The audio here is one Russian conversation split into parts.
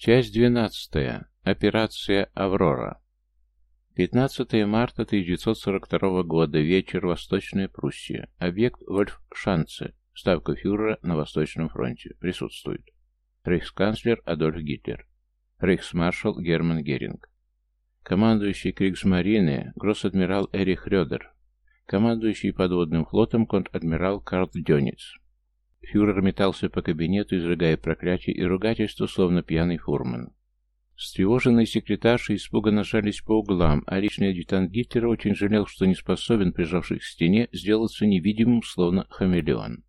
Часть 12. Операция «Аврора». 15 марта 1942 года. Вечер. Восточная Пруссия. Объект Вольфшанце. Ставка фюрера на Восточном фронте. Присутствует. Рейхсканцлер Адольф Гитлер. Рейхсмаршал Герман Геринг. Командующий Кригсмарины гросс-адмирал Эрих Рёдер. Командующий подводным флотом контр-адмирал Карл Дёниц. Фюрер метался по кабинету, изрыгая проклятие и ругательство, словно пьяный фурман. Встревоженные секретарши испуганно жались по углам, а личный адъютант Гитлера очень жалел, что не способен, прижавшись к стене, сделаться невидимым, словно хамелеон.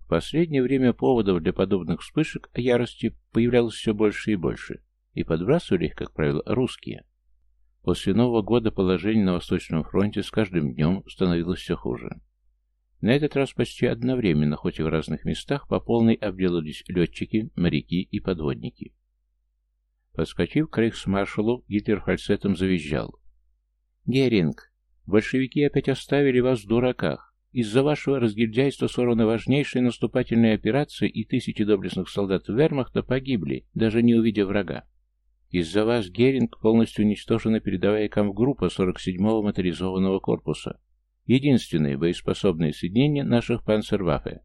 В последнее время поводов для подобных вспышек ярости появлялось все больше и больше, и подбрасывали их, как правило, русские. После Нового года положение на Восточном фронте с каждым днем становилось все хуже. На этот раз почти одновременно, хоть и в разных местах, по полной обделались летчики, моряки и подводники. Подскочив к рейхсмаршалу, Гитлер фальцетом завизжал. «Геринг, большевики опять оставили вас в дураках. Из-за вашего разгильдяйства сорвана важнейшая наступательная операция, и тысячи доблестных солдат вермахта погибли, даже не увидев врага. Из-за вас, Геринг, полностью уничтожена передовая кампгруппа 47-го моторизованного корпуса, Единственные боеспособные соединения наших панцерваффе.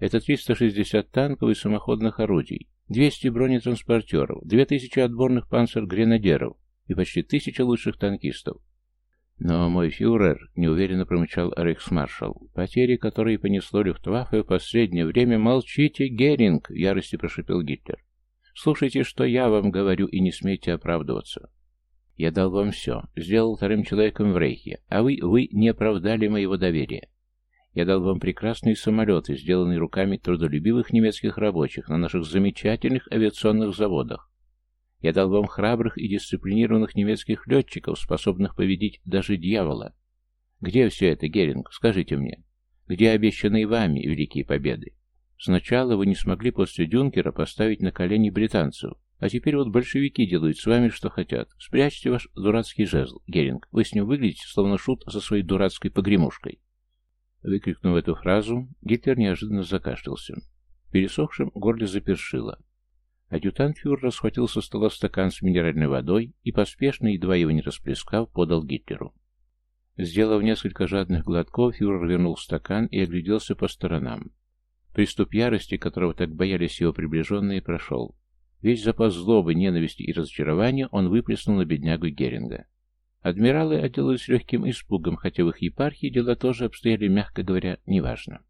Это 360 танков и самоходных орудий, 200 бронетранспортеров, 2000 отборных панцергренадеров и почти тысяча лучших танкистов. Но мой фюрер, неуверенно промычал рейхсмаршал, потери, которые понесло Люфтваффе в последнее время, молчите, Геринг, в ярости прошипел Гитлер. Слушайте, что я вам говорю, и не смейте оправдываться. Я дал вам все, сделал вторым человеком в Рейхе, а вы, вы не оправдали моего доверия. Я дал вам прекрасные самолеты, сделанные руками трудолюбивых немецких рабочих на наших замечательных авиационных заводах. Я дал вам храбрых и дисциплинированных немецких летчиков, способных победить даже дьявола. Где все это, Геринг, скажите мне? Где обещанные вами великие победы? Сначала вы не смогли после Дюнкера поставить на колени британцев, а теперь вот большевики делают с вами, что хотят. Спрячьте ваш дурацкий жезл, Геринг. Вы с ним выглядите, словно шут со своей дурацкой погремушкой. Выкрикнув эту фразу, Гитлер неожиданно закашлялся. Пересохшим горле запершило. Адъютант фюрера схватил со стола стакан с минеральной водой и, поспешно, едва его не расплескав, подал Гитлеру. Сделав несколько жадных глотков, фюрер вернул стакан и огляделся по сторонам. Приступ ярости, которого так боялись его приближенные, прошел. Весь запас злобы, ненависти и разочарования он выплеснул на беднягу Геринга. Адмиралы отделались легким испугом, хотя в их епархии дела тоже обстояли, мягко говоря, неважно.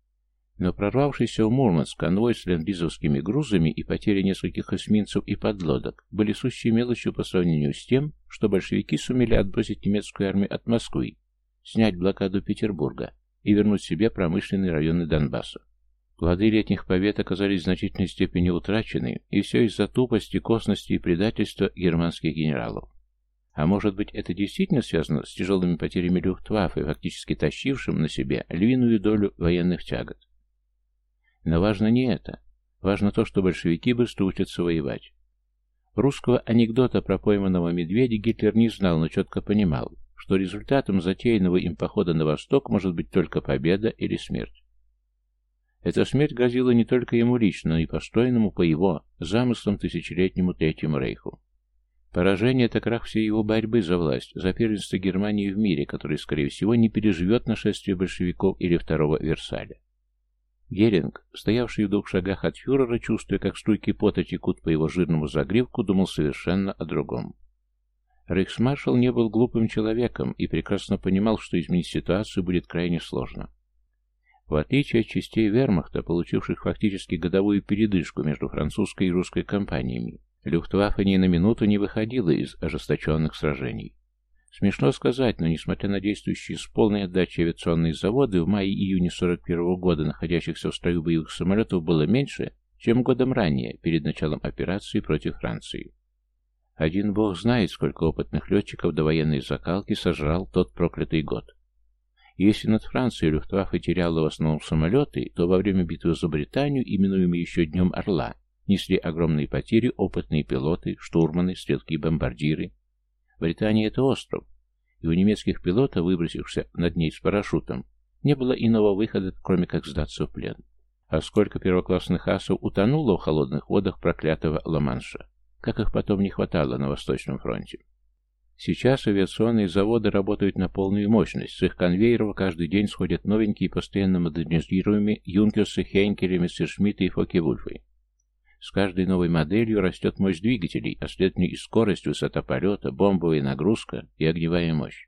Но прорвавшийся в Мурманск конвой с ленд-лизовскими грузами и потери нескольких эсминцев и подлодок были сущей мелочью по сравнению с тем, что большевики сумели отбросить немецкую армию от Москвы, снять блокаду Петербурга и вернуть себе промышленные районы Донбасса. Плоды летних побед оказались в значительной степени утрачены, и все из-за тупости, косности и предательства германских генералов. А может быть, это действительно связано с тяжелыми потерями Люфтваффе, фактически тащившим на себе львиную долю военных тягот? Но важно не это. Важно то, что большевики быстро учатся воевать. Русского анекдота про пойманного медведя Гитлер не знал, но четко понимал, что результатом затеянного им похода на восток может быть только победа или смерть. Эта смерть грозила не только ему лично, но и построенному по его замыслам тысячелетнему Третьему Рейху. Поражение – это крах всей его борьбы за власть, за первенство Германии в мире, который, скорее всего, не переживет нашествие большевиков или Второго Версаля. Геринг, стоявший в двух шагах от фюрера, чувствуя, как струйки пота текут по его жирному загривку, думал совершенно о другом. Рейхсмаршал не был глупым человеком и прекрасно понимал, что изменить ситуацию будет крайне сложно. В отличие от частей вермахта, получивших фактически годовую передышку между французской и русской компаниями, Люфтваффе ни на минуту не выходила из ожесточенных сражений. Смешно сказать, но несмотря на действующие с полной отдачей авиационные заводы, в мае-июне 41 года находящихся в строю боевых самолетов было меньше, чем годом ранее, перед началом операции против Франции. Один бог знает, сколько опытных летчиков до военной закалки сожрал тот проклятый год. Если над Францией Люфтваффе теряла в основном самолеты, то во время битвы за Британию, именуемой еще Днем Орла, несли огромные потери опытные пилоты, штурманы, стрелки бомбардиры. Британия — это остров, и у немецких пилотов, выбросившихся над ней с парашютом, не было иного выхода, кроме как сдаться в плен. А сколько первоклассных асов утонуло в холодных водах проклятого Ла-Манша. Как их потом не хватало на Восточном фронте. Сейчас авиационные заводы работают на полную мощность. С их конвейеров каждый день сходят новенькие постоянно модернизируемые Юнкерсы, Хейнкели, Мессершмитты и Фоки-Вульфы. С каждой новой моделью растет мощь двигателей, а следовательно и скорость, высота полета, бомбовая нагрузка и огневая мощь.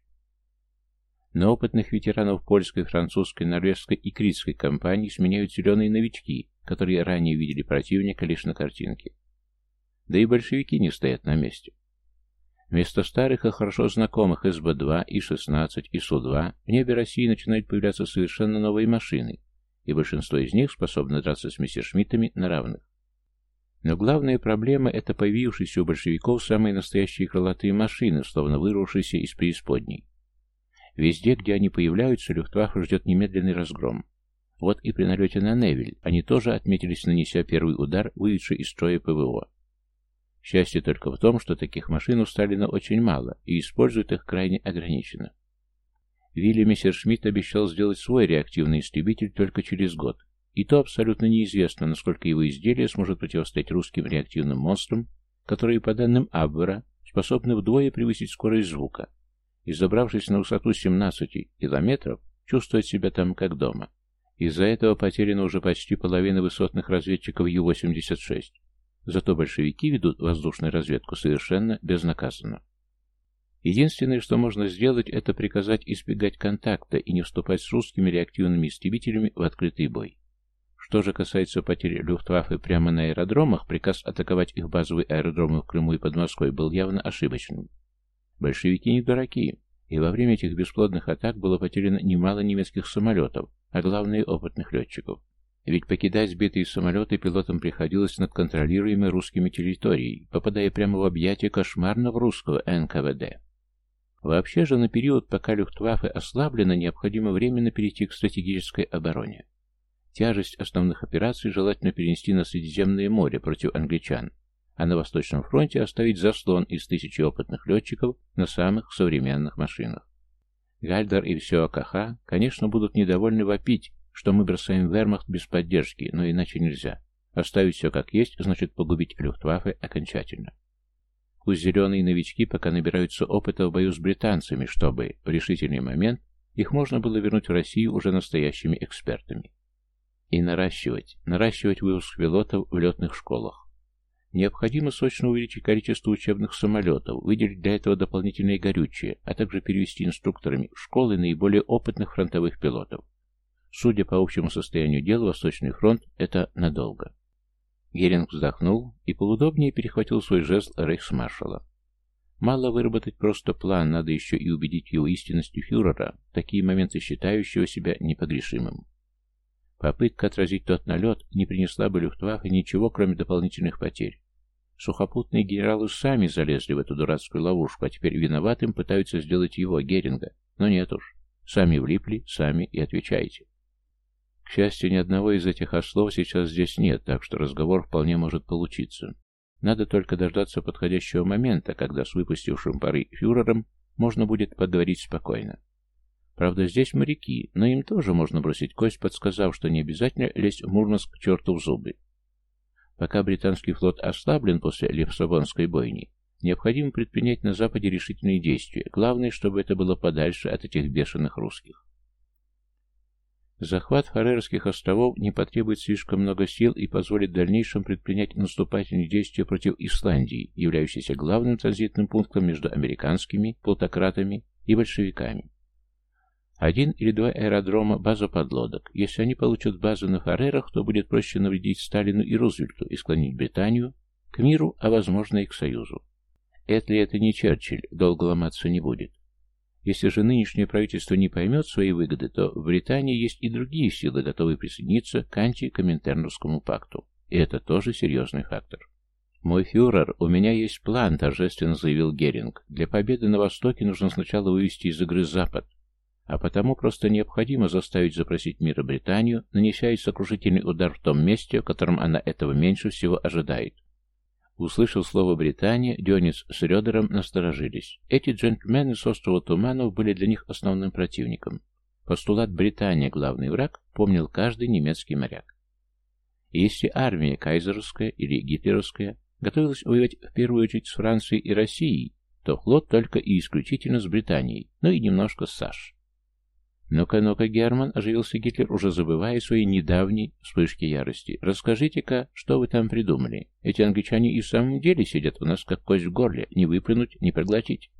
Но опытных ветеранов польской, французской, норвежской и критской компаний сменяют зеленые новички, которые ранее видели противника лишь на картинке. Да и большевики не стоят на месте. Вместо старых и хорошо знакомых СБ-2, И-16 и Су-2 в небе России начинают появляться совершенно новые машины, и большинство из них способны драться с мессершмиттами на равных. Но главная проблема – это появившиеся у большевиков самые настоящие крылатые машины, словно вырвавшиеся из преисподней. Везде, где они появляются, Люфтваффе ждет немедленный разгром. Вот и при налете на Невель они тоже отметились, нанеся первый удар, выведший из строя ПВО. Счастье только в том, что таких машин у Сталина очень мало, и используют их крайне ограниченно. Вилли Мессершмитт обещал сделать свой реактивный истребитель только через год, и то абсолютно неизвестно, насколько его изделие сможет противостоять русским реактивным монстрам, которые, по данным Абвера, способны вдвое превысить скорость звука, и, забравшись на высоту 17 километров, чувствовать себя там как дома. Из-за этого потеряно уже почти половина высотных разведчиков Ю-86. Зато большевики ведут воздушную разведку совершенно безнаказанно. Единственное, что можно сделать, это приказать избегать контакта и не вступать с русскими реактивными истребителями в открытый бой. Что же касается потери Люфтваффе прямо на аэродромах, приказ атаковать их базовые аэродромы в Крыму и под Москвой был явно ошибочным. Большевики не дураки, и во время этих бесплодных атак было потеряно немало немецких самолетов, а главное опытных летчиков. Ведь покидать сбитые самолеты пилотам приходилось над контролируемой русскими территорией, попадая прямо в объятия кошмарного русского НКВД. Вообще же на период, пока Люфтваффе ослаблено, необходимо временно перейти к стратегической обороне. Тяжесть основных операций желательно перенести на Средиземное море против англичан, а на Восточном фронте оставить заслон из тысячи опытных летчиков на самых современных машинах. Гальдер и все АКХ, конечно, будут недовольны вопить, что мы бросаем вермахт без поддержки, но иначе нельзя. Оставить все как есть, значит погубить Люфтваффе окончательно. Пусть зеленые новички пока набираются опыта в бою с британцами, чтобы в решительный момент их можно было вернуть в Россию уже настоящими экспертами. И наращивать, наращивать выпуск пилотов в летных школах. Необходимо срочно увеличить количество учебных самолетов, выделить для этого дополнительные горючие, а также перевести инструкторами в школы наиболее опытных фронтовых пилотов. Судя по общему состоянию дел, Восточный фронт – это надолго. Геринг вздохнул и поудобнее перехватил свой жезл рейхсмаршала. Мало выработать просто план, надо еще и убедить его истинностью фюрера, такие моменты считающего себя непогрешимым. Попытка отразить тот налет не принесла бы Люфтваффе ничего, кроме дополнительных потерь. Сухопутные генералы сами залезли в эту дурацкую ловушку, а теперь виноватым пытаются сделать его, Геринга. Но нет уж. Сами влипли, сами и отвечаете. К счастью, ни одного из этих ослов сейчас здесь нет, так что разговор вполне может получиться. Надо только дождаться подходящего момента, когда с выпустившим пары фюрером можно будет поговорить спокойно. Правда, здесь моряки, но им тоже можно бросить кость, подсказав, что не обязательно лезть в Мурманск к черту в зубы. Пока британский флот ослаблен после Лепсобонской бойни, необходимо предпринять на Западе решительные действия. Главное, чтобы это было подальше от этих бешеных русских. Захват Фарерских островов не потребует слишком много сил и позволит в дальнейшем предпринять наступательные действия против Исландии, являющейся главным транзитным пунктом между американскими плутократами и большевиками. Один или два аэродрома, база подлодок. Если они получат базу на Фарерах, то будет проще навредить Сталину и Рузвельту и склонить Британию к миру, а возможно и к союзу. Это ли это не Черчилль, долго ломаться не будет. Если же нынешнее правительство не поймет свои выгоды, то в Британии есть и другие силы, готовые присоединиться к антикоминтерновскому пакту. И это тоже серьезный фактор. «Мой фюрер, у меня есть план», — торжественно заявил Геринг. «Для победы на Востоке нужно сначала вывести из игры Запад, а потому просто необходимо заставить запросить мира Британию, нанеся ей сокрушительный удар в том месте, в котором она этого меньше всего ожидает. Услышав слово «Британия», Дионис с Рёдером насторожились. Эти джентльмены с острова Туманов были для них основным противником. Постулат «Британия – главный враг» помнил каждый немецкий моряк. И если армия кайзеровская или гитлеровская готовилась воевать в первую очередь с Францией и Россией, то флот только и исключительно с Британией, ну и немножко с САШ. «Ну-ка, ну-ка, Герман!» — оживился Гитлер, уже забывая свои недавние вспышки ярости. «Расскажите-ка, что вы там придумали? Эти англичане и в самом деле сидят у нас как кость в горле, не выплюнуть, не проглотить».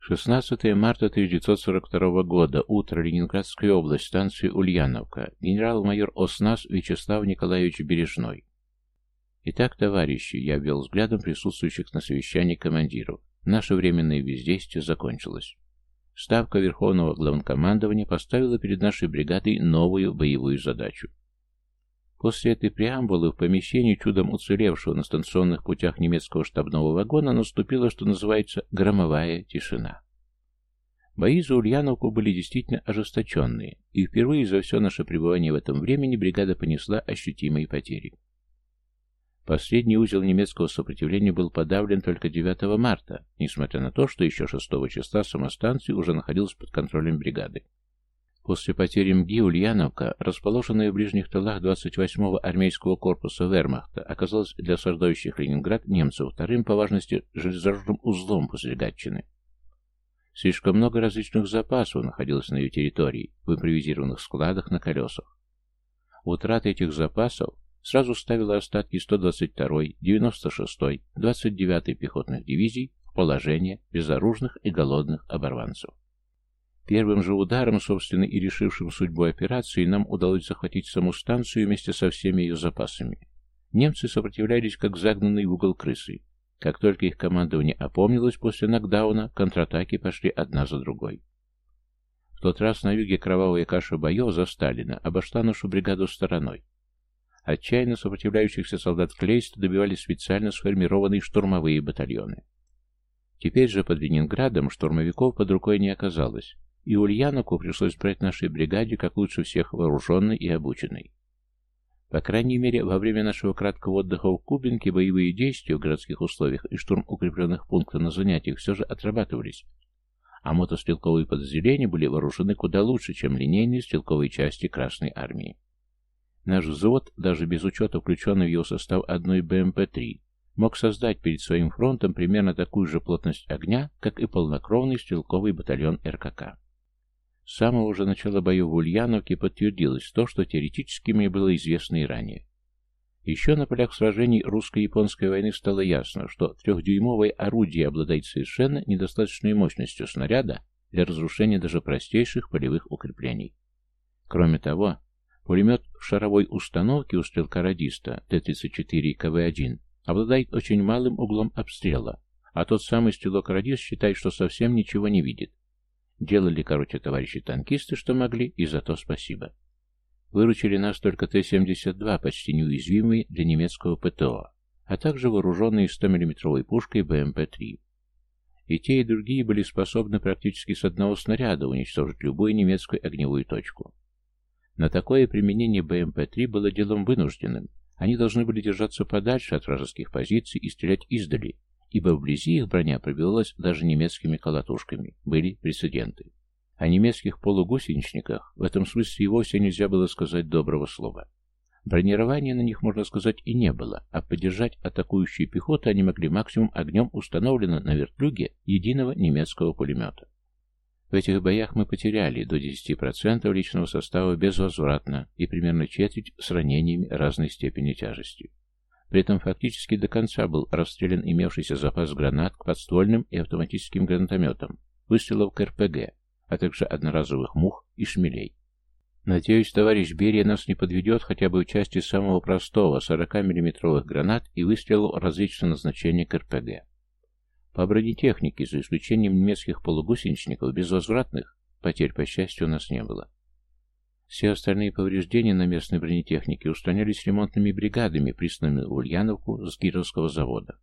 16 марта 1942 года. Утро. Ленинградская область. Станция Ульяновка. Генерал-майор ОСНАС Вячеслав Николаевич Бережной. Итак, товарищи, я ввел взглядом присутствующих на совещании командиров. Наше временное бездействие закончилось. Ставка Верховного Главнокомандования поставила перед нашей бригадой новую боевую задачу. После этой преамбулы в помещении чудом уцелевшего на станционных путях немецкого штабного вагона наступила, что называется, громовая тишина. Бои за Ульяновку были действительно ожесточенные, и впервые за все наше пребывание в этом времени бригада понесла ощутимые потери. Последний узел немецкого сопротивления был подавлен только 9 марта, несмотря на то, что еще 6 числа самостанция уже находилась под контролем бригады. После потери МГИ Ульяновка, расположенная в ближних тылах 28-го армейского корпуса Вермахта, оказалась для осаждающих Ленинград немцев вторым по важности железнодорожным узлом после Гатчины. Слишком много различных запасов находилось на ее территории, в импровизированных складах на колесах. Утрата этих запасов сразу ставила остатки 122-й, 96-й, 29-й пехотных дивизий в положение безоружных и голодных оборванцев. Первым же ударом, собственно, и решившим судьбу операции, нам удалось захватить саму станцию вместе со всеми ее запасами. Немцы сопротивлялись, как загнанные в угол крысы. Как только их командование опомнилось после нокдауна, контратаки пошли одна за другой. В тот раз на юге кровавая каша боев за Сталина обошла нашу бригаду стороной. Отчаянно сопротивляющихся солдат Клейста добивали специально сформированные штурмовые батальоны. Теперь же под Ленинградом штурмовиков под рукой не оказалось, и Ульяновку пришлось брать нашей бригаде как лучше всех вооруженной и обученной. По крайней мере, во время нашего краткого отдыха в Кубинке боевые действия в городских условиях и штурм укрепленных пунктов на занятиях все же отрабатывались, а мотострелковые подразделения были вооружены куда лучше, чем линейные стрелковые части Красной Армии. Наш взвод, даже без учета включенной в его состав одной БМП-3, мог создать перед своим фронтом примерно такую же плотность огня, как и полнокровный стрелковый батальон РКК. С самого же начала боев в Ульяновке подтвердилось то, что теоретически мне было известно и ранее. Еще на полях сражений русско-японской войны стало ясно, что трехдюймовое орудие обладает совершенно недостаточной мощностью снаряда для разрушения даже простейших полевых укреплений. Кроме того, Пулемет шаровой установки у стрелка-радиста Т-34 и КВ-1 обладает очень малым углом обстрела, а тот самый стрелок-радист считает, что совсем ничего не видит. Делали, короче, товарищи танкисты, что могли, и за то спасибо. Выручили нас только Т-72, почти неуязвимый для немецкого ПТО, а также вооруженные 100-мм пушкой БМП-3. И те, и другие были способны практически с одного снаряда уничтожить любую немецкую огневую точку. На такое применение БМП-3 было делом вынужденным. Они должны были держаться подальше от вражеских позиций и стрелять издали, ибо вблизи их броня пробивалась даже немецкими колотушками. Были прецеденты. О немецких полугусеничниках в этом смысле и вовсе нельзя было сказать доброго слова. Бронирования на них, можно сказать, и не было, а поддержать атакующую пехоту они могли максимум огнем установленного на вертлюге единого немецкого пулемета. В этих боях мы потеряли до 10% личного состава безвозвратно и примерно четверть с ранениями разной степени тяжести. При этом фактически до конца был расстрелян имевшийся запас гранат к подствольным и автоматическим гранатометам, выстрелов к РПГ, а также одноразовых мух и шмелей. Надеюсь, товарищ Берия нас не подведет хотя бы в части самого простого 40-мм гранат и выстрелов различного назначения к РПГ. По бронетехнике, за исключением немецких полугусеничников, безвозвратных потерь, по счастью, у нас не было. Все остальные повреждения на местной бронетехнике устранялись ремонтными бригадами, присланными в Ульяновку с Кировского завода.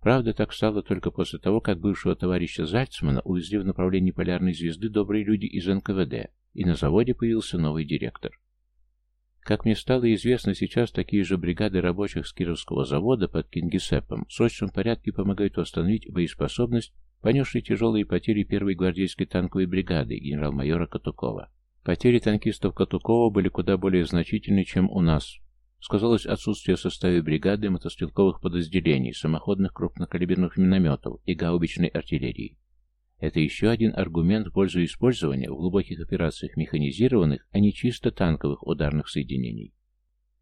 Правда, так стало только после того, как бывшего товарища Зальцмана увезли в направлении полярной звезды добрые люди из НКВД, и на заводе появился новый директор. Как мне стало известно, сейчас такие же бригады рабочих с Кировского завода под Кингисеппом в срочном порядке помогают восстановить боеспособность, понесшей тяжелые потери первой гвардейской танковой бригады генерал-майора Катукова. Потери танкистов Катукова были куда более значительны, чем у нас. сказалось отсутствие в составе бригады мотострелковых подразделений, самоходных крупнокалиберных минометов и гаубичной артиллерии. Это еще один аргумент в пользу использования в глубоких операциях механизированных, а не чисто танковых ударных соединений.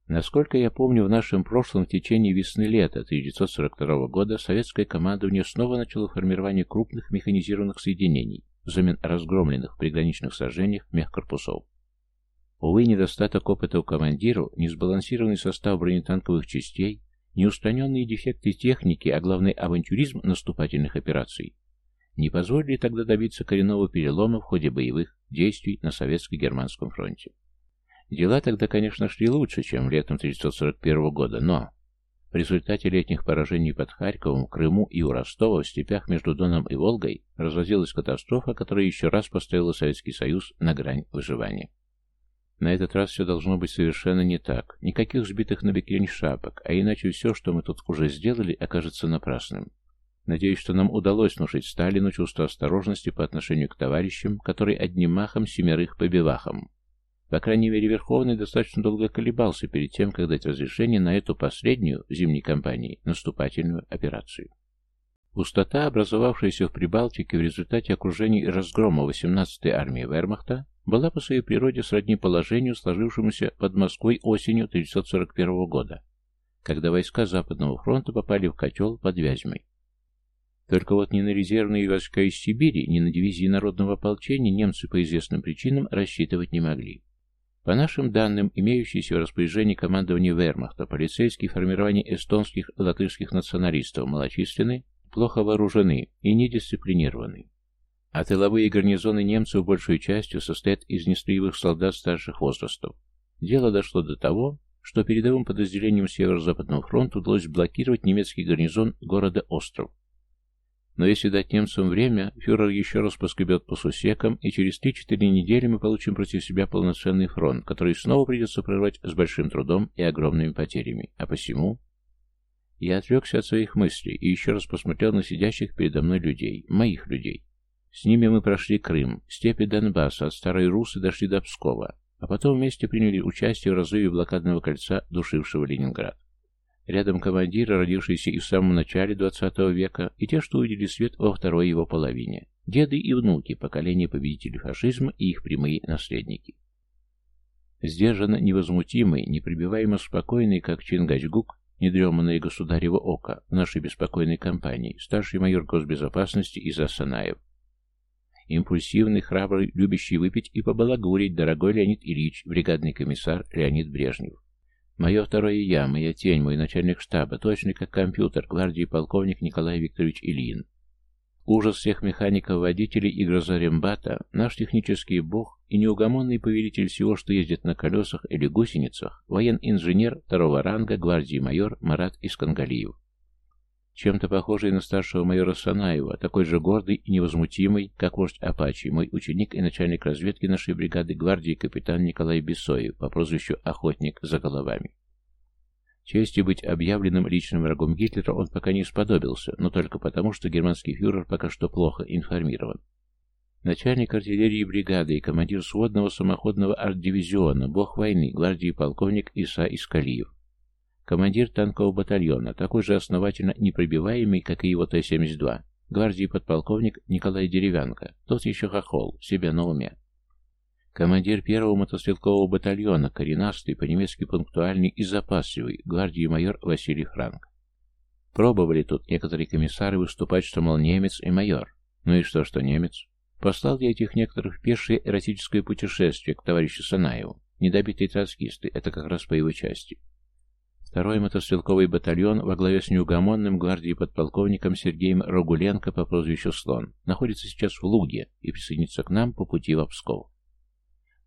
Насколько я помню, в нашем прошлом в течение весны-лета 1942 года советское командование снова начало формирование крупных механизированных соединений взамен разгромленных в приграничных сражениях мехкорпусов. Увы, недостаток опыта у командиров, несбалансированный состав бронетанковых частей, неустраненные дефекты техники, а главный авантюризм наступательных операций не позволили тогда добиться коренного перелома в ходе боевых действий на советско-германском фронте. Дела тогда, конечно, шли лучше, чем летом 1941 года, но в результате летних поражений под Харьковом, Крыму и у Ростова в степях между Доном и Волгой разразилась катастрофа, которая еще раз поставила Советский Союз на грань выживания. На этот раз все должно быть совершенно не так. Никаких сбитых на бекрень шапок, а иначе все, что мы тут уже сделали, окажется напрасным. Надеюсь, что нам удалось внушить Сталину чувство осторожности по отношению к товарищам, который одним махом семерых побивахом. По крайней мере, Верховный достаточно долго колебался перед тем, как дать разрешение на эту последнюю в зимней кампании наступательную операцию. Пустота, образовавшаяся в Прибалтике в результате окружения и разгрома 18-й армии Вермахта, была по своей природе сродни положению, сложившемуся под Москвой осенью 1941 года, когда войска Западного фронта попали в котел под Вязьмой. Только вот ни на резервные войска из Сибири, ни на дивизии народного ополчения немцы по известным причинам рассчитывать не могли. По нашим данным, имеющиеся в распоряжении командования Вермахта, полицейские формирования эстонских и латышских националистов малочисленны, плохо вооружены и недисциплинированы. А тыловые гарнизоны немцев большей частью состоят из нестроевых солдат старших возрастов. Дело дошло до того, что передовым подразделениям Северо-Западного фронта удалось блокировать немецкий гарнизон города Остров. Но если дать немцам время, фюрер еще раз поскребет по сусекам, и через 3-4 недели мы получим против себя полноценный фронт, который снова придется прорвать с большим трудом и огромными потерями. А посему... Я отвлекся от своих мыслей и еще раз посмотрел на сидящих передо мной людей, моих людей. С ними мы прошли Крым, степи Донбасса, от Старой Русы дошли до Пскова, а потом вместе приняли участие в разрыве блокадного кольца, душившего Ленинград. Рядом командиры, родившиеся и в самом начале XX века, и те, что увидели свет во второй его половине. Деды и внуки, поколения победителей фашизма и их прямые наследники. Сдержанно невозмутимый, неприбиваемо спокойный, как Чингачгук, недреманное государево око в нашей беспокойной компании, старший майор госбезопасности Иза Санаев. Импульсивный, храбрый, любящий выпить и побалагурить дорогой Леонид Ильич, бригадный комиссар Леонид Брежнев. Мое второе я, моя тень, мой начальник штаба, точно как компьютер, гвардии полковник Николай Викторович Ильин. Ужас всех механиков-водителей и гроза Рембата, наш технический бог и неугомонный повелитель всего, что ездит на колесах или гусеницах, воен-инженер второго ранга, гвардии майор Марат Искангалиев чем-то похожий на старшего майора Санаева, такой же гордый и невозмутимый, как вождь Апачи, мой ученик и начальник разведки нашей бригады гвардии капитан Николай Бесоев по прозвищу «Охотник за головами». Чести быть объявленным личным врагом Гитлера он пока не сподобился, но только потому, что германский фюрер пока что плохо информирован. Начальник артиллерии бригады и командир сводного самоходного арт-дивизиона, бог войны, гвардии полковник Иса Искалиев командир танкового батальона, такой же основательно непробиваемый, как и его Т-72, гвардии подполковник Николай Деревянко, тот еще хохол, себя на уме. Командир первого мотострелкового батальона, коренастый, по-немецки пунктуальный и запасливый, гвардии майор Василий Франк. Пробовали тут некоторые комиссары выступать, что, мол, немец и майор. Ну и что, что немец? Послал я этих некоторых в пешее эротическое путешествие к товарищу Санаеву. Недобитые троцкисты, это как раз по его части. Второй мотострелковый батальон во главе с неугомонным гвардией подполковником Сергеем Рогуленко по прозвищу Слон находится сейчас в Луге и присоединится к нам по пути в Псков.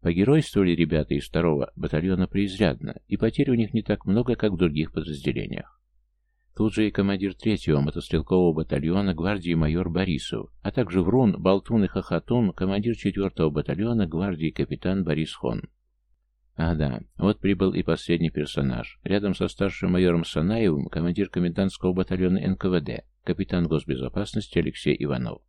Погеройствовали ребята из второго батальона преизрядно, и потерь у них не так много, как в других подразделениях. Тут же и командир третьего мотострелкового батальона гвардии майор Борисов, а также Врун, Болтун и Хохотун, командир четвертого батальона гвардии капитан Борис Хон. А да, вот прибыл и последний персонаж. Рядом со старшим майором Санаевым командир комендантского батальона НКВД, капитан госбезопасности Алексей Иванов.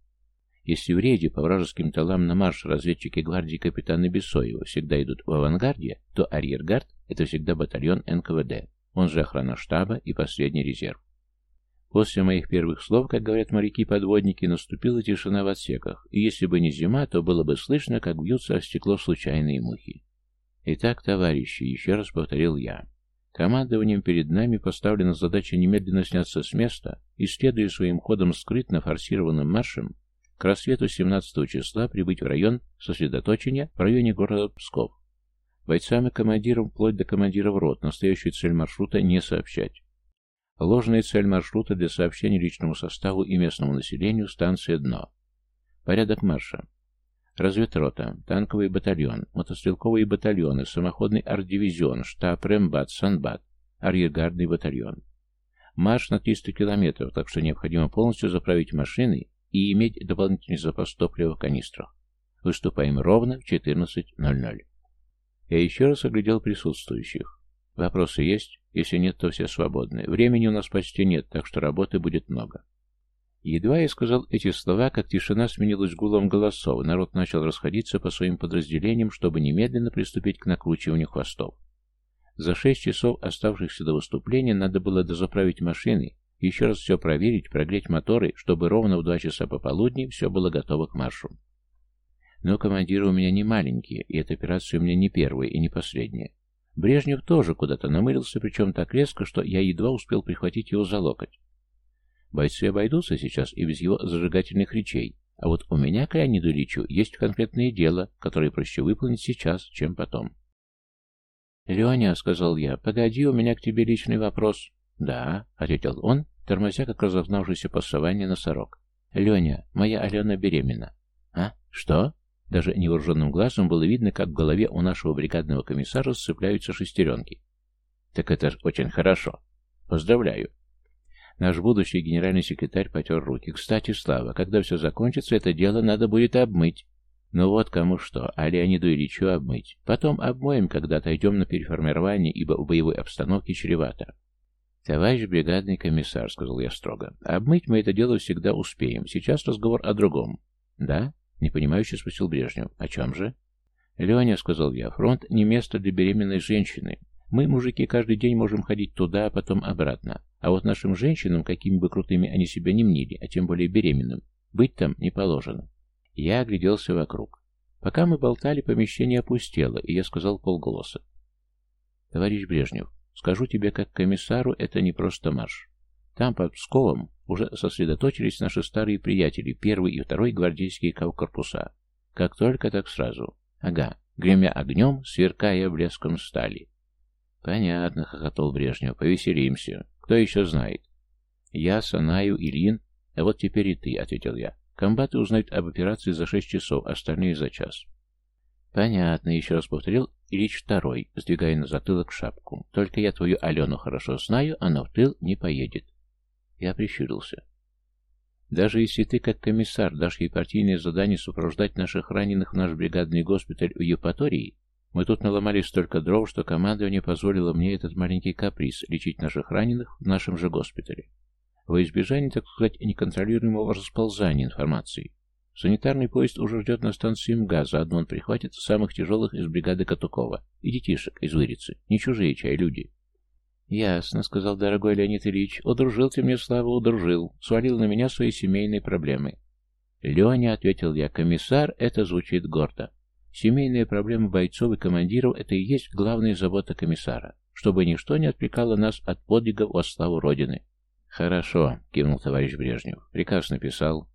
Если в рейде по вражеским талам на марш разведчики гвардии капитана Бесоева всегда идут в авангарде, то арьергард Это всегда батальон НКВД, он же охрана штаба и последний резерв. После моих первых слов, как говорят моряки-подводники, наступила тишина в отсеках, и если бы не зима, то было бы слышно, как бьются о стекло случайные мухи. «Итак, товарищи», — еще раз повторил я, — командованием перед нами поставлена задача немедленно сняться с места и, следуя своим ходом скрытно форсированным маршем, к рассвету 17 числа прибыть в район сосредоточения в районе города Псков. Бойцам и командирам, вплоть до командиров рот, настоящую цель маршрута не сообщать. Ложная цель маршрута для сообщения личному составу и местному населению – станция «Дно». Порядок марша. Разведрота, танковый батальон, мотострелковые батальоны, самоходный арт-дивизион, штаб, рембат, санбат, арьергардный батальон. Марш на 300 километров, так что необходимо полностью заправить машины и иметь дополнительный запас топлива в канистрах. Выступаем ровно в 14.00. Я еще раз оглядел присутствующих. Вопросы есть? Если нет, то все свободны. Времени у нас почти нет, так что работы будет много. Едва я сказал эти слова, как тишина сменилась гулом голосов, народ начал расходиться по своим подразделениям, чтобы немедленно приступить к накручиванию хвостов. За шесть часов, оставшихся до выступления, надо было дозаправить машины, еще раз все проверить, прогреть моторы, чтобы ровно в два часа пополудни все было готово к маршу. Но командиры у меня не маленькие, и эта операция у меня не первая и не последняя. Брежнев тоже куда-то намылился, причем так резко, что я едва успел прихватить его за локоть. Бойцы обойдутся сейчас и без его зажигательных речей, а вот у меня к Леониду Ильичу есть конкретное дело, которое проще выполнить сейчас, чем потом. «Леня», — сказал я, — «погоди, у меня к тебе личный вопрос». «Да», — ответил он, тормозя, как разогнавшийся по саванне носорог. «Леня, моя Алена беременна». «А? Что?» Даже невооруженным глазом было видно, как в голове у нашего бригадного комиссара сцепляются шестеренки. «Так это очень хорошо. Поздравляю. Наш будущий генеральный секретарь потер руки. «Кстати, Слава, когда все закончится, это дело надо будет обмыть». «Ну вот кому что, а Леониду Ильичу обмыть. Потом обмоем, когда отойдем на переформирование, ибо в боевой обстановке чревато». «Товарищ бригадный комиссар», — сказал я строго, — «обмыть мы это дело всегда успеем. Сейчас разговор о другом». «Да?» — непонимающе спросил Брежнев. «О чем же?» «Леня», — сказал я, — «фронт не место для беременной женщины. Мы, мужики, каждый день можем ходить туда, а потом обратно. А вот нашим женщинам, какими бы крутыми они себя не мнили, а тем более беременным, быть там не положено. Я огляделся вокруг. Пока мы болтали, помещение опустело, и я сказал полголоса. «Товарищ Брежнев, скажу тебе как комиссару, это не просто марш. Там, под Псковом, уже сосредоточились наши старые приятели, первый и второй гвардейские корпуса. Как только, так сразу. Ага, гремя огнем, сверкая блеском стали. «Понятно», — хохотал Брежнев, — «повеселимся. Кто еще знает?» «Я, Санаю, Ильин. А вот теперь и ты», — ответил я. «Комбаты узнают об операции за шесть часов, остальные за час». «Понятно», — еще раз повторил Ильич Второй, сдвигая на затылок шапку. «Только я твою Алену хорошо знаю, она в тыл не поедет». Я прищурился. «Даже если ты, как комиссар, дашь ей партийное задание сопровождать наших раненых в наш бригадный госпиталь в Евпатории, мы тут наломали столько дров, что командование позволило мне этот маленький каприз лечить наших раненых в нашем же госпитале. Во избежание, так сказать, неконтролируемого расползания информации. Санитарный поезд уже ждет на станции МГА, заодно он прихватит самых тяжелых из бригады Катукова и детишек из Вырицы, не чужие чай люди. «Ясно», — сказал дорогой Леонид Ильич, — «удружил ты мне, Слава, удружил, свалил на меня свои семейные проблемы». «Леня», — ответил я, — «комиссар, это звучит гордо. Семейные проблемы бойцов и командиров – это и есть главная забота комиссара, чтобы ничто не отвлекало нас от подвигов во славу Родины. «Хорошо», – кивнул товарищ Брежнев. «Приказ написал».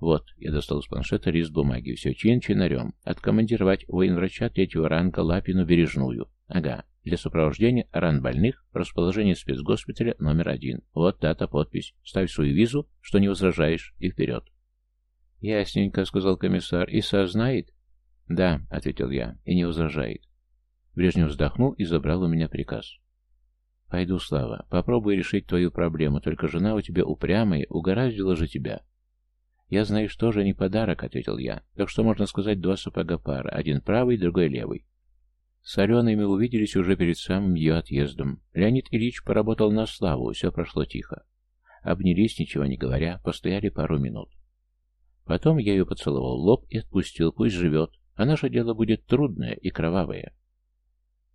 «Вот», – я достал из планшета лист бумаги. «Все чин-чинарем. Откомандировать военврача третьего ранга Лапину Бережную. Ага. Для сопровождения ран больных в расположении спецгоспиталя номер один. Вот дата, подпись. Ставь свою визу, что не возражаешь, и вперед». «Ясненько», — сказал комиссар. «И сознает?» «Да», — ответил я, — «и не возражает». Брежнев вздохнул и забрал у меня приказ. «Пойду, Слава, попробуй решить твою проблему, только жена у тебя упрямая, угораздила же тебя». «Я, знаешь, тоже не подарок», — ответил я, — «так что можно сказать два сапога пара, один правый, другой левый». С Аленой мы увиделись уже перед самым ее отъездом. Леонид Ильич поработал на славу, все прошло тихо. Обнялись, ничего не говоря, постояли пару минут. Потом я ее поцеловал в лоб и отпустил, пусть живет, а наше дело будет трудное и кровавое.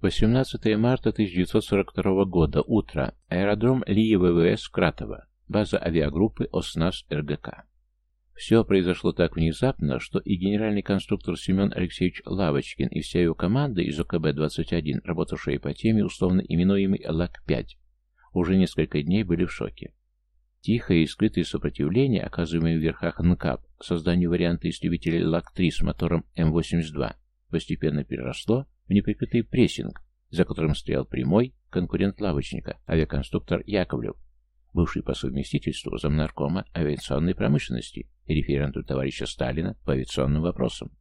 18 марта 1942 года. Утро. Аэродром Лии ВВС Кратово. База авиагруппы ОСНАС РГК. Все произошло так внезапно, что и генеральный конструктор Семен Алексеевич Лавочкин и вся его команда из ОКБ-21, работавшая по теме, условно именуемой ЛАК-5, уже несколько дней были в шоке. Тихое и скрытое сопротивление, оказываемое в верхах НКАП, созданию варианта истребителя ЛАК-3 с мотором М-82, постепенно переросло в неприкрытый прессинг, за которым стоял прямой конкурент лавочника, авиаконструктор Яковлев, бывший по совместительству замнаркома авиационной промышленности и референту товарища Сталина по авиационным вопросам.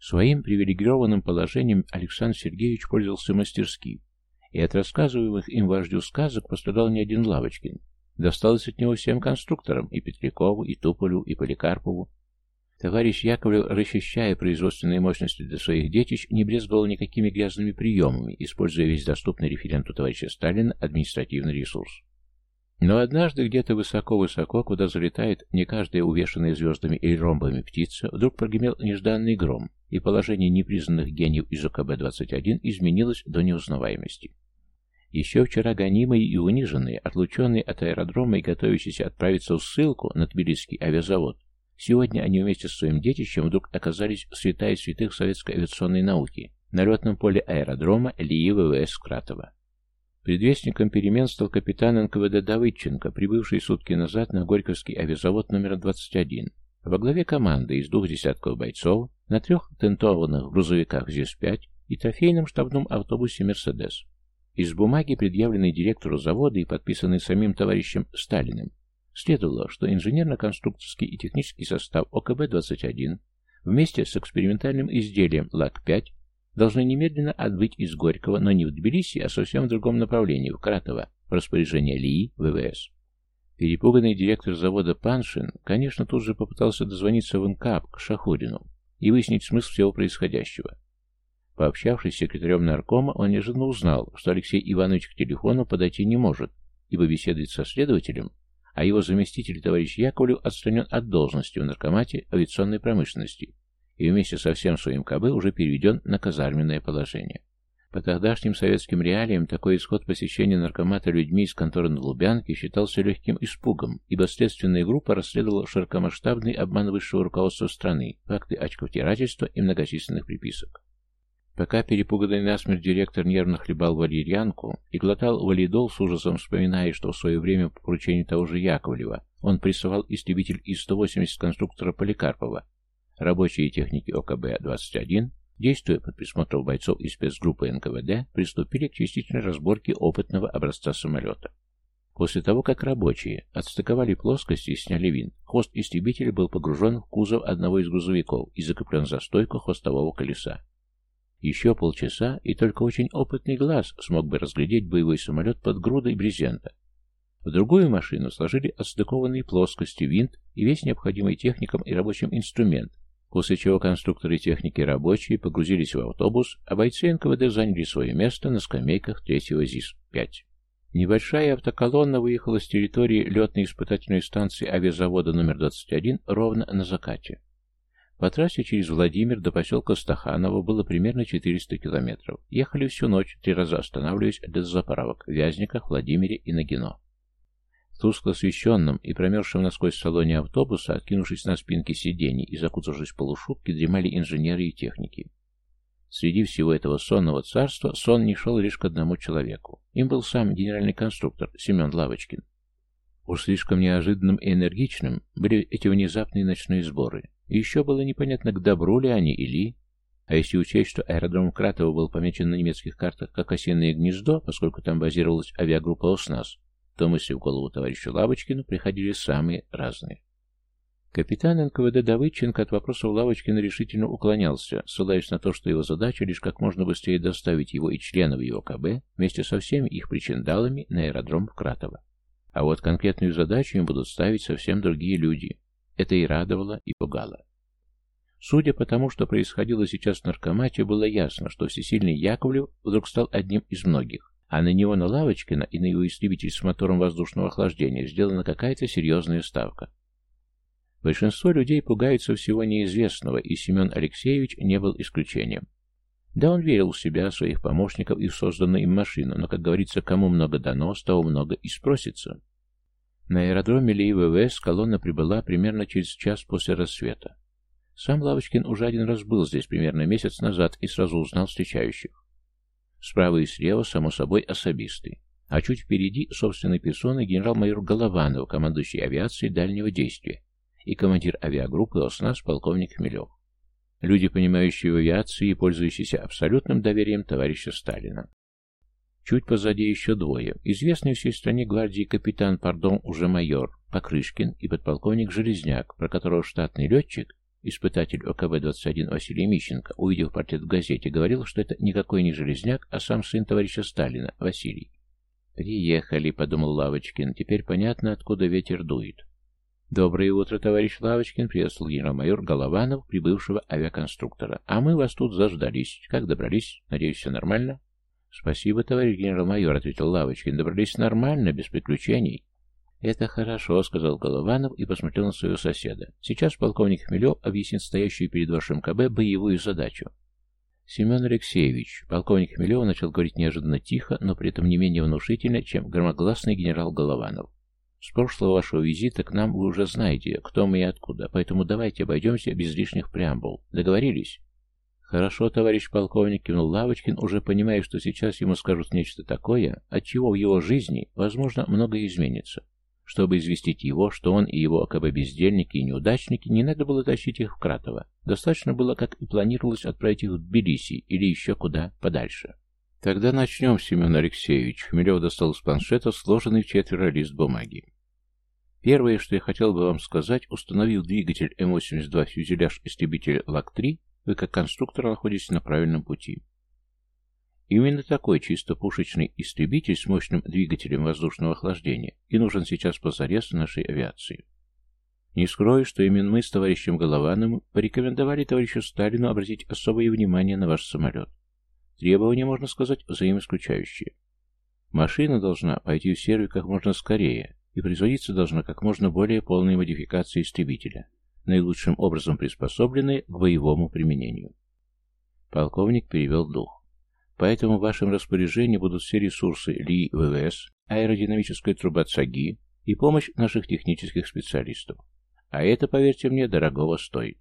Своим привилегированным положением Александр Сергеевич пользовался мастерски, и от рассказываемых им вождю сказок пострадал не один Лавочкин. Досталось от него всем конструкторам, и Петрякову, и Туполю, и Поликарпову, Товарищ Яковлев, расчищая производственные мощности для своих детищ, не брезговал никакими грязными приемами, используя весь доступный референту товарища Сталина административный ресурс. Но однажды где-то высоко-высоко, куда залетает не каждая увешанная звездами или ромбами птица, вдруг прогремел нежданный гром, и положение непризнанных гениев из ОКБ-21 изменилось до неузнаваемости. Еще вчера гонимые и униженные, отлученные от аэродрома и готовящиеся отправиться в ссылку на Тбилисский авиазавод, Сегодня они вместе с своим детищем вдруг оказались святая святых советской авиационной науки на летном поле аэродрома Лии ВВС Кратова. Предвестником перемен стал капитан НКВД Давыдченко, прибывший сутки назад на Горьковский авиазавод номер 21. Во главе команды из двух десятков бойцов на трех тентованных грузовиках ЗИС-5 и трофейном штабном автобусе «Мерседес». Из бумаги, предъявленной директору завода и подписанной самим товарищем Сталиным, Следовало, что инженерно-конструкторский и технический состав ОКБ-21 вместе с экспериментальным изделием ЛАК-5 должны немедленно отбыть из Горького, но не в Тбилиси, а совсем в другом направлении, в Кратово, в распоряжение ЛИИ ВВС. Перепуганный директор завода Паншин, конечно, тут же попытался дозвониться в НКАП к Шахурину и выяснить смысл всего происходящего. Пообщавшись с секретарем наркома, он неожиданно узнал, что Алексей Иванович к телефону подойти не может, ибо беседует со следователем а его заместитель товарищ Яковлев отстранен от должности в наркомате авиационной промышленности и вместе со всем своим КБ уже переведен на казарменное положение. По тогдашним советским реалиям такой исход посещения наркомата людьми из конторы на Лубянке считался легким испугом, ибо следственная группа расследовала широкомасштабный обман высшего руководства страны, факты очковтирательства и многочисленных приписок. Пока перепуганный насмерть директор нервно хлебал валерьянку и глотал валидол с ужасом, вспоминая, что в свое время по поручению того же Яковлева он прессовал истребитель И-180 конструктора Поликарпова, рабочие техники ОКБ-21, действуя под присмотром бойцов из спецгруппы НКВД, приступили к частичной разборке опытного образца самолета. После того, как рабочие отстыковали плоскости и сняли винт, хвост истребителя был погружен в кузов одного из грузовиков и закреплен за стойку хвостового колеса. Еще полчаса, и только очень опытный глаз смог бы разглядеть боевой самолет под грудой брезента. В другую машину сложили отстыкованные плоскости, винт и весь необходимый техникам и рабочим инструмент, после чего конструкторы техники рабочие погрузились в автобус, а бойцы НКВД заняли свое место на скамейках третьего ЗИС-5. Небольшая автоколонна выехала с территории летной испытательной станции авиазавода номер 21 ровно на закате. По трассе через Владимир до поселка Стаханово было примерно 400 километров. Ехали всю ночь, три раза останавливаясь для заправок в Вязниках, Владимире и Нагино. В тускло освещенном и промерзшем насквозь салоне автобуса, откинувшись на спинки сидений и закутавшись в полушубки, дремали инженеры и техники. Среди всего этого сонного царства сон не шел лишь к одному человеку. Им был сам генеральный конструктор Семен Лавочкин. Уж слишком неожиданным и энергичным были эти внезапные ночные сборы. И еще было непонятно, к добру ли они или... А если учесть, что аэродром Кратова был помечен на немецких картах как осеннее гнездо, поскольку там базировалась авиагруппа «Оснас», то мысли в голову товарища Лавочкину приходили самые разные. Капитан НКВД Давыдченко от вопросов Лавочкина решительно уклонялся, ссылаясь на то, что его задача лишь как можно быстрее доставить его и членов его КБ вместе со всеми их причиндалами на аэродром в Кратово. А вот конкретную задачу им будут ставить совсем другие люди, это и радовало, и пугало. Судя по тому, что происходило сейчас в наркомате, было ясно, что всесильный Яковлев вдруг стал одним из многих, а на него, на Лавочкина и на его истребитель с мотором воздушного охлаждения сделана какая-то серьезная ставка. Большинство людей пугаются всего неизвестного, и Семен Алексеевич не был исключением. Да, он верил в себя, своих помощников и в созданную им машину, но, как говорится, кому много дано, с того много и спросится. На аэродроме Ли ВВС колонна прибыла примерно через час после рассвета. Сам Лавочкин уже один раз был здесь примерно месяц назад и сразу узнал встречающих. Справа и слева, само собой, особисты. А чуть впереди собственной персоной генерал-майор Голованов, командующий авиацией дальнего действия, и командир авиагруппы ОСНАС полковник Хмелев. Люди, понимающие в авиации и пользующиеся абсолютным доверием товарища Сталина. Чуть позади еще двое. Известный всей стране гвардии капитан, пардон, уже майор, Покрышкин и подполковник Железняк, про которого штатный летчик, испытатель ОКБ-21 Василий Мищенко, увидев портрет в газете, говорил, что это никакой не Железняк, а сам сын товарища Сталина, Василий. «Приехали», — подумал Лавочкин, — «теперь понятно, откуда ветер дует». «Доброе утро, товарищ Лавочкин», — приветствовал генерал-майор Голованов, прибывшего авиаконструктора. «А мы вас тут заждались. Как добрались? Надеюсь, все нормально?» «Спасибо, товарищ генерал-майор», — ответил Лавочкин. «Добрались нормально, без приключений». «Это хорошо», — сказал Голованов и посмотрел на своего соседа. «Сейчас полковник Хмелев объяснит стоящую перед вашим КБ боевую задачу». Семен Алексеевич, полковник Хмелев начал говорить неожиданно тихо, но при этом не менее внушительно, чем громогласный генерал Голованов. С прошлого вашего визита к нам вы уже знаете, кто мы и откуда, поэтому давайте обойдемся без лишних преамбул. Договорились? Хорошо, товарищ полковник, кивнул Лавочкин, уже понимая, что сейчас ему скажут нечто такое, от чего в его жизни, возможно, многое изменится. Чтобы известить его, что он и его АКБ-бездельники и неудачники, не надо было тащить их в Кратово. Достаточно было, как и планировалось, отправить их в Тбилиси или еще куда подальше. Тогда начнем, Семен Алексеевич. Хмелев достал из планшета сложенный в четверо лист бумаги. Первое, что я хотел бы вам сказать, установив двигатель М-82 фюзеляж истребителя ЛАК-3, вы как конструктор находитесь на правильном пути. Именно такой чисто пушечный истребитель с мощным двигателем воздушного охлаждения и нужен сейчас позарез нашей авиации. Не скрою, что именно мы с товарищем Головановым порекомендовали товарищу Сталину обратить особое внимание на ваш самолет. Требования, можно сказать, взаимоисключающие. Машина должна пойти в сервис как можно скорее, и производиться должна как можно более полная модификация истребителя, наилучшим образом приспособленные к боевому применению. Полковник перевел дух. Поэтому в вашем распоряжении будут все ресурсы ЛИ ВВС, аэродинамическая труба ЦАГИ и помощь наших технических специалистов. А это, поверьте мне, дорогого стоит.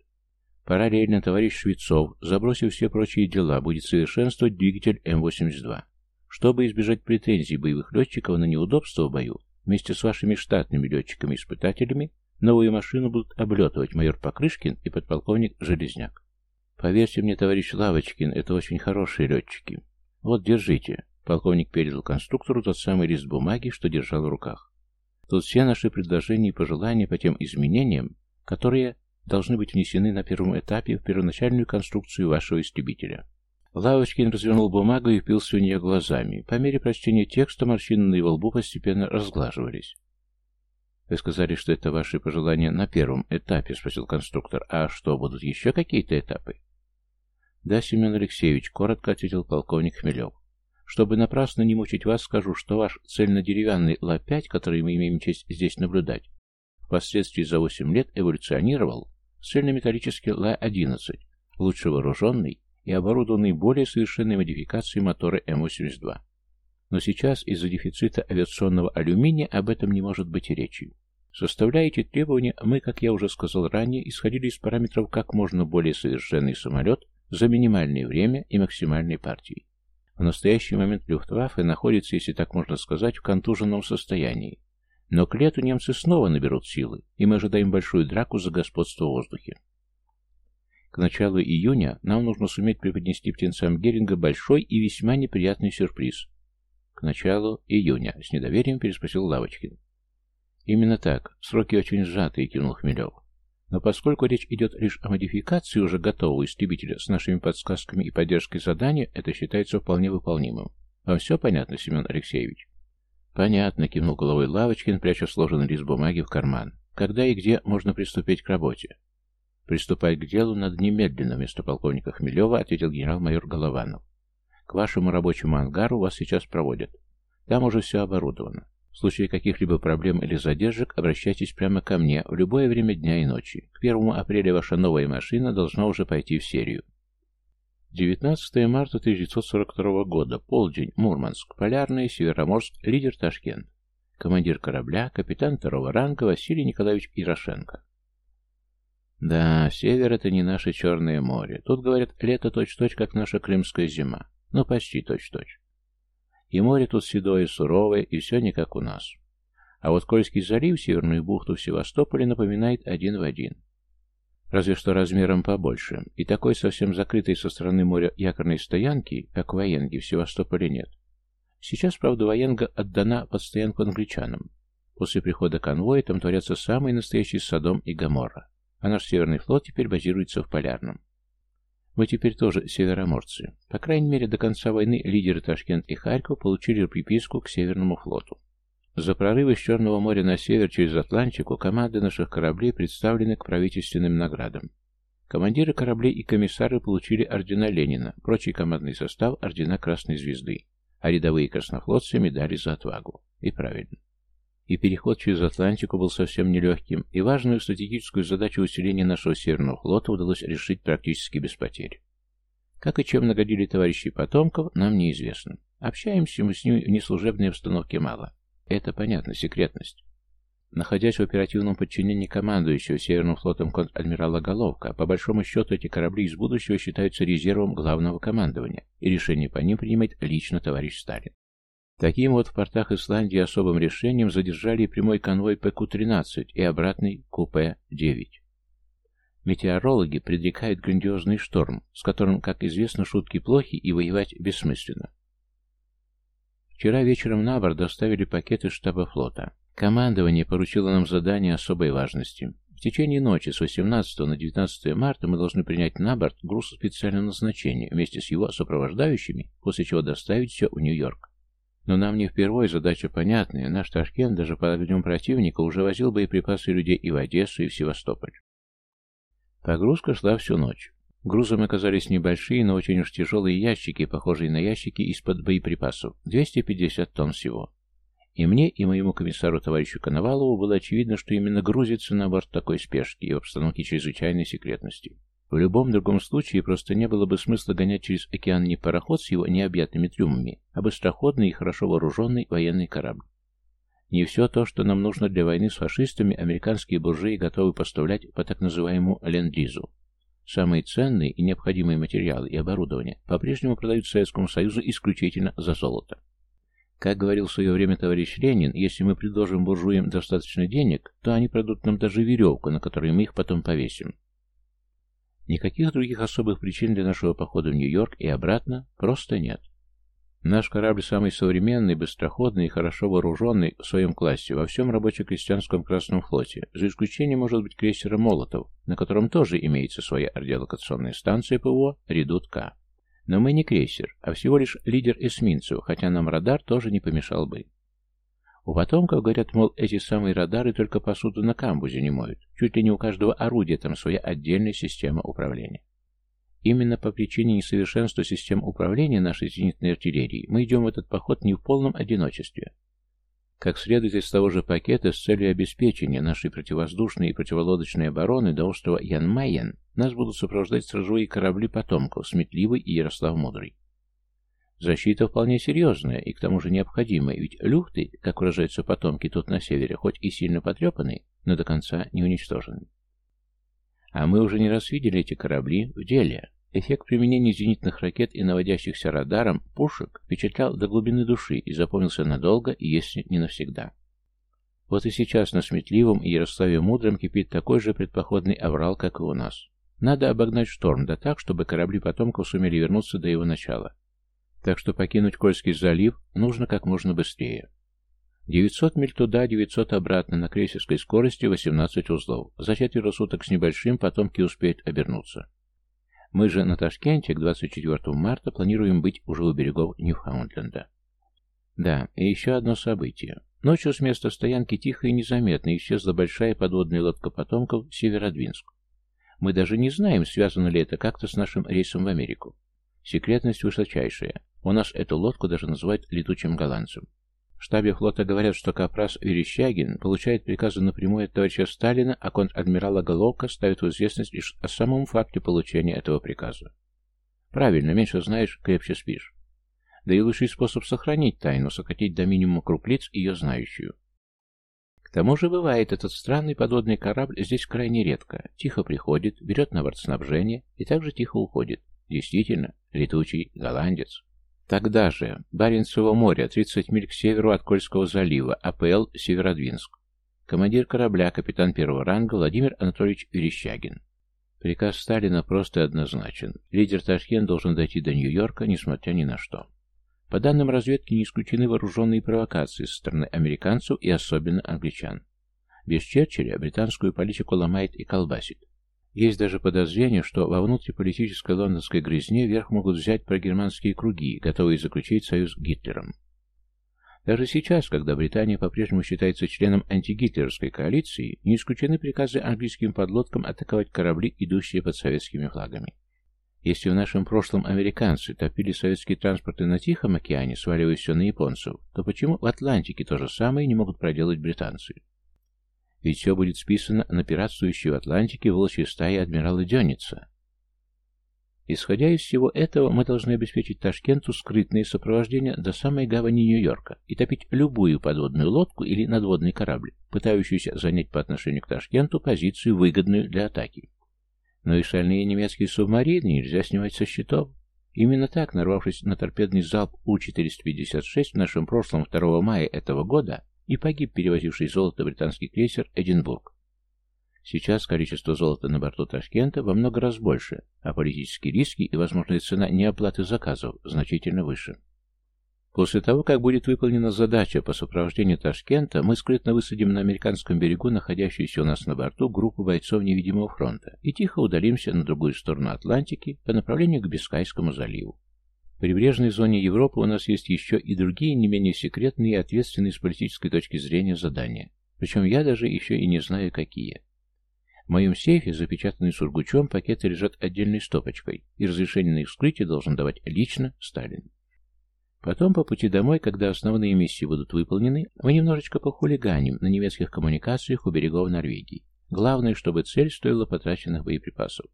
Параллельно товарищ Швецов, забросив все прочие дела, будет совершенствовать двигатель М-82. Чтобы избежать претензий боевых летчиков на неудобства в бою, вместе с вашими штатными летчиками-испытателями новую машину будут облетывать майор Покрышкин и подполковник Железняк. Поверьте мне, товарищ Лавочкин, это очень хорошие летчики. Вот, держите. Полковник передал конструктору тот самый лист бумаги, что держал в руках. Тут все наши предложения и пожелания по тем изменениям, которые должны быть внесены на первом этапе в первоначальную конструкцию вашего истребителя. Лавочкин развернул бумагу и впился в нее глазами. По мере прочтения текста морщины на его лбу постепенно разглаживались. «Вы сказали, что это ваши пожелания на первом этапе?» — спросил конструктор. «А что, будут еще какие-то этапы?» «Да, Семен Алексеевич», — коротко ответил полковник Хмелев. «Чтобы напрасно не мучить вас, скажу, что ваш цельнодеревянный Ла-5, который мы имеем честь здесь наблюдать, впоследствии за 8 лет эволюционировал в цельнометаллический Ла-11, лучше вооруженный и оборудованный более совершенной модификацией мотора М-82. Но сейчас из-за дефицита авиационного алюминия об этом не может быть и речи. Составляя эти требования, мы, как я уже сказал ранее, исходили из параметров как можно более совершенный самолет за минимальное время и максимальной партией. В настоящий момент Люфтваффе находится, если так можно сказать, в контуженном состоянии, но к лету немцы снова наберут силы, и мы ожидаем большую драку за господство в воздухе. К началу июня нам нужно суметь преподнести птенцам Геринга большой и весьма неприятный сюрприз. К началу июня, с недоверием переспросил Лавочкин. Именно так, сроки очень сжатые, кивнул Хмелев. Но поскольку речь идет лишь о модификации уже готового истребителя с нашими подсказками и поддержкой задания, это считается вполне выполнимым. Вам все понятно, Семен Алексеевич? «Понятно», — кивнул головой Лавочкин, пряча сложенный лист бумаги в карман. «Когда и где можно приступить к работе?» «Приступать к делу надо немедленно», — вместо полковника Хмелева ответил генерал-майор Голованов. «К вашему рабочему ангару вас сейчас проводят. Там уже все оборудовано. В случае каких-либо проблем или задержек обращайтесь прямо ко мне в любое время дня и ночи. К 1 апреля ваша новая машина должна уже пойти в серию». 19 марта 1942 года. Полдень. Мурманск. Полярный. Североморск. Лидер Ташкент. Командир корабля. Капитан второго ранга Василий Николаевич Ирошенко. Да, север — это не наше Черное море. Тут, говорят, лето точь-точь, как наша крымская зима. Ну, почти точь-точь. И море тут седое, суровое, и все не как у нас. А вот Кольский залив, северную бухту в Севастополе, напоминает один в один. Разве что размером побольше. И такой совсем закрытой со стороны моря якорной стоянки, как в Ваенге, в Севастополе нет. Сейчас, правда, Ваенга отдана под стоянку англичанам. После прихода конвоя там творятся самые настоящие Содом и Гоморра а наш Северный флот теперь базируется в Полярном. Мы теперь тоже североморцы. По крайней мере, до конца войны лидеры Ташкент и Харьков получили приписку к Северному флоту. За прорывы с Черного моря на север через Атлантику команды наших кораблей представлены к правительственным наградам. Командиры кораблей и комиссары получили ордена Ленина, прочий командный состав – ордена Красной Звезды, а рядовые краснофлотцы – медали за отвагу. И правильно и переход через Атлантику был совсем нелегким, и важную стратегическую задачу усиления нашего Северного флота удалось решить практически без потерь. Как и чем нагодили товарищи потомков, нам неизвестно. Общаемся мы с ними в неслужебной обстановке мало. Это понятно, секретность. Находясь в оперативном подчинении командующего Северным флотом контр-адмирала Головка, по большому счету эти корабли из будущего считаются резервом главного командования, и решение по ним принимает лично товарищ Сталин. Таким вот в портах Исландии особым решением задержали прямой конвой ПК-13 и обратный КУП-9. Метеорологи предрекают грандиозный шторм, с которым, как известно, шутки плохи и воевать бессмысленно. Вчера вечером на борт доставили пакеты штаба флота. Командование поручило нам задание особой важности. В течение ночи с 18 на 19 марта мы должны принять на борт груз специального назначения вместе с его сопровождающими, после чего доставить все в Нью-Йорк. Но нам не впервой задача понятная. Наш Ташкент даже под огнем противника уже возил боеприпасы людей и в Одессу, и в Севастополь. Погрузка шла всю ночь. Грузом оказались небольшие, но очень уж тяжелые ящики, похожие на ящики из-под боеприпасов. 250 тонн всего. И мне, и моему комиссару товарищу Коновалову было очевидно, что именно грузится на борт такой спешки и в обстановке чрезвычайной секретности. В любом другом случае просто не было бы смысла гонять через океан не пароход с его необъятными трюмами, а быстроходный и хорошо вооруженный военный корабль. Не все то, что нам нужно для войны с фашистами, американские буржуи готовы поставлять по так называемому ленд-лизу. Самые ценные и необходимые материалы и оборудование по-прежнему продают Советскому Союзу исключительно за золото. Как говорил в свое время товарищ Ленин, если мы предложим буржуям достаточно денег, то они продадут нам даже веревку, на которой мы их потом повесим. Никаких других особых причин для нашего похода в Нью-Йорк и обратно просто нет. Наш корабль самый современный, быстроходный и хорошо вооруженный в своем классе во всем рабоче-крестьянском Красном флоте, за исключением, может быть, крейсера «Молотов», на котором тоже имеется своя радиолокационная станция ПВО «Редут-К». Но мы не крейсер, а всего лишь лидер эсминцев, хотя нам радар тоже не помешал бы. У потомков говорят, мол, эти самые радары только посуду на камбузе не моют. Чуть ли не у каждого орудия там своя отдельная система управления. Именно по причине несовершенства систем управления нашей зенитной артиллерии мы идем в этот поход не в полном одиночестве. Как следует из того же пакета, с целью обеспечения нашей противовоздушной и противолодочной обороны до острова Янмайен нас будут сопровождать сторожевые корабли потомков Сметливый и Ярослав Мудрый. Защита вполне серьезная и к тому же необходимая, ведь люхты, как выражаются потомки тут на севере, хоть и сильно потрепаны, но до конца не уничтожены. А мы уже не раз видели эти корабли в деле. Эффект применения зенитных ракет и наводящихся радаром пушек впечатлял до глубины души и запомнился надолго, если не навсегда. Вот и сейчас на Сметливом и Ярославе Мудром кипит такой же предпоходный аврал, как и у нас. Надо обогнать шторм, да так, чтобы корабли потомков сумели вернуться до его начала. Так что покинуть Кольский залив нужно как можно быстрее. 900 миль туда, 900 обратно, на крейсерской скорости 18 узлов. За четверо суток с небольшим потомки успеют обернуться. Мы же на Ташкенте к 24 марта планируем быть уже у берегов Ньюфаундленда. Да, и еще одно событие. Ночью с места стоянки тихо и незаметно исчезла большая подводная лодка потомков Северодвинск. Мы даже не знаем, связано ли это как-то с нашим рейсом в Америку. Секретность высочайшая. У нас эту лодку даже называют летучим голландцем. В штабе флота говорят, что Капрас Верещагин получает приказы напрямую от товарища Сталина, а контр-адмирала Головка ставит в известность лишь о самом факте получения этого приказа. Правильно, меньше знаешь, крепче спишь. Да и лучший способ сохранить тайну, сократить до минимума круг лиц, ее знающую. К тому же бывает, этот странный подводный корабль здесь крайне редко. Тихо приходит, берет на борт снабжение и также тихо уходит. Действительно, летучий голландец. Тогда же, Баренцево море, 30 миль к северу от Кольского залива, АПЛ Северодвинск. Командир корабля, капитан первого ранга Владимир Анатольевич Верещагин. Приказ Сталина прост и однозначен. Лидер Ташкент должен дойти до Нью-Йорка, несмотря ни на что. По данным разведки, не исключены вооруженные провокации со стороны американцев и особенно англичан. Без Черчилля британскую политику ломает и колбасит. Есть даже подозрение, что во внутриполитической лондонской грязне верх могут взять прогерманские круги, готовые заключить союз с Гитлером. Даже сейчас, когда Британия по-прежнему считается членом антигитлеровской коалиции, не исключены приказы английским подлодкам атаковать корабли, идущие под советскими флагами. Если в нашем прошлом американцы топили советские транспорты на Тихом океане, сваливая все на японцев, то почему в Атлантике то же самое не могут проделать британцы? Ведь все будет списано на пиратствующие в Атлантике волчьи стаи адмирала Дёница. Исходя из всего этого, мы должны обеспечить Ташкенту скрытное сопровождение до самой гавани Нью-Йорка и топить любую подводную лодку или надводный корабль, пытающийся занять по отношению к Ташкенту позицию, выгодную для атаки. Но и шальные немецкие субмарины нельзя снимать со счетов. Именно так, нарвавшись на торпедный залп У-456 в нашем прошлом 2 мая этого года, и погиб перевозивший золото британский крейсер «Эдинбург». Сейчас количество золота на борту Ташкента во много раз больше, а политические риски и возможная цена неоплаты заказов значительно выше. После того, как будет выполнена задача по сопровождению Ташкента, мы скрытно высадим на американском берегу находящуюся у нас на борту группу бойцов невидимого фронта и тихо удалимся на другую сторону Атлантики по направлению к Бискайскому заливу. Прибрежной зоне Европы у нас есть еще и другие не менее секретные и ответственные с политической точки зрения задания. Причем я даже еще и не знаю, какие. В моем сейфе, запечатанный сургучом, пакеты лежат отдельной стопочкой, и разрешение на их вскрытие должен давать лично Сталин. Потом, по пути домой, когда основные миссии будут выполнены, мы немножечко похулиганим на немецких коммуникациях у берегов Норвегии. Главное, чтобы цель стоила потраченных боеприпасов.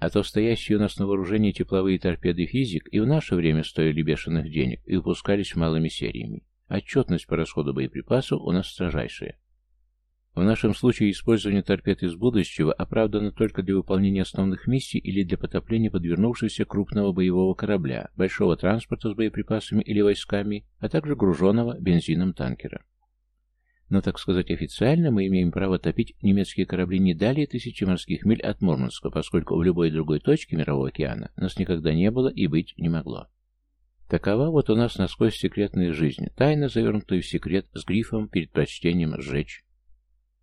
А то стоящие у нас на вооружении тепловые торпеды «Физик» и в наше время стоили бешеных денег и выпускались малыми сериями. Отчетность по расходу боеприпасов у нас строжайшая. В нашем случае использование торпед из будущего оправдано только для выполнения основных миссий или для потопления подвернувшегося крупного боевого корабля, большого транспорта с боеприпасами или войсками, а также груженного бензином танкера. Но, так сказать, официально мы имеем право топить немецкие корабли не далее тысячи морских миль от Мурманска, поскольку в любой другой точке Мирового океана нас никогда не было и быть не могло. Такова вот у нас насквозь секретная жизнь, тайно завернутая в секрет с грифом перед прочтением «сжечь».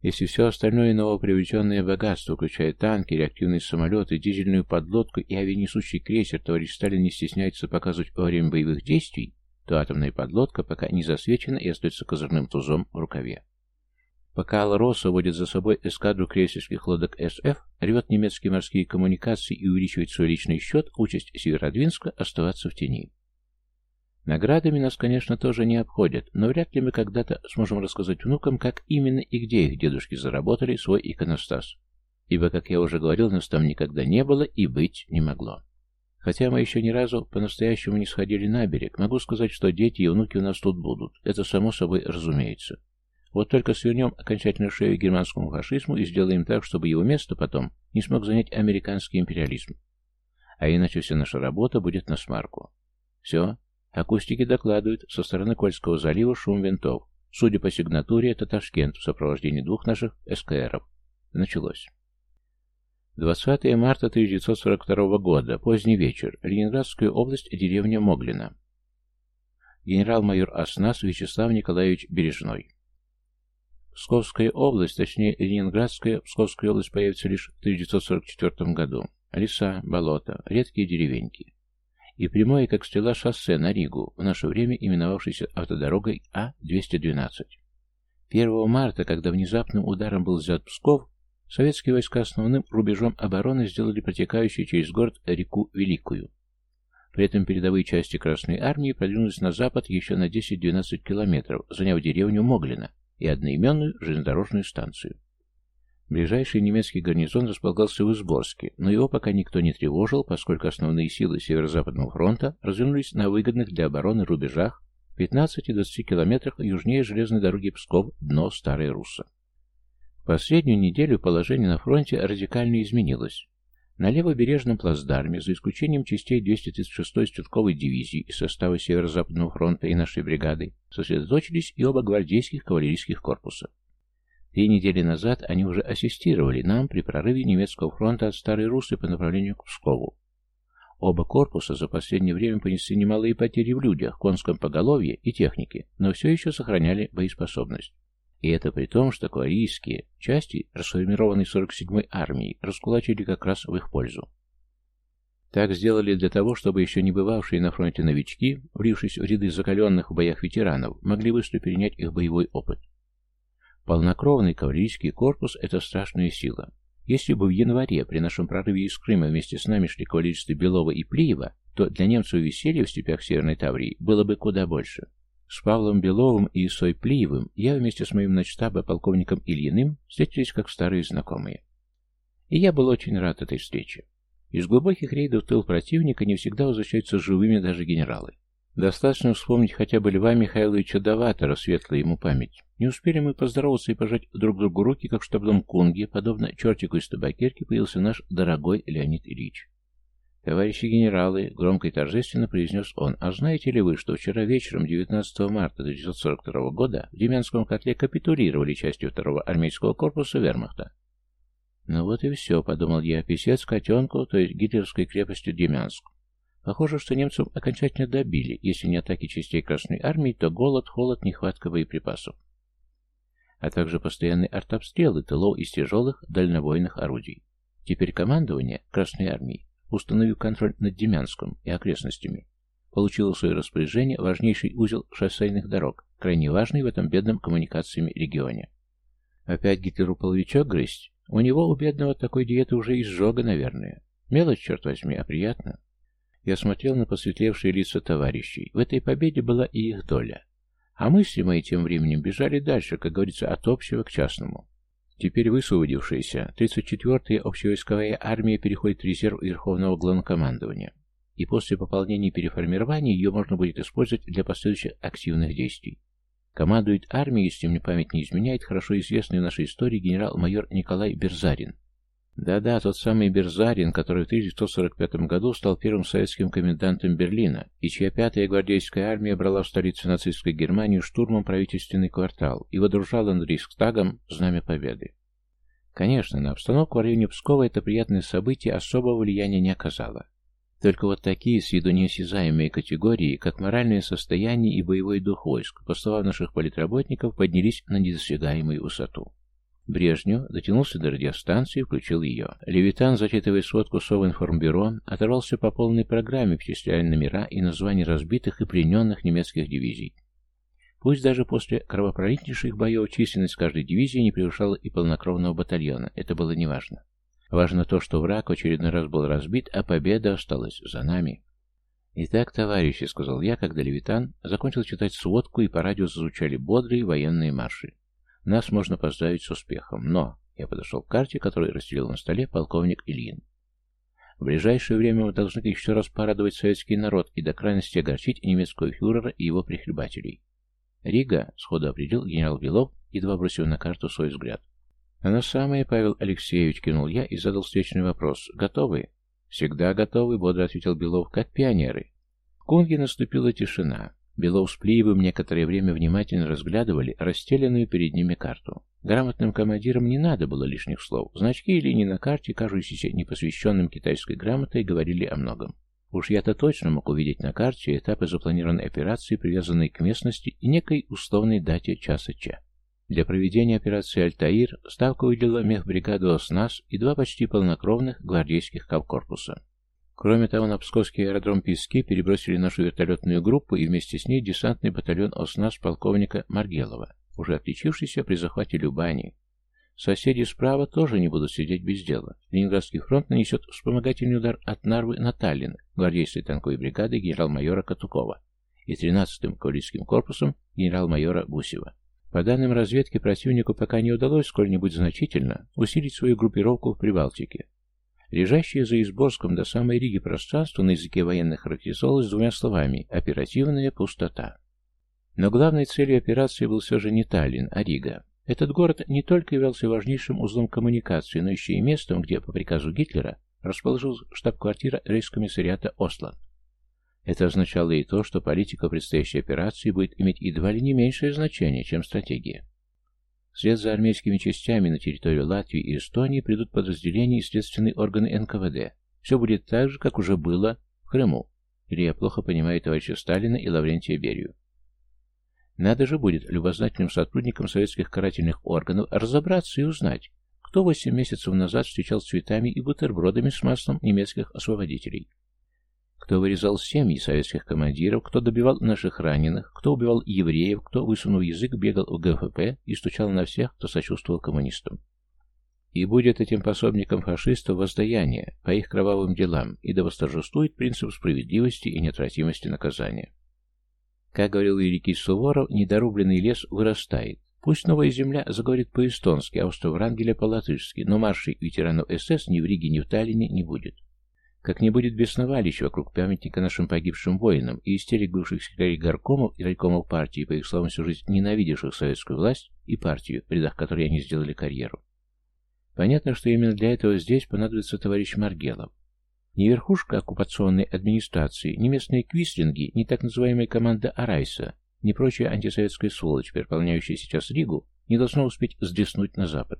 Если все остальное новоприобретенное богатство, включая танки, реактивные самолеты, дизельную подлодку и авианесущий крейсер, товарищ Сталин не стесняется показывать во время боевых действий, то атомная подлодка пока не засвечена и остается козырным тузом в рукаве. Пока Алроса водит за собой эскадру крейсерских лодок СФ, рвет немецкие морские коммуникации и увеличивает свой личный счет, участь Северодвинска оставаться в тени. Наградами нас, конечно, тоже не обходят, но вряд ли мы когда-то сможем рассказать внукам, как именно и где их дедушки заработали свой иконостас. Ибо, как я уже говорил, нас там никогда не было и быть не могло. Хотя мы еще ни разу по-настоящему не сходили на берег, могу сказать, что дети и внуки у нас тут будут. Это само собой разумеется. Вот только свернем окончательно шею германскому фашизму и сделаем так, чтобы его место потом не смог занять американский империализм. А иначе вся наша работа будет на смарку. Все, Акустики докладывают, со стороны Кольского залива шум винтов. Судя по сигнатуре, это Ташкент в сопровождении двух наших СКРов. Началось. 20 марта 1942 года, поздний вечер, Ленинградская область, деревня Моглина. Генерал-майор АСНАС Вячеслав Николаевич Бережной. Псковская область, точнее Ленинградская, Псковская область появится лишь в 1944 году. Леса, болота, редкие деревеньки и прямое, как стрела, шоссе на Ригу, в наше время именовавшейся автодорогой А-212. 1 марта, когда внезапным ударом был взят Псков, советские войска основным рубежом обороны сделали протекающую через город реку Великую. При этом передовые части Красной Армии продвинулись на запад еще на 10-12 километров, заняв деревню Моглина и одноименную железнодорожную станцию. Ближайший немецкий гарнизон располагался в Изборске, но его пока никто не тревожил, поскольку основные силы Северо-Западного фронта развернулись на выгодных для обороны рубежах в 15-20 километрах южнее железной дороги Псков, дно Старой Русса. Последнюю неделю положение на фронте радикально изменилось. На левобережном плацдарме, за исключением частей 236-й стрелковой дивизии из состава Северо-Западного фронта и нашей бригады, сосредоточились и оба гвардейских кавалерийских корпуса. Три недели назад они уже ассистировали нам при прорыве немецкого фронта от Старой Русы по направлению к Пскову. Оба корпуса за последнее время понесли немалые потери в людях, конском поголовье и технике, но все еще сохраняли боеспособность. И это при том, что кавалерийские части, расформированные 47-й армией, раскулачили как раз в их пользу. Так сделали для того, чтобы еще не бывавшие на фронте новички, влившись в ряды закаленных в боях ветеранов, могли быстро перенять их боевой опыт. Полнокровный кавалерийский корпус – это страшная сила. Если бы в январе при нашем прорыве из Крыма вместе с нами шли кавалеристы Белова и Плиева, то для немцев веселья в степях Северной Таврии было бы куда больше. С Павлом Беловым и Исой Плиевым я вместе с моим начштаба полковником Ильиным встретились как старые знакомые. И я был очень рад этой встрече. Из глубоких рейдов тыл противника не всегда возвращаются живыми даже генералы. Достаточно вспомнить хотя бы Льва Михайловича Даватора, светлая ему память. Не успели мы поздороваться и пожать друг другу руки, как в штабном кунге, подобно чертику из табакерки, появился наш дорогой Леонид Ильич. «Товарищи генералы», — громко и торжественно произнес он, «а знаете ли вы, что вчера вечером, 19 марта 1942 года, в Демянском котле капитулировали частью второго армейского корпуса вермахта?» «Ну вот и все», — подумал я, — «писец котенку, то есть гитлеровской крепостью Демянск. Похоже, что немцев окончательно добили, если не атаки частей Красной Армии, то голод, холод, нехватка боеприпасов. А также постоянные артобстрелы тылов из тяжелых дальнобойных орудий. Теперь командование Красной Армии, установив контроль над Демянском и окрестностями, получило в свое распоряжение важнейший узел шоссейных дорог, крайне важный в этом бедном коммуникациями регионе. Опять Гитлеру половичок грызть? У него, у бедного, такой диеты уже изжога, наверное. Мелочь, черт возьми, а приятно. Я смотрел на посветлевшие лица товарищей. В этой победе была и их доля. А мысли мои тем временем бежали дальше, как говорится, от общего к частному. Теперь высвободившаяся 34-я общевойсковая армия переходит в резерв Верховного Главнокомандования. И после пополнения и переформирования ее можно будет использовать для последующих активных действий. Командует армией, если мне память не изменяет, хорошо известный в нашей истории генерал-майор Николай Берзарин, да-да, тот самый Берзарин, который в 1945 году стал первым советским комендантом Берлина, и чья пятая гвардейская армия брала в столице нацистской Германии штурмом правительственный квартал и водружала над Рейхстагом знамя победы. Конечно, на обстановку в районе Пскова это приятное событие особого влияния не оказало. Только вот такие с виду неосязаемые категории, как моральное состояние и боевой дух войск, по словам наших политработников, поднялись на недосягаемую высоту. Брежнев дотянулся до радиостанции и включил ее. Левитан, зачитывая сводку Совинформбюро, оторвался по полной программе, перечисляя номера и названия разбитых и плененных немецких дивизий. Пусть даже после кровопролитнейших боев численность каждой дивизии не превышала и полнокровного батальона, это было неважно. Важно то, что враг в очередной раз был разбит, а победа осталась за нами. «Итак, товарищи», — сказал я, когда Левитан закончил читать сводку, и по радио зазвучали бодрые военные марши. Нас можно поздравить с успехом, но... Я подошел к карте, которую расстелил на столе полковник Ильин. В ближайшее время мы должны еще раз порадовать советский народ и до крайности огорчить немецкого фюрера и его прихлебателей. Рига, сходу определил генерал Белов, едва бросив на карту свой взгляд. «Оно самое, Павел Алексеевич», — кинул я и задал встречный вопрос. «Готовы?» «Всегда готовы», — бодро ответил Белов, — «как пионеры». В Кунге наступила тишина. Белов с Плиевым некоторое время внимательно разглядывали расстеленную перед ними карту. Грамотным командирам не надо было лишних слов. Значки и линии на карте, кажущиеся непосвященным китайской грамотой, говорили о многом. Уж я-то точно мог увидеть на карте этапы запланированной операции, привязанной к местности и некой условной дате часа Ч. Для проведения операции «Альтаир» Ставка выделила мехбригаду «Оснас» и два почти полнокровных гвардейских кавкорпуса. Кроме того, на Псковский аэродром Пески перебросили нашу вертолетную группу и вместе с ней десантный батальон ОСНАС полковника Маргелова, уже отличившийся при захвате Любани. Соседи справа тоже не будут сидеть без дела. Ленинградский фронт нанесет вспомогательный удар от Нарвы на Таллин, гвардейской танковой бригады генерал-майора Катукова и 13-м кавалерийским корпусом генерал-майора Гусева. По данным разведки, противнику пока не удалось сколь-нибудь значительно усилить свою группировку в Прибалтике. Лежащее за Изборском до самой Риги пространство на языке военных характеризовалось двумя словами «оперативная пустота». Но главной целью операции был все же не Таллин, а Рига. Этот город не только являлся важнейшим узлом коммуникации, но еще и местом, где по приказу Гитлера расположилась штаб-квартира рейхскомиссариата Осланд. Это означало и то, что политика предстоящей операции будет иметь едва ли не меньшее значение, чем стратегия. Вслед за армейскими частями на территорию Латвии и Эстонии придут подразделения и следственные органы НКВД. Все будет так же, как уже было в Крыму. Или я плохо понимаю товарища Сталина и Лаврентия Берию. Надо же будет любознательным сотрудникам советских карательных органов разобраться и узнать, кто восемь месяцев назад встречал цветами и бутербродами с маслом немецких освободителей кто вырезал семьи советских командиров, кто добивал наших раненых, кто убивал евреев, кто, высунув язык, бегал в ГФП и стучал на всех, кто сочувствовал коммунистам. И будет этим пособником фашистов воздаяние по их кровавым делам, и да восторжествует принцип справедливости и неотвратимости наказания. Как говорил великий Суворов, недорубленный лес вырастает. Пусть новая земля заговорит по-эстонски, а остров Врангеля по-латышски, но маршей ветеранов СС ни в Риге, ни в Таллине не будет. Как не будет бесновалищ вокруг памятника нашим погибшим воинам и истерик бывших секретарей горкомов и райкомов партии, по их словам, всю жизнь ненавидевших советскую власть и партию, в рядах которой они сделали карьеру. Понятно, что именно для этого здесь понадобится товарищ Маргелов. Ни верхушка оккупационной администрации, ни местные квислинги, ни так называемая команда Арайса, ни прочая антисоветская сволочь, переполняющая сейчас Ригу, не должно успеть сдеснуть на запад.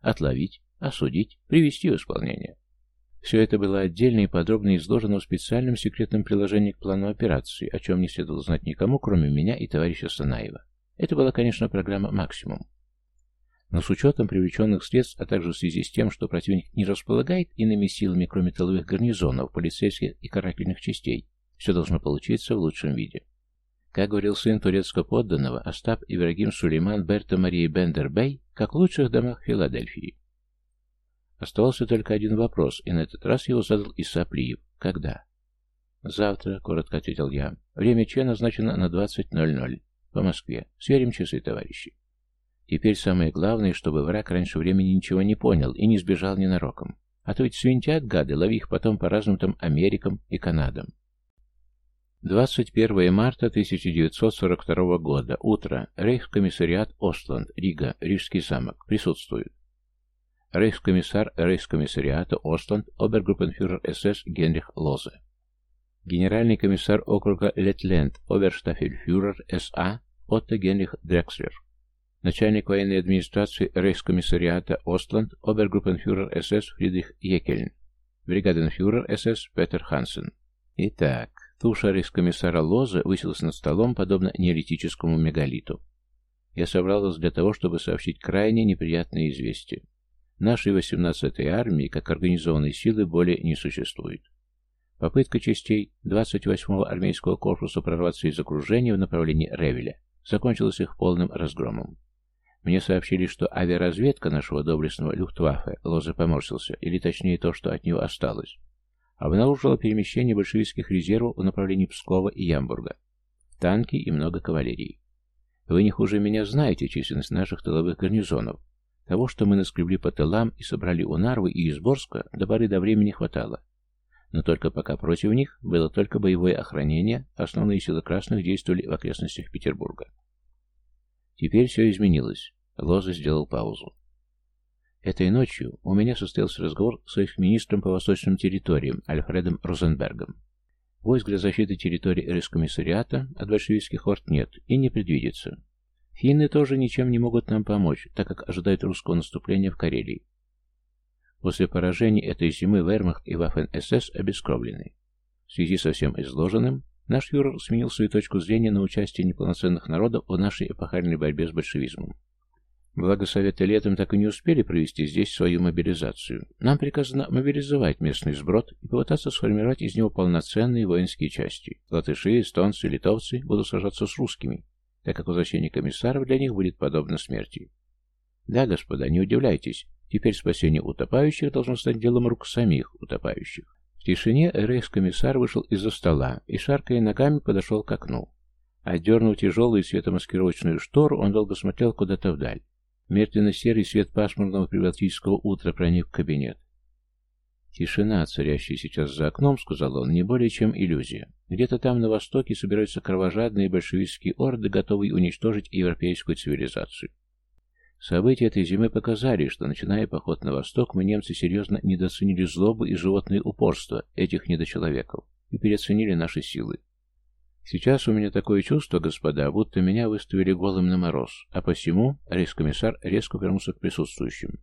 Отловить, осудить, привести в исполнение. Все это было отдельно и подробно изложено в специальном секретном приложении к плану операции, о чем не следовало знать никому, кроме меня и товарища Санаева. Это была, конечно, программа «Максимум». Но с учетом привлеченных средств, а также в связи с тем, что противник не располагает иными силами, кроме тыловых гарнизонов, полицейских и карательных частей, все должно получиться в лучшем виде. Как говорил сын турецкого подданного Остап Ибрагим Сулейман Берта Марии Бендер-Бей, как в лучших домах Филадельфии. Оставался только один вопрос, и на этот раз его задал Иса Плиев. «Когда?» «Завтра», — коротко ответил я. «Время Че назначено на 20.00. По Москве. Сверим часы, товарищи». Теперь самое главное, чтобы враг раньше времени ничего не понял и не сбежал ненароком. А то ведь свинтят гады, лови их потом по разным там Америкам и Канадам. 21 марта 1942 года. Утро. Рейхскомиссариат Остланд, Рига, Рижский замок. Присутствует. Рейхскомиссар Рейхскомиссариата Остланд, обергруппенфюрер СС Генрих Лозе. Генеральный комиссар округа Летленд, оберштафельфюрер СА Отто Генрих Дрекслер. Начальник военной администрации Рейхскомиссариата Остланд, обергруппенфюрер СС Фридрих Екельн. Бригаденфюрер СС Петер Хансен. Итак, туша рейхскомиссара Лоза высилась над столом, подобно неолитическому мегалиту. Я собралась для того, чтобы сообщить крайне неприятное известие. Нашей 18-й армии, как организованной силы, более не существует. Попытка частей 28-го армейского корпуса прорваться из окружения в направлении Ревеля закончилась их полным разгромом. Мне сообщили, что авиаразведка нашего доблестного Люфтваффе, Лоза поморщился, или точнее то, что от него осталось, обнаружила перемещение большевистских резервов в направлении Пскова и Ямбурга. Танки и много кавалерии. Вы не хуже меня знаете численность наших тыловых гарнизонов, того, что мы наскребли по тылам и собрали у Нарвы и Изборска, до поры до времени хватало. Но только пока против них было только боевое охранение, основные силы красных действовали в окрестностях Петербурга. Теперь все изменилось. Лоза сделал паузу. Этой ночью у меня состоялся разговор с их министром по восточным территориям Альфредом Розенбергом. Войск для защиты территории Рейскомиссариата от большевистских орд нет и не предвидится. Финны тоже ничем не могут нам помочь, так как ожидают русского наступления в Карелии. После поражения этой зимы Вермахт и Waffen-СС обескровлены. В связи со всем изложенным, наш фюрер сменил свою точку зрения на участие неполноценных народов в нашей эпохальной борьбе с большевизмом. Благо Советы летом так и не успели провести здесь свою мобилизацию. Нам приказано мобилизовать местный сброд и попытаться сформировать из него полноценные воинские части. Латыши, эстонцы, литовцы будут сражаться с русскими, так как возвращение комиссаров для них будет подобно смерти. Да, господа, не удивляйтесь, теперь спасение утопающих должно стать делом рук самих утопающих. В тишине рейс-комиссар вышел из-за стола и, шаркая ногами, подошел к окну. Отдернув тяжелую светомаскировочную штору, он долго смотрел куда-то вдаль. Мертвенно-серый свет пасмурного прибалтийского утра проник в кабинет. «Тишина, царящая сейчас за окном», — сказал он, — «не более чем иллюзия. Где-то там, на востоке, собираются кровожадные большевистские орды, готовые уничтожить европейскую цивилизацию. События этой зимы показали, что, начиная поход на восток, мы, немцы, серьезно недооценили злобу и животное упорство этих недочеловеков и переоценили наши силы. Сейчас у меня такое чувство, господа, будто меня выставили голым на мороз, а посему рейхскомиссар резко вернулся к присутствующим.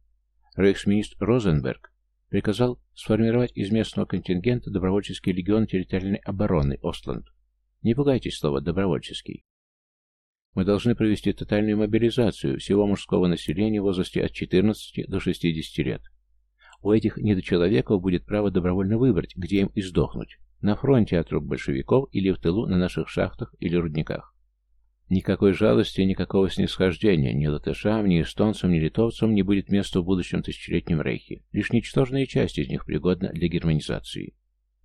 Рейхсминистр Розенберг приказал сформировать из местного контингента добровольческий легион территориальной обороны Остланд. Не пугайтесь слова «добровольческий». Мы должны провести тотальную мобилизацию всего мужского населения в возрасте от 14 до 60 лет. У этих недочеловеков будет право добровольно выбрать, где им издохнуть. На фронте от рук большевиков или в тылу на наших шахтах или рудниках. Никакой жалости, никакого снисхождения ни латышам, ни эстонцам, ни литовцам не будет места в будущем тысячелетнем рейхе. Лишь ничтожная часть из них пригодна для германизации.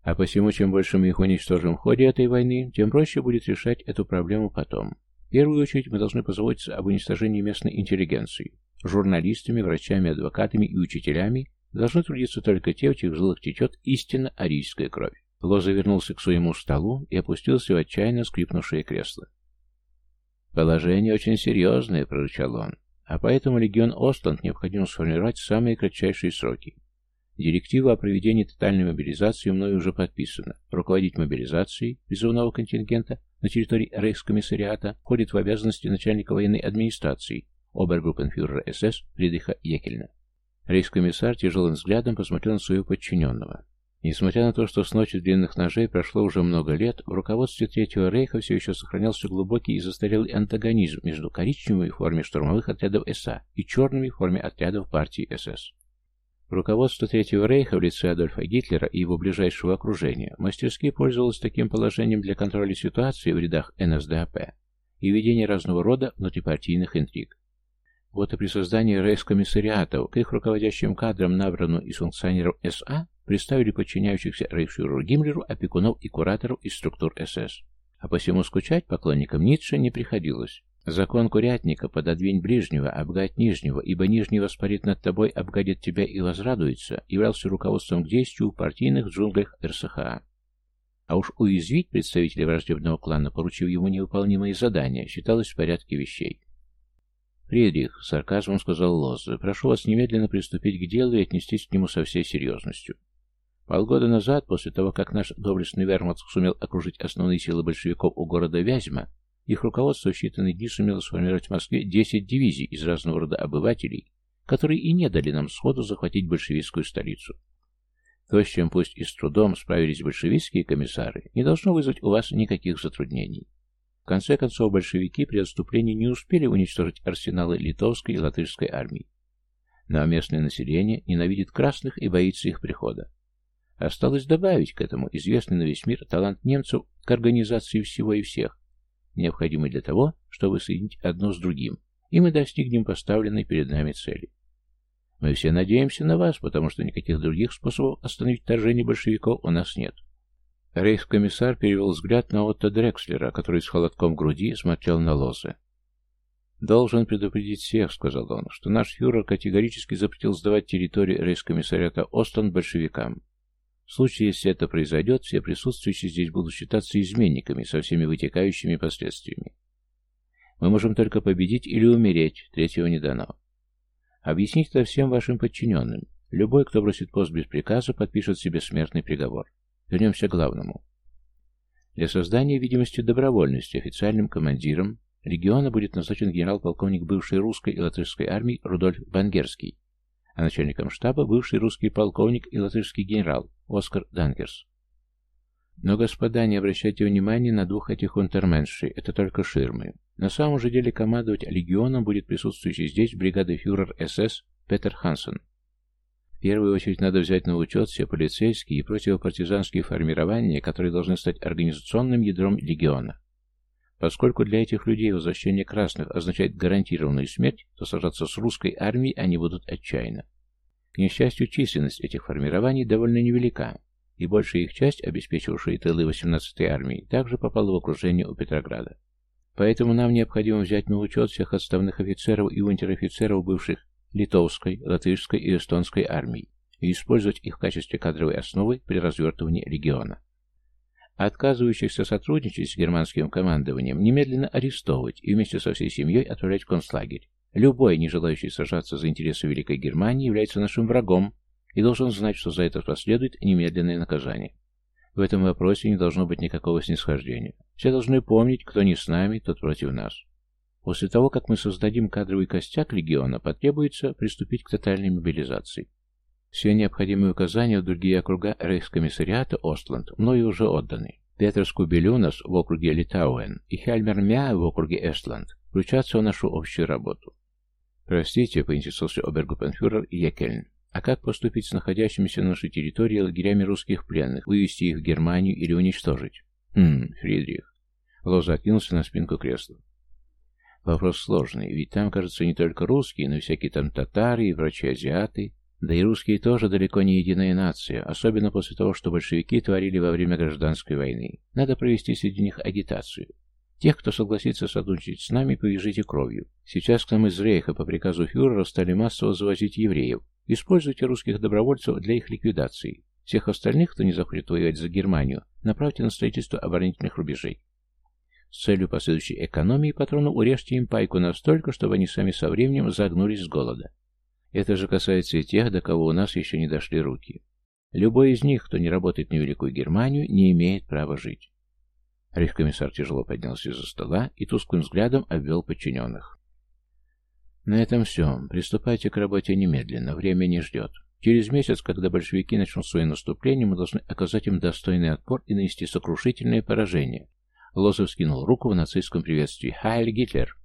А посему, чем больше мы их уничтожим в ходе этой войны, тем проще будет решать эту проблему потом. В первую очередь мы должны позаботиться об уничтожении местной интеллигенции. Журналистами, врачами, адвокатами и учителями должны трудиться только те, в чьих жилах течет истинно арийская кровь. Лоза вернулся к своему столу и опустился в отчаянно скрипнувшее кресло. «Положение очень серьезное», — прорычал он, «а поэтому легион Остланд необходимо сформировать в самые кратчайшие сроки. Директива о проведении тотальной мобилизации мною уже подписана. Руководить мобилизацией призывного контингента на территории Рейхскомиссариата входит в обязанности начальника военной администрации обергруппенфюрера СС Фридриха Екельна. Рейхскомиссар тяжелым взглядом посмотрел на своего подчиненного. Несмотря на то, что с ночи длинных ножей прошло уже много лет, в руководстве Третьего Рейха все еще сохранялся глубокий и застарелый антагонизм между коричневыми в форме штурмовых отрядов СА и черными в форме отрядов партии СС. Руководство Третьего Рейха в лице Адольфа Гитлера и его ближайшего окружения мастерски пользовалось таким положением для контроля ситуации в рядах НСДАП и ведения разного рода внутрипартийных интриг. Вот и при создании рейхскомиссариатов к их руководящим кадрам, набранным из функционеров СА, представили подчиняющихся рейхсфюреру Гиммлеру опекунов и кураторов из структур СС. А посему скучать поклонникам Ницше не приходилось. Закон курятника «пододвинь ближнего, обгадь нижнего, ибо нижний воспарит над тобой, обгадит тебя и возрадуется» являлся руководством к действию в партийных джунглях РСХА. А уж уязвить представителя враждебного клана, поручив ему невыполнимые задания, считалось в порядке вещей. «Фридрих», — сарказмом сказал Лоззе, — «прошу вас немедленно приступить к делу и отнестись к нему со всей серьезностью. Полгода назад, после того, как наш доблестный вермахт сумел окружить основные силы большевиков у города Вязьма, их руководство в считанные дни сумело сформировать в Москве 10 дивизий из разного рода обывателей, которые и не дали нам сходу захватить большевистскую столицу. То, с чем пусть и с трудом справились большевистские комиссары, не должно вызвать у вас никаких затруднений. В конце концов, большевики при отступлении не успели уничтожить арсеналы литовской и латышской армии. Но местное население ненавидит красных и боится их прихода. Осталось добавить к этому известный на весь мир талант немцев к организации всего и всех, необходимый для того, чтобы соединить одно с другим, и мы достигнем поставленной перед нами цели. Мы все надеемся на вас, потому что никаких других способов остановить вторжение большевиков у нас нет. Рейхскомиссар перевел взгляд на Отто Дрекслера, который с холодком груди смотрел на лозы. «Должен предупредить всех», — сказал он, — «что наш фюрер категорически запретил сдавать территорию рейхскомиссариата Остон большевикам. В случае, если это произойдет, все присутствующие здесь будут считаться изменниками со всеми вытекающими последствиями. Мы можем только победить или умереть, третьего не дано. Объясните это всем вашим подчиненным. Любой, кто бросит пост без приказа, подпишет себе смертный приговор. Вернемся к главному. Для создания видимости добровольности официальным командиром региона будет назначен генерал-полковник бывшей русской и латышской армии Рудольф Бангерский, а начальником штаба бывший русский полковник и латышский генерал Оскар Данкерс. Но, господа, не обращайте внимания на двух этих унтерменшей, это только ширмы. На самом же деле командовать легионом будет присутствующий здесь бригады фюрер СС Петер Хансен. В первую очередь надо взять на учет все полицейские и противопартизанские формирования, которые должны стать организационным ядром легиона. Поскольку для этих людей возвращение красных означает гарантированную смерть, то сражаться с русской армией они будут отчаянно. К несчастью, численность этих формирований довольно невелика, и большая их часть, обеспечивавшая тылы 18-й армии, также попала в окружение у Петрограда. Поэтому нам необходимо взять на учет всех отставных офицеров и унтер-офицеров бывших литовской, латышской и эстонской армий и использовать их в качестве кадровой основы при развертывании региона. Отказывающихся сотрудничать с германским командованием немедленно арестовывать и вместе со всей семьей отправлять в концлагерь. Любой, не желающий сражаться за интересы Великой Германии, является нашим врагом и должен знать, что за это последует немедленное наказание. В этом вопросе не должно быть никакого снисхождения. Все должны помнить, кто не с нами, тот против нас. После того, как мы создадим кадровый костяк легиона, потребуется приступить к тотальной мобилизации. Все необходимые указания в другие округа рейхскомиссариата Остланд мною уже отданы. Петерску Белюнас в округе Литауэн и Хельмер-Мя в округе Эстланд включатся в нашу общую работу. Простите, поинтересовался обергупенфюрер Екельн. А как поступить с находящимися на нашей территории лагерями русских пленных? Вывести их в Германию или уничтожить? Хм, Фридрих. Лоза откинулся на спинку кресла. Вопрос сложный, ведь там, кажется, не только русские, но и всякие там татары и врачи-азиаты. Да и русские тоже далеко не единая нация, особенно после того, что большевики творили во время гражданской войны. Надо провести среди них агитацию. Тех, кто согласится сотрудничать с нами, повяжите кровью. Сейчас к нам из Рейха по приказу фюрера стали массово завозить евреев. Используйте русских добровольцев для их ликвидации. Всех остальных, кто не захочет воевать за Германию, направьте на строительство оборонительных рубежей. С целью последующей экономии патрону урежьте им пайку настолько, чтобы они сами со временем загнулись с голода. Это же касается и тех, до кого у нас еще не дошли руки. Любой из них, кто не работает на Великую Германию, не имеет права жить. Рейхкомиссар тяжело поднялся из-за стола и тусклым взглядом обвел подчиненных. На этом все. Приступайте к работе немедленно. Время не ждет. Через месяц, когда большевики начнут свое наступление, мы должны оказать им достойный отпор и нанести сокрушительное поражение. Лозов скинул руку в нацистском приветствии. «Хайль Гитлер!»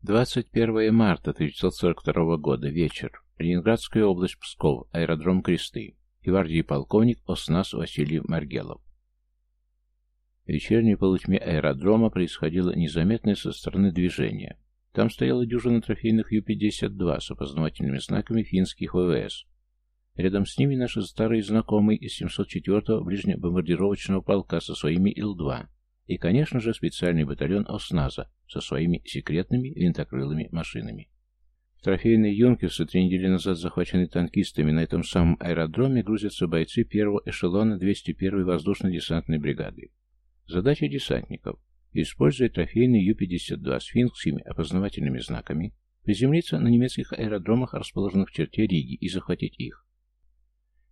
21 марта 1942 года. Вечер. Ленинградская область, Псков. Аэродром Кресты. Гвардии полковник Оснас Василий Маргелов. В вечерней полутьме аэродрома происходило незаметное со стороны движение. Там стояла дюжина трофейных Ю-52 с опознавательными знаками финских ВВС. Рядом с ними наши старые знакомые из 704-го ближнебомбардировочного полка со своими Ил-2 и, конечно же, специальный батальон ОСНАЗа со своими секретными винтокрылыми машинами. Трофейные юнкерсы, три недели назад захваченные танкистами на этом самом аэродроме, грузятся бойцы первого эшелона 201-й воздушно-десантной бригады. Задача десантников – используя трофейный Ю-52 с финскими опознавательными знаками, приземлиться на немецких аэродромах, расположенных в черте Риги, и захватить их.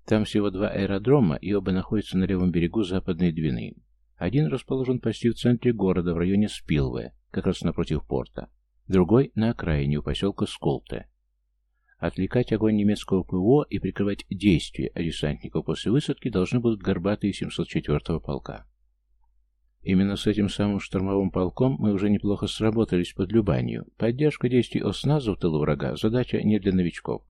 Там всего два аэродрома, и оба находятся на левом берегу Западной Двины. Один расположен почти в центре города, в районе Спилве, как раз напротив порта. Другой – на окраине, у поселка Сколте. Отвлекать огонь немецкого ПВО и прикрывать действия десантников после высадки должны будут горбатые 704-го полка. Именно с этим самым штурмовым полком мы уже неплохо сработались под Любанью. Поддержка действий ОСНАЗа в тылу врага – задача не для новичков.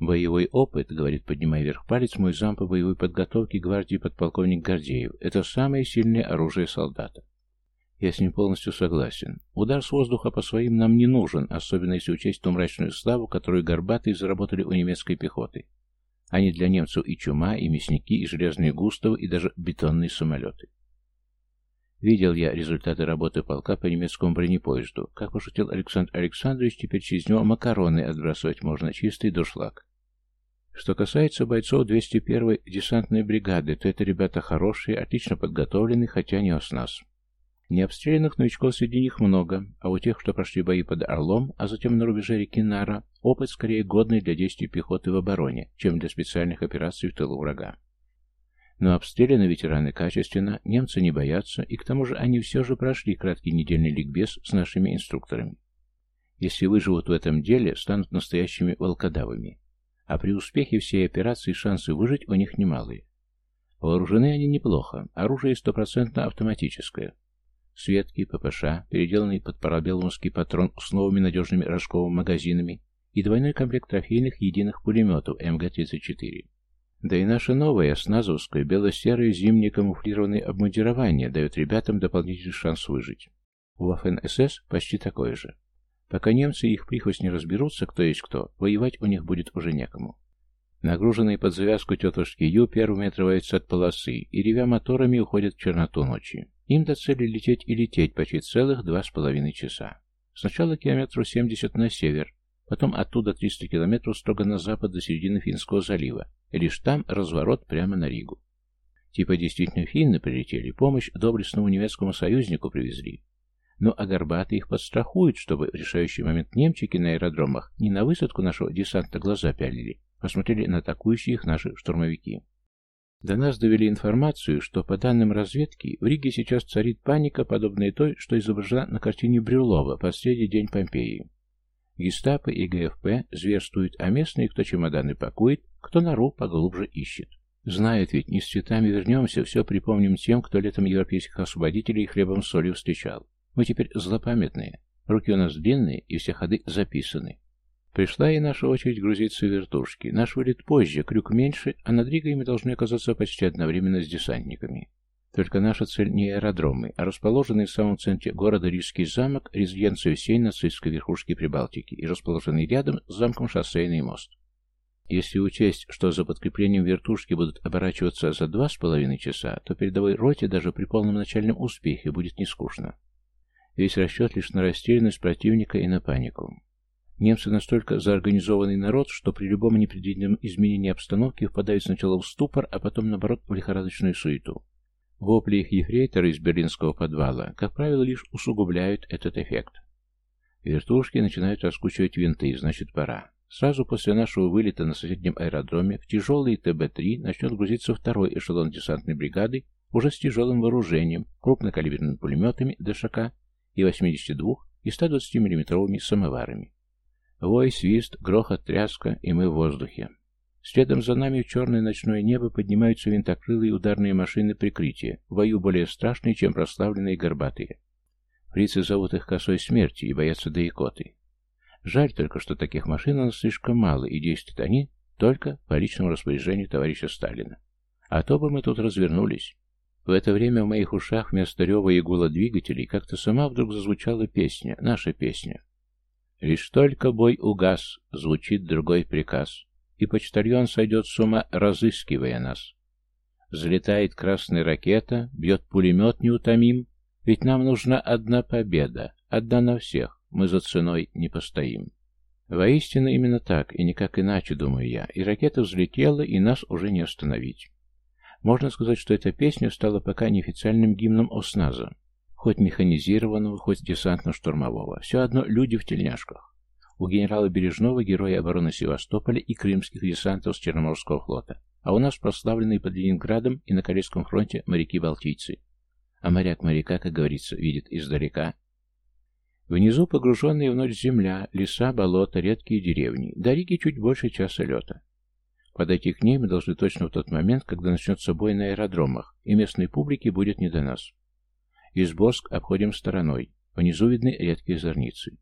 Боевой опыт, говорит, поднимая вверх палец, мой зам по боевой подготовке гвардии подполковник Гордеев, это самое сильное оружие солдата. Я с ним полностью согласен. Удар с воздуха по своим нам не нужен, особенно если учесть ту мрачную славу, которую горбатые заработали у немецкой пехоты. Они для немцев и чума, и мясники, и железные густавы, и даже бетонные самолеты. Видел я результаты работы полка по немецкому бронепоезду. Как пошутил Александр Александрович, теперь через него макароны отбрасывать можно, чистый душлаг. Что касается бойцов 201-й десантной бригады, то это ребята хорошие, отлично подготовленные, хотя не оснас. Необстрелянных новичков среди них много, а у тех, что прошли бои под Орлом, а затем на рубеже реки Нара, опыт скорее годный для действий пехоты в обороне, чем для специальных операций в тылу врага. Но обстреляны ветераны качественно, немцы не боятся, и к тому же они все же прошли краткий недельный ликбез с нашими инструкторами. Если выживут в этом деле, станут настоящими волкодавами. А при успехе всей операции шансы выжить у них немалые. Вооружены они неплохо, оружие стопроцентно автоматическое. Светки, ППШ, переделанный под парабеллумский патрон с новыми надежными рожковыми магазинами и двойной комплект трофейных единых пулеметов МГ-34. Да и наше новое, сназовское, бело-серое зимнее камуфлированное обмундирование дает ребятам дополнительный шанс выжить. У ФНСС почти такое же. Пока немцы и их прихвость не разберутся, кто есть кто, воевать у них будет уже некому. Нагруженные под завязку тетушки Ю первыми отрываются от полосы и, ревя моторами, уходят в черноту ночи. Им до цели лететь и лететь почти целых два с половиной часа. Сначала километров 70 на север, потом оттуда 300 километров строго на запад до середины Финского залива, и лишь там разворот прямо на Ригу. Типа действительно финны прилетели, помощь доблестному немецкому союзнику привезли. Ну а их подстрахуют, чтобы в решающий момент немчики на аэродромах не на высадку нашего десанта глаза пялили, посмотрели на атакующие их наши штурмовики. До нас довели информацию, что, по данным разведки, в Риге сейчас царит паника, подобная той, что изображена на картине Брюлова «Последний день Помпеи». Гестапо и ГФП зверствуют, а местные, кто чемоданы пакует, кто нору поглубже ищет. Знают ведь, не с цветами вернемся, все припомним тем, кто летом европейских освободителей хлебом солью встречал. Мы теперь злопамятные, руки у нас длинные и все ходы записаны. Пришла и наша очередь грузиться в вертушки. Наш вылет позже, крюк меньше, а над Ригой мы должны оказаться почти одновременно с десантниками. Только наша цель не аэродромы, а расположенный в самом центре города Рижский замок, резиденция всей нацистской верхушки Прибалтики и расположенный рядом с замком шоссейный мост. Если учесть, что за подкреплением вертушки будут оборачиваться за два с половиной часа, то передовой роте даже при полном начальном успехе будет не скучно. Весь расчет лишь на растерянность противника и на панику. Немцы настолько заорганизованный народ, что при любом непредвиденном изменении обстановки впадают сначала в ступор, а потом, наоборот, в лихорадочную суету. Вопли их ефрейтора из берлинского подвала, как правило, лишь усугубляют этот эффект. Вертушки начинают раскучивать винты, значит пора. Сразу после нашего вылета на соседнем аэродроме в тяжелый ТБ-3 начнет грузиться второй эшелон десантной бригады уже с тяжелым вооружением, крупнокалиберными пулеметами ДШК и 82 и 120 миллиметровыми самоварами. Вой, свист, грохот, тряска, и мы в воздухе. Следом за нами в черное ночное небо поднимаются винтокрылые ударные машины прикрытия, в бою более страшные, чем прославленные горбатые. Фрицы зовут их косой смерти и боятся до икоты. Жаль только, что таких машин у нас слишком мало, и действуют они только по личному распоряжению товарища Сталина. А то бы мы тут развернулись. В это время в моих ушах вместо рева и гула двигателей как-то сама вдруг зазвучала песня, наша песня. Лишь только бой угас, звучит другой приказ, и почтальон сойдет с ума, разыскивая нас. Взлетает красная ракета, бьет пулемет неутомим, ведь нам нужна одна победа, одна на всех, мы за ценой не постоим. Воистину именно так, и никак иначе, думаю я, и ракета взлетела, и нас уже не остановить. Можно сказать, что эта песня стала пока неофициальным гимном ОСНАЗа, Хоть механизированного, хоть десантно-штурмового. Все одно люди в тельняшках. У генерала Бережного, героя обороны Севастополя и крымских десантов с Черноморского флота. А у нас прославленные под Ленинградом и на Корейском фронте моряки-балтийцы. А моряк моряка, как говорится, видит издалека. Внизу погруженные в ночь земля, леса, болота, редкие деревни. До Риги чуть больше часа лета. Подойти к ней мы должны точно в тот момент, когда начнется бой на аэродромах, и местной публике будет не до нас. Изборск обходим стороной. Внизу видны редкие зорницы.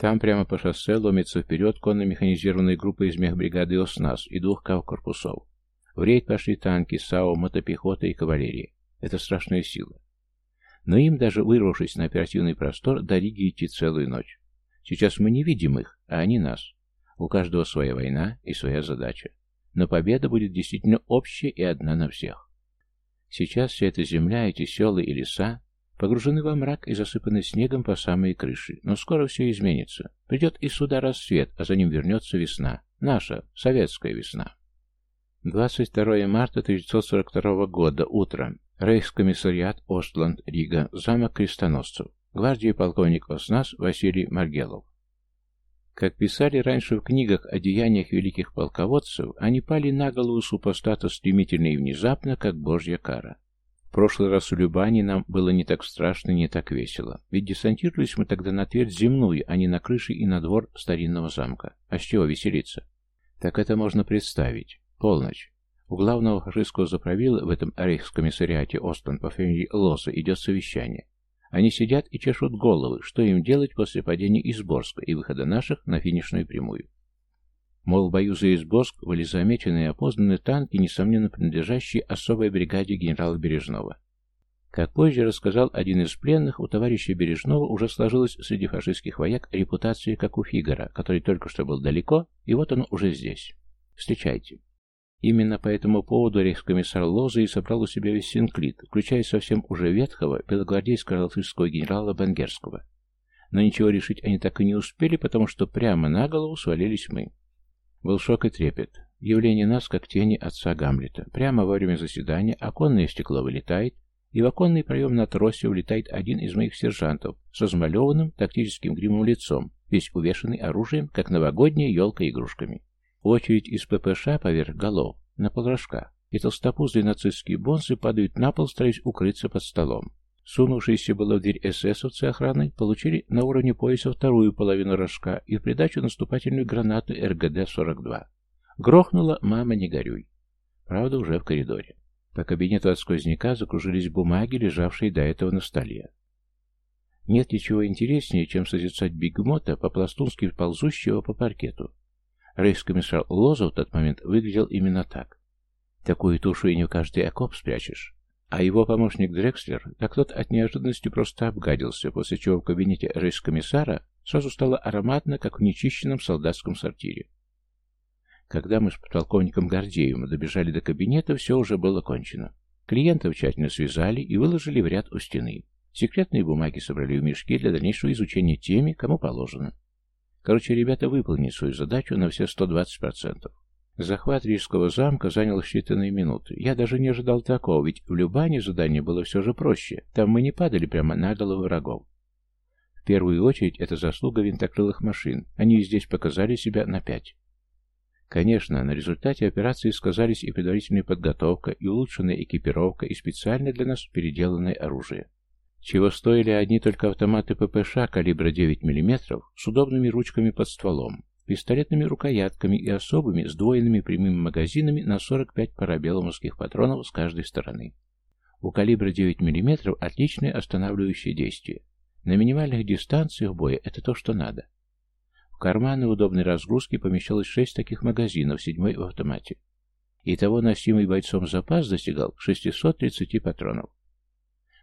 Там прямо по шоссе ломится вперед конно-механизированная группа из мехбригады ОСНАС и двух кавкорпусов. В рейд пошли танки, САУ, мотопехота и кавалерия. Это страшная сила. Но им, даже вырвавшись на оперативный простор, до Риги идти целую ночь. Сейчас мы не видим их, а они нас. У каждого своя война и своя задача. Но победа будет действительно общая и одна на всех. Сейчас вся эта земля, эти села и леса погружены во мрак и засыпаны снегом по самые крыши. Но скоро все изменится. Придет и сюда рассвет, а за ним вернется весна. Наша, советская весна. 22 марта 1942 года, утро. Рейхскомиссариат Остланд, Рига, замок крестоносцев. Гвардии полковник ОСНАС Василий Маргелов. Как писали раньше в книгах о деяниях великих полководцев, они пали на голову супостата стремительно и внезапно, как божья кара. В прошлый раз у Любани нам было не так страшно, не так весело. Ведь десантировались мы тогда на твердь земную, а не на крыше и на двор старинного замка. А с чего веселиться? Так это можно представить. Полночь. У главного фашистского заправила в этом рейхскомиссариате Остон по фамилии Лоса идет совещание. Они сидят и чешут головы, что им делать после падения Изборска и выхода наших на финишную прямую. Мол, в бою за Изборск были замечены и опознаны танки, несомненно принадлежащие особой бригаде генерала Бережного. Как позже рассказал один из пленных, у товарища Бережного уже сложилась среди фашистских вояк репутация, как у Фигара, который только что был далеко, и вот он уже здесь. Встречайте. Именно по этому поводу рейхскомиссар Лоза и собрал у себя весь синклит, включая совсем уже ветхого белогвардейского латышского генерала Бенгерского. Но ничего решить они так и не успели, потому что прямо на голову свалились мы. Был шок и трепет. Явление нас, как тени отца Гамлета. Прямо во время заседания оконное стекло вылетает, и в оконный проем на тросе улетает один из моих сержантов с размалеванным тактическим гримом лицом, весь увешанный оружием, как новогодняя елка игрушками. Очередь из ППШ поверх голов, на полрожка, и толстопузые нацистские бонсы падают на пол, стараясь укрыться под столом. Сунувшиеся было в дверь эсэсовцы охраны получили на уровне пояса вторую половину рожка и в придачу наступательную гранату РГД-42. Грохнула «Мама, не горюй». Правда, уже в коридоре. По кабинету от сквозняка закружились бумаги, лежавшие до этого на столе. Нет ничего интереснее, чем созерцать бигмота, по-пластунски ползущего по паркету. Рейхскомиссар Лоза в тот момент выглядел именно так. Такую тушу и не в каждый окоп спрячешь. А его помощник Дрекслер, так тот от неожиданности просто обгадился, после чего в кабинете рейс-комиссара сразу стало ароматно, как в нечищенном солдатском сортире. Когда мы с подполковником Гордеевым добежали до кабинета, все уже было кончено. Клиентов тщательно связали и выложили в ряд у стены. Секретные бумаги собрали в мешки для дальнейшего изучения теми, кому положено. Короче, ребята выполнили свою задачу на все 120%. Захват Рижского замка занял считанные минуты. Я даже не ожидал такого, ведь в Любане задание было все же проще. Там мы не падали прямо на головы врагов. В первую очередь, это заслуга винтокрылых машин. Они здесь показали себя на пять. Конечно, на результате операции сказались и предварительная подготовка, и улучшенная экипировка, и специально для нас переделанное оружие. Чего стоили одни только автоматы ППШ калибра 9 мм с удобными ручками под стволом пистолетными рукоятками и особыми сдвоенными прямыми магазинами на 45 парабеллумовских патронов с каждой стороны. У калибра 9 мм отличное останавливающее действие. На минимальных дистанциях боя это то, что надо. В карманы удобной разгрузки помещалось 6 таких магазинов, седьмой в автомате. Итого носимый бойцом запас достигал 630 патронов.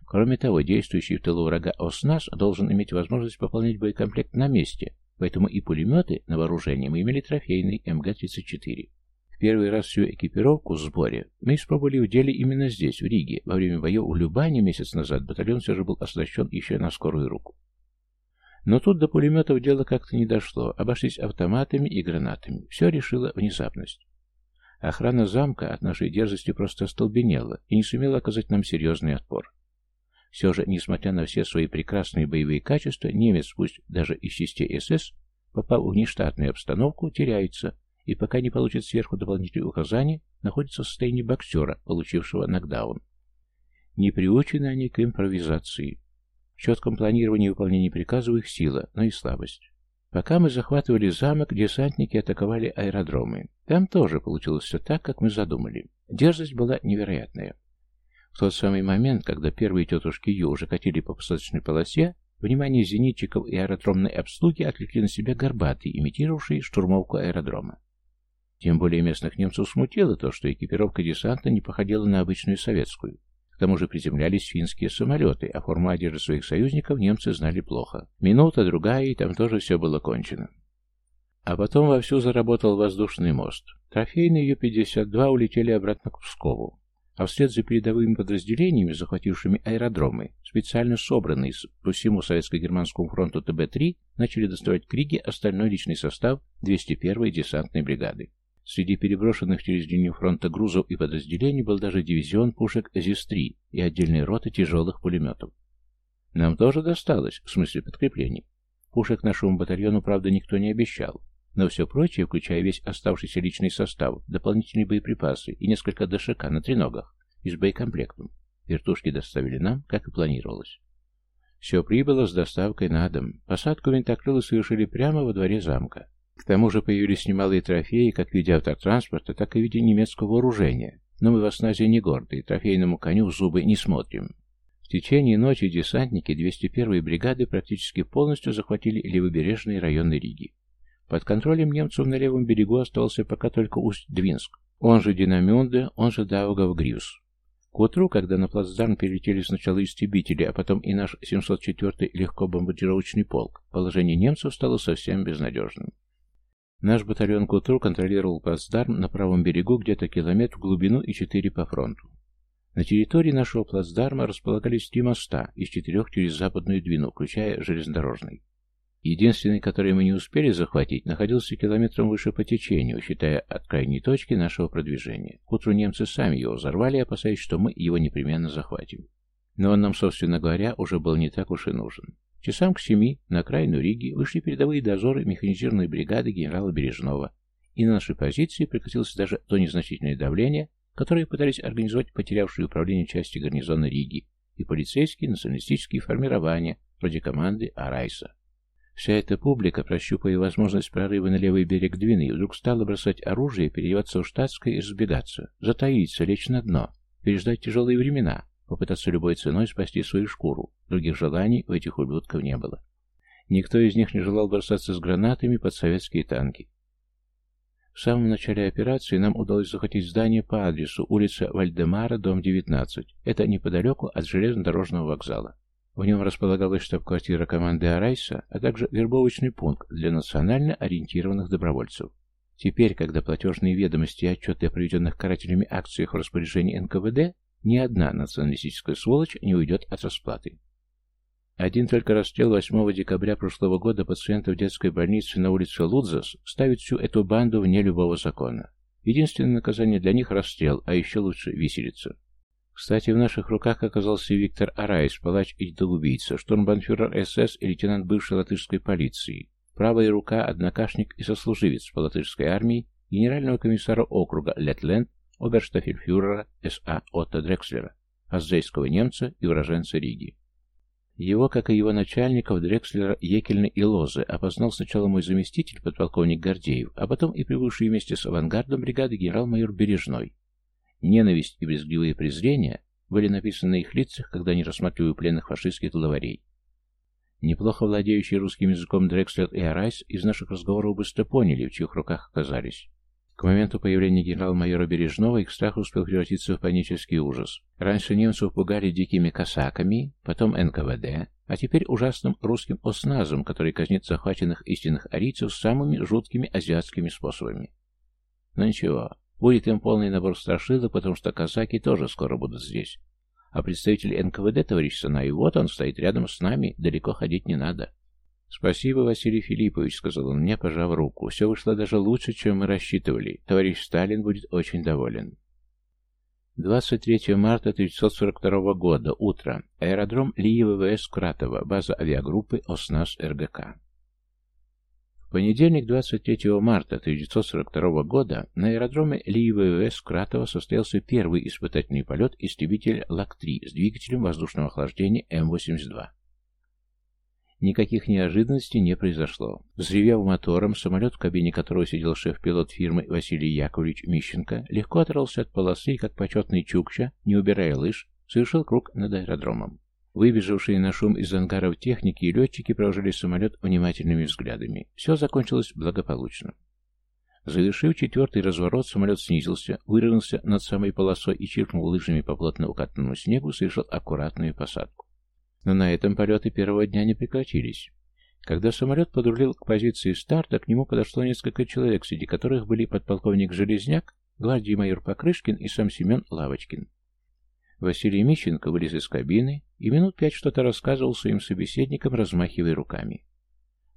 Кроме того, действующий в тылу врага ОСНАС должен иметь возможность пополнять боекомплект на месте, Поэтому и пулеметы на вооружении мы имели трофейный МГ-34. В первый раз всю экипировку в сборе мы испробовали в деле именно здесь, в Риге. Во время боев в Любане месяц назад батальон все же был оснащен еще на скорую руку. Но тут до пулеметов дело как-то не дошло, обошлись автоматами и гранатами. Все решила внезапность. Охрана замка от нашей дерзости просто остолбенела и не сумела оказать нам серьезный отпор. Все же, несмотря на все свои прекрасные боевые качества, немец, пусть даже из частей СС, попав в нештатную обстановку, теряется, и пока не получит сверху дополнительные указания, находится в состоянии боксера, получившего нокдаун. Не приучены они к импровизации. В четком планировании и выполнении приказов их сила, но и слабость. Пока мы захватывали замок, десантники атаковали аэродромы. Там тоже получилось все так, как мы задумали. Дерзость была невероятная. В тот самый момент, когда первые тетушки Ю уже катили по посадочной полосе, внимание зенитчиков и аэродромной обслуги отвлекли на себя горбатые, имитировавшие штурмовку аэродрома. Тем более местных немцев смутило то, что экипировка десанта не походила на обычную советскую. К тому же приземлялись финские самолеты, а форму одежды своих союзников немцы знали плохо. Минута, другая, и там тоже все было кончено. А потом вовсю заработал воздушный мост. Трофейные Ю-52 улетели обратно к Пскову а вслед за передовыми подразделениями, захватившими аэродромы, специально собранные по всему Советско-Германскому фронту ТБ-3, начали доставать Риге остальной личный состав 201-й десантной бригады. Среди переброшенных через линию фронта грузов и подразделений был даже дивизион пушек ЗИС-3 и отдельная рота тяжелых пулеметов. Нам тоже досталось, в смысле подкреплений. Пушек нашему батальону, правда, никто не обещал, но все прочее, включая весь оставшийся личный состав, дополнительные боеприпасы и несколько ДШК на треногах и с боекомплектом, вертушки доставили нам, как и планировалось. Все прибыло с доставкой на дом. Посадку винтокрыла совершили прямо во дворе замка. К тому же появились немалые трофеи, как в виде автотранспорта, так и в виде немецкого вооружения. Но мы в осназе не горды, и трофейному коню в зубы не смотрим. В течение ночи десантники 201-й бригады практически полностью захватили левобережные районы Риги. Под контролем немцев на левом берегу оставался пока только Усть-Двинск, он же Динамюнде, он же Даугавгрюс. К утру, когда на плацдарм перелетели сначала истребители, а потом и наш 704-й легкобомбардировочный полк, положение немцев стало совсем безнадежным. Наш батальон к утру контролировал плацдарм на правом берегу где-то километр в глубину и четыре по фронту. На территории нашего плацдарма располагались три моста из четырех через западную Двину, включая железнодорожный. Единственный, который мы не успели захватить, находился километром выше по течению, считая от крайней точки нашего продвижения. К утру немцы сами его взорвали, опасаясь, что мы его непременно захватим. Но он нам, собственно говоря, уже был не так уж и нужен. Часам к семи на окраину Риги вышли передовые дозоры механизированной бригады генерала Бережного, и на нашей позиции прекратилось даже то незначительное давление, которое пытались организовать потерявшие управление части гарнизона Риги и полицейские националистические формирования вроде команды Арайса. Вся эта публика, прощупывая возможность прорыва на левый берег Двины, вдруг стала бросать оружие, переодеваться в штатское и разбегаться, затаиться, лечь на дно, переждать тяжелые времена, попытаться любой ценой спасти свою шкуру. Других желаний у этих ублюдков не было. Никто из них не желал бросаться с гранатами под советские танки. В самом начале операции нам удалось захватить здание по адресу улица Вальдемара, дом 19. Это неподалеку от железнодорожного вокзала. В нем располагалась штаб-квартира команды Арайса, а также вербовочный пункт для национально ориентированных добровольцев. Теперь, когда платежные ведомости и отчеты о проведенных карателями акциях в распоряжении НКВД, ни одна националистическая сволочь не уйдет от расплаты. Один только расстрел 8 декабря прошлого года пациентов детской больницы на улице Лудзас ставит всю эту банду вне любого закона. Единственное наказание для них – расстрел, а еще лучше – виселица. Кстати, в наших руках оказался Виктор Арайс, палач и убийца, штурмбанфюрер СС и лейтенант бывшей латышской полиции, правая рука, однокашник и сослуживец по латышской армии, генерального комиссара округа Летленд, оберштафельфюрера С.А. Отто Дрекслера, аздейского немца и уроженца Риги. Его, как и его начальников, Дрекслера, Екельна и Лозы, опознал сначала мой заместитель, подполковник Гордеев, а потом и прибывший вместе с авангардом бригады генерал-майор Бережной. Ненависть и брезгливые презрения были написаны на их лицах, когда они рассматривали пленных фашистских главарей. Неплохо владеющие русским языком Дрекслер и Арайс из наших разговоров быстро поняли, в чьих руках оказались. К моменту появления генерал-майора Бережного их страх успел превратиться в панический ужас. Раньше немцев пугали дикими косаками, потом НКВД, а теперь ужасным русским осназом, который казнит захваченных истинных арийцев самыми жуткими азиатскими способами. Но ничего, будет им полный набор страшилок, потому что казаки тоже скоро будут здесь. А представитель НКВД, товарищ Санай, вот он стоит рядом с нами, далеко ходить не надо. «Спасибо, Василий Филиппович», — сказал он мне, пожав руку. «Все вышло даже лучше, чем мы рассчитывали. Товарищ Сталин будет очень доволен». 23 марта 1942 года. Утро. Аэродром Лии ВВС Кратова. База авиагруппы ОСНАС РГК. В понедельник, 23 марта 1942 года, на аэродроме Лии ВВС Кратова состоялся первый испытательный полет истребителя ЛАК-3 с двигателем воздушного охлаждения М-82. Никаких неожиданностей не произошло. Взревев мотором, самолет, в кабине которого сидел шеф-пилот фирмы Василий Яковлевич Мищенко, легко оторвался от полосы и, как почетный чукча, не убирая лыж, совершил круг над аэродромом. Выбежавшие на шум из ангаров техники и летчики провожали самолет внимательными взглядами. Все закончилось благополучно. Завершив четвертый разворот, самолет снизился, вырвался над самой полосой и, чиркнул лыжами по плотно укатанному снегу, совершил аккуратную посадку. Но на этом полеты первого дня не прекратились. Когда самолет подрулил к позиции старта, к нему подошло несколько человек, среди которых были подполковник Железняк, гвардии майор Покрышкин и сам Семен Лавочкин. Василий Мищенко вылез из кабины и минут пять что-то рассказывал своим собеседникам, размахивая руками.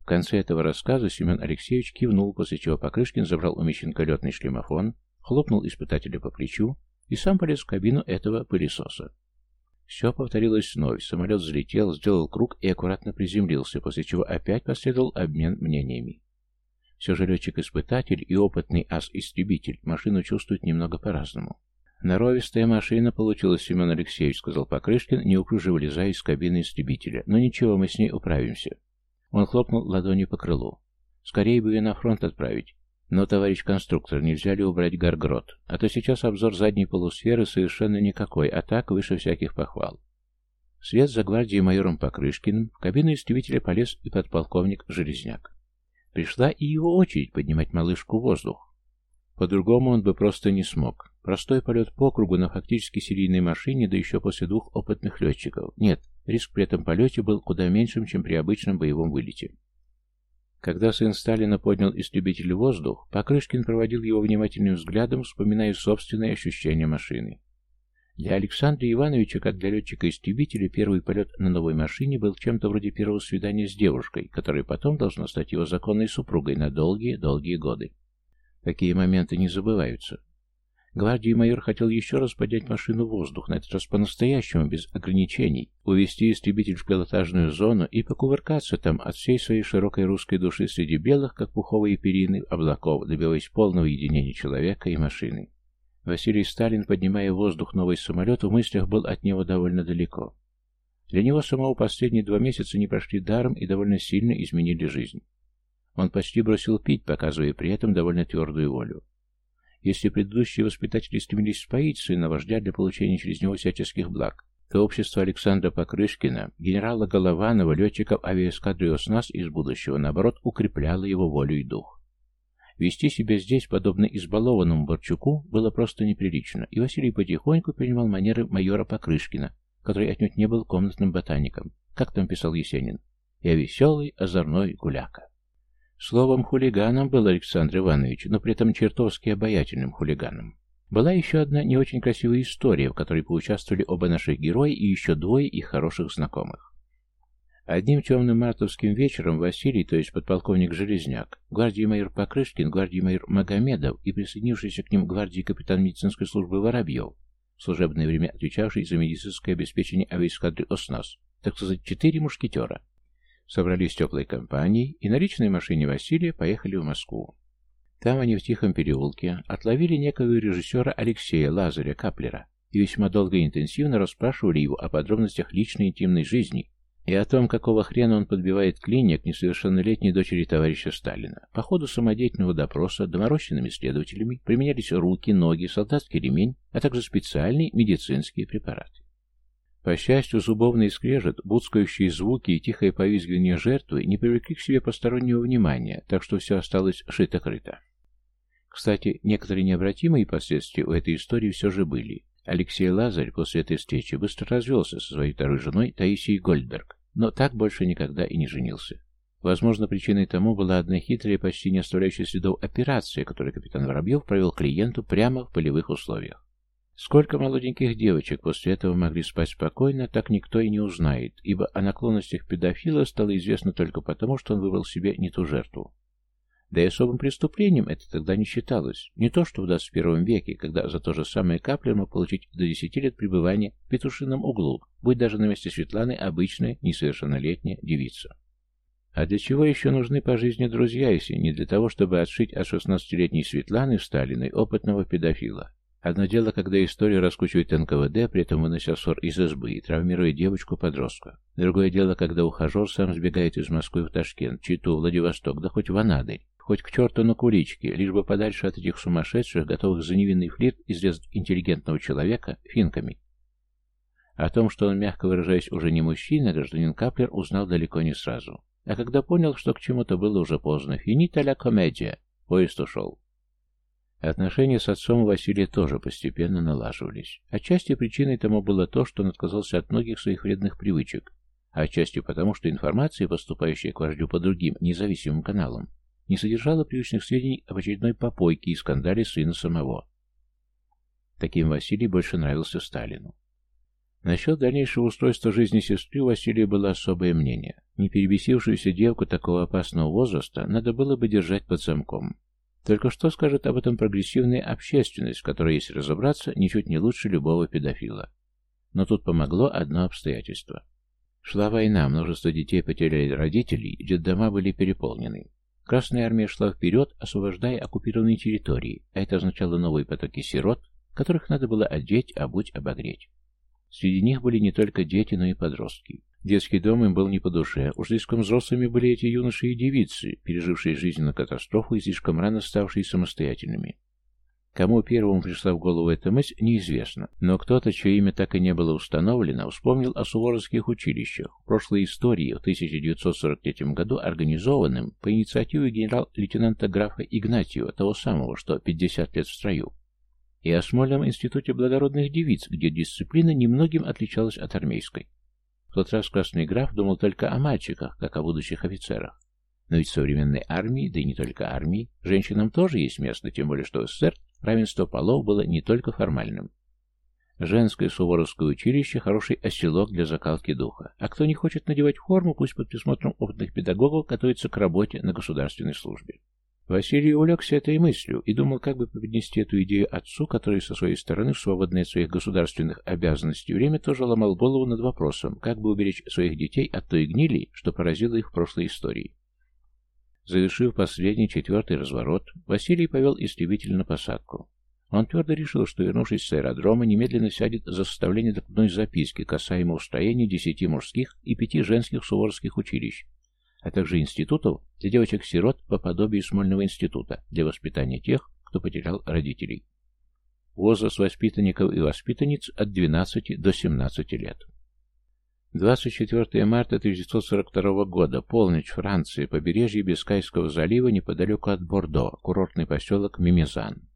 В конце этого рассказа Семен Алексеевич кивнул, после чего Покрышкин забрал у Мищенко летный шлемофон, хлопнул испытателя по плечу и сам полез в кабину этого пылесоса. Все повторилось вновь. Самолет взлетел, сделал круг и аккуратно приземлился, после чего опять последовал обмен мнениями. Все же летчик-испытатель и опытный ас-истребитель машину чувствуют немного по-разному. «Норовистая машина получилась, Семен Алексеевич», — сказал Покрышкин, неуклюже вылезая из кабины истребителя. «Но ничего, мы с ней управимся». Он хлопнул ладонью по крылу. «Скорее бы ее на фронт отправить. Но, товарищ конструктор, нельзя ли убрать гаргрот? А то сейчас обзор задней полусферы совершенно никакой, а так выше всяких похвал. Вслед за гвардией майором Покрышкиным в кабину истребителя полез и подполковник Железняк. Пришла и его очередь поднимать малышку в воздух. По-другому он бы просто не смог. Простой полет по кругу на фактически серийной машине, да еще после двух опытных летчиков. Нет, риск при этом полете был куда меньшим, чем при обычном боевом вылете. Когда сын Сталина поднял истребитель в воздух, Покрышкин проводил его внимательным взглядом, вспоминая собственные ощущения машины. Для Александра Ивановича, как для летчика-истребителя, первый полет на новой машине был чем-то вроде первого свидания с девушкой, которая потом должна стать его законной супругой на долгие-долгие годы. Такие моменты не забываются. Гвардии майор хотел еще раз поднять машину в воздух, на этот раз по-настоящему, без ограничений, увести истребитель в пилотажную зону и покувыркаться там от всей своей широкой русской души среди белых, как пуховые перины, облаков, добиваясь полного единения человека и машины. Василий Сталин, поднимая в воздух новый самолет, в мыслях был от него довольно далеко. Для него самого последние два месяца не прошли даром и довольно сильно изменили жизнь. Он почти бросил пить, показывая при этом довольно твердую волю. Если предыдущие воспитатели стремились споить сына вождя для получения через него всяческих благ, то общество Александра Покрышкина, генерала Голованова, летчиков авиаэскадры ОСНАС из будущего, наоборот, укрепляло его волю и дух. Вести себя здесь, подобно избалованному Борчуку, было просто неприлично, и Василий потихоньку принимал манеры майора Покрышкина, который отнюдь не был комнатным ботаником, как там писал Есенин. «Я веселый, озорной гуляка». Словом, хулиганом был Александр Иванович, но при этом чертовски обаятельным хулиганом. Была еще одна не очень красивая история, в которой поучаствовали оба наших героя и еще двое их хороших знакомых. Одним темным мартовским вечером Василий, то есть подполковник Железняк, гвардии майор Покрышкин, гвардии майор Магомедов и присоединившийся к ним гвардии капитан медицинской службы Воробьев, в служебное время отвечавший за медицинское обеспечение авиаэскадры ОСНАС, так сказать, четыре мушкетера, собрались теплой компанией и на личной машине Василия поехали в Москву. Там они в тихом переулке отловили некого режиссера Алексея Лазаря Каплера и весьма долго и интенсивно расспрашивали его о подробностях личной интимной жизни и о том, какого хрена он подбивает клиник несовершеннолетней дочери товарища Сталина. По ходу самодеятельного допроса доморощенными следователями применялись руки, ноги, солдатский ремень, а также специальные медицинские препараты. По счастью, зубовный скрежет, буцкающие звуки и тихое повизгивание жертвы не привлекли к себе постороннего внимания, так что все осталось шито-крыто. Кстати, некоторые необратимые последствия у этой истории все же были. Алексей Лазарь после этой встречи быстро развелся со своей второй женой Таисией Гольдберг, но так больше никогда и не женился. Возможно, причиной тому была одна хитрая, почти не оставляющая следов операция, которую капитан Воробьев провел клиенту прямо в полевых условиях. Сколько молоденьких девочек после этого могли спать спокойно, так никто и не узнает, ибо о наклонностях педофила стало известно только потому, что он выбрал себе не ту жертву. Да и особым преступлением это тогда не считалось. Не то, что в 21 веке, когда за то же самое Каплер мог получить до 10 лет пребывания в петушином углу, будь даже на месте Светланы обычная, несовершеннолетняя девица. А для чего еще нужны по жизни друзья, если не для того, чтобы отшить от 16-летней Светланы Сталиной опытного педофила? Одно дело, когда историю раскручивает НКВД, при этом вынося ссор из избы и травмируя девочку-подростка. Другое дело, когда ухажер сам сбегает из Москвы в Ташкент, Читу, Владивосток, да хоть в Анадырь, хоть к черту на куличке, лишь бы подальше от этих сумасшедших, готовых за невинный флирт изрезать интеллигентного человека финками. О том, что он, мягко выражаясь, уже не мужчина, гражданин Каплер узнал далеко не сразу. А когда понял, что к чему-то было уже поздно, финита ля комедия, поезд ушел. Отношения с отцом Василия тоже постепенно налаживались. Отчасти причиной тому было то, что он отказался от многих своих вредных привычек, а отчасти потому, что информация, поступающая к вождю по другим независимым каналам, не содержала привычных сведений об очередной попойке и скандале сына самого. Таким Василий больше нравился Сталину. Насчет дальнейшего устройства жизни сестры у Василия было особое мнение. Не перебесившуюся девку такого опасного возраста надо было бы держать под замком. Только что скажет об этом прогрессивная общественность, которая, если разобраться, ничуть не лучше любого педофила. Но тут помогло одно обстоятельство. Шла война, множество детей потеряли родителей, детдома были переполнены. Красная армия шла вперед, освобождая оккупированные территории, а это означало новые потоки сирот, которых надо было одеть, обуть, обогреть. Среди них были не только дети, но и подростки. Детский дом им был не по душе. Уж слишком взрослыми были эти юноши и девицы, пережившие жизненную катастрофу и слишком рано ставшие самостоятельными. Кому первому пришла в голову эта мысль, неизвестно, но кто-то, чье имя так и не было установлено, вспомнил о суворовских училищах, прошлой истории в 1943 году организованным по инициативе генерал-лейтенанта графа Игнатьева, того самого, что 50 лет в строю, и о Смольном институте благородных девиц, где дисциплина немногим отличалась от армейской. В тот раз красный граф думал только о мальчиках, как о будущих офицерах. Но ведь в современной армии, да и не только армии, женщинам тоже есть место, тем более что в СССР равенство полов было не только формальным. Женское суворовское училище – хороший оселок для закалки духа. А кто не хочет надевать форму, пусть под присмотром опытных педагогов готовится к работе на государственной службе. Василий увлекся этой мыслью и думал, как бы преподнести эту идею отцу, который со своей стороны, в свободное от своих государственных обязанностей время тоже ломал голову над вопросом, как бы уберечь своих детей от той гнили, что поразило их в прошлой истории. Завершив последний, четвертый разворот, Василий повел истребитель на посадку. Он твердо решил, что, вернувшись с аэродрома, немедленно сядет за составление докладной записки касаемо устроения десяти мужских и пяти женских суворовских училищ, а также институтов для девочек-сирот по подобию Смольного института для воспитания тех, кто потерял родителей. Возраст воспитанников и воспитанниц от 12 до 17 лет. 24 марта 1942 года, полночь, Франции, побережье Бискайского залива неподалеку от Бордо, курортный поселок Мимизан.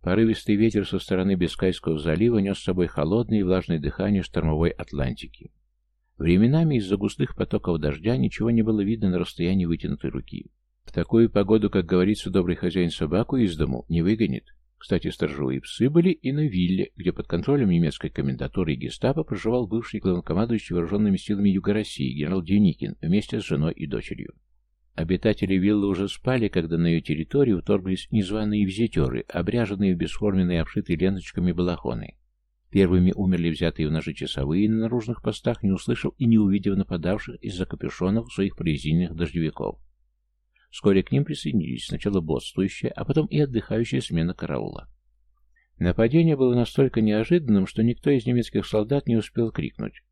Порывистый ветер со стороны Бискайского залива нес с собой холодное и влажное дыхание штормовой Атлантики. Временами из-за густых потоков дождя ничего не было видно на расстоянии вытянутой руки. В такую погоду, как говорится, добрый хозяин собаку из дому не выгонит. Кстати, сторожевые псы были и на вилле, где под контролем немецкой комендатуры и гестапо проживал бывший главнокомандующий вооруженными силами Юга России генерал Деникин вместе с женой и дочерью. Обитатели виллы уже спали, когда на ее территорию вторглись незваные визитеры, обряженные в бесформенные обшитые ленточками балахоны. Первыми умерли взятые в ножи часовые на наружных постах, не услышав и не увидев нападавших из-за капюшонов своих прорезиненных дождевиков. Вскоре к ним присоединились сначала бодрствующая, а потом и отдыхающая смена караула. Нападение было настолько неожиданным, что никто из немецких солдат не успел крикнуть.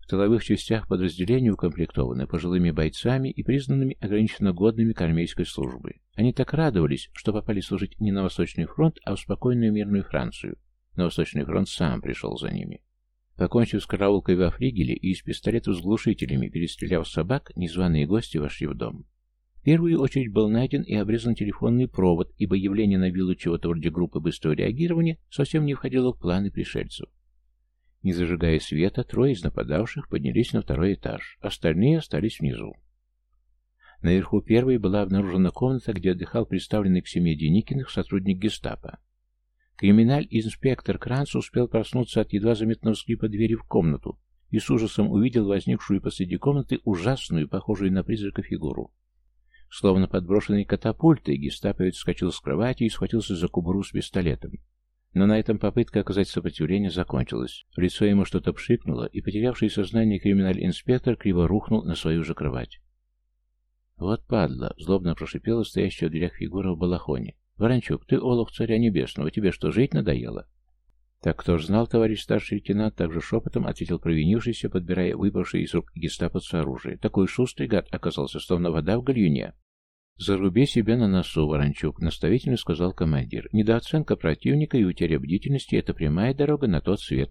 В тыловых частях подразделения укомплектованы пожилыми бойцами и признанными ограниченно годными к армейской службе. Они так радовались, что попали служить не на Восточный фронт, а в спокойную мирную Францию. На Восточный фронт сам пришел за ними. Покончив с караулкой во флигеле и из пистолетов с глушителями, перестреляв собак, незваные гости вошли в дом. В первую очередь был найден и обрезан телефонный провод, ибо явление на виллу чего-то вроде группы быстрого реагирования совсем не входило в планы пришельцев. Не зажигая света, трое из нападавших поднялись на второй этаж, остальные остались внизу. Наверху первой была обнаружена комната, где отдыхал представленный к семье Деникиных сотрудник гестапо. Криминаль-инспектор Кранц успел проснуться от едва заметного скрипа двери в комнату и с ужасом увидел возникшую посреди комнаты ужасную, похожую на призрака фигуру. Словно подброшенный катапультой, гестаповец вскочил с кровати и схватился за кубуру с пистолетом. Но на этом попытка оказать сопротивление закончилась. В лицо ему что-то пшикнуло, и потерявший сознание криминаль-инспектор криво рухнул на свою же кровать. «Вот падла!» — злобно прошипела стоящая в дверях фигура в балахоне. «Ворончук, ты олух царя небесного, тебе что, жить надоело?» «Так кто ж знал, товарищ старший лейтенант?» Также шепотом ответил провинившийся, подбирая выпавшее из рук гестапоца оружие. «Такой шустрый гад оказался, словно вода в гальюне». «Заруби себя на носу, Ворончук», — наставительно сказал командир. «Недооценка противника и утеря бдительности — это прямая дорога на тот свет».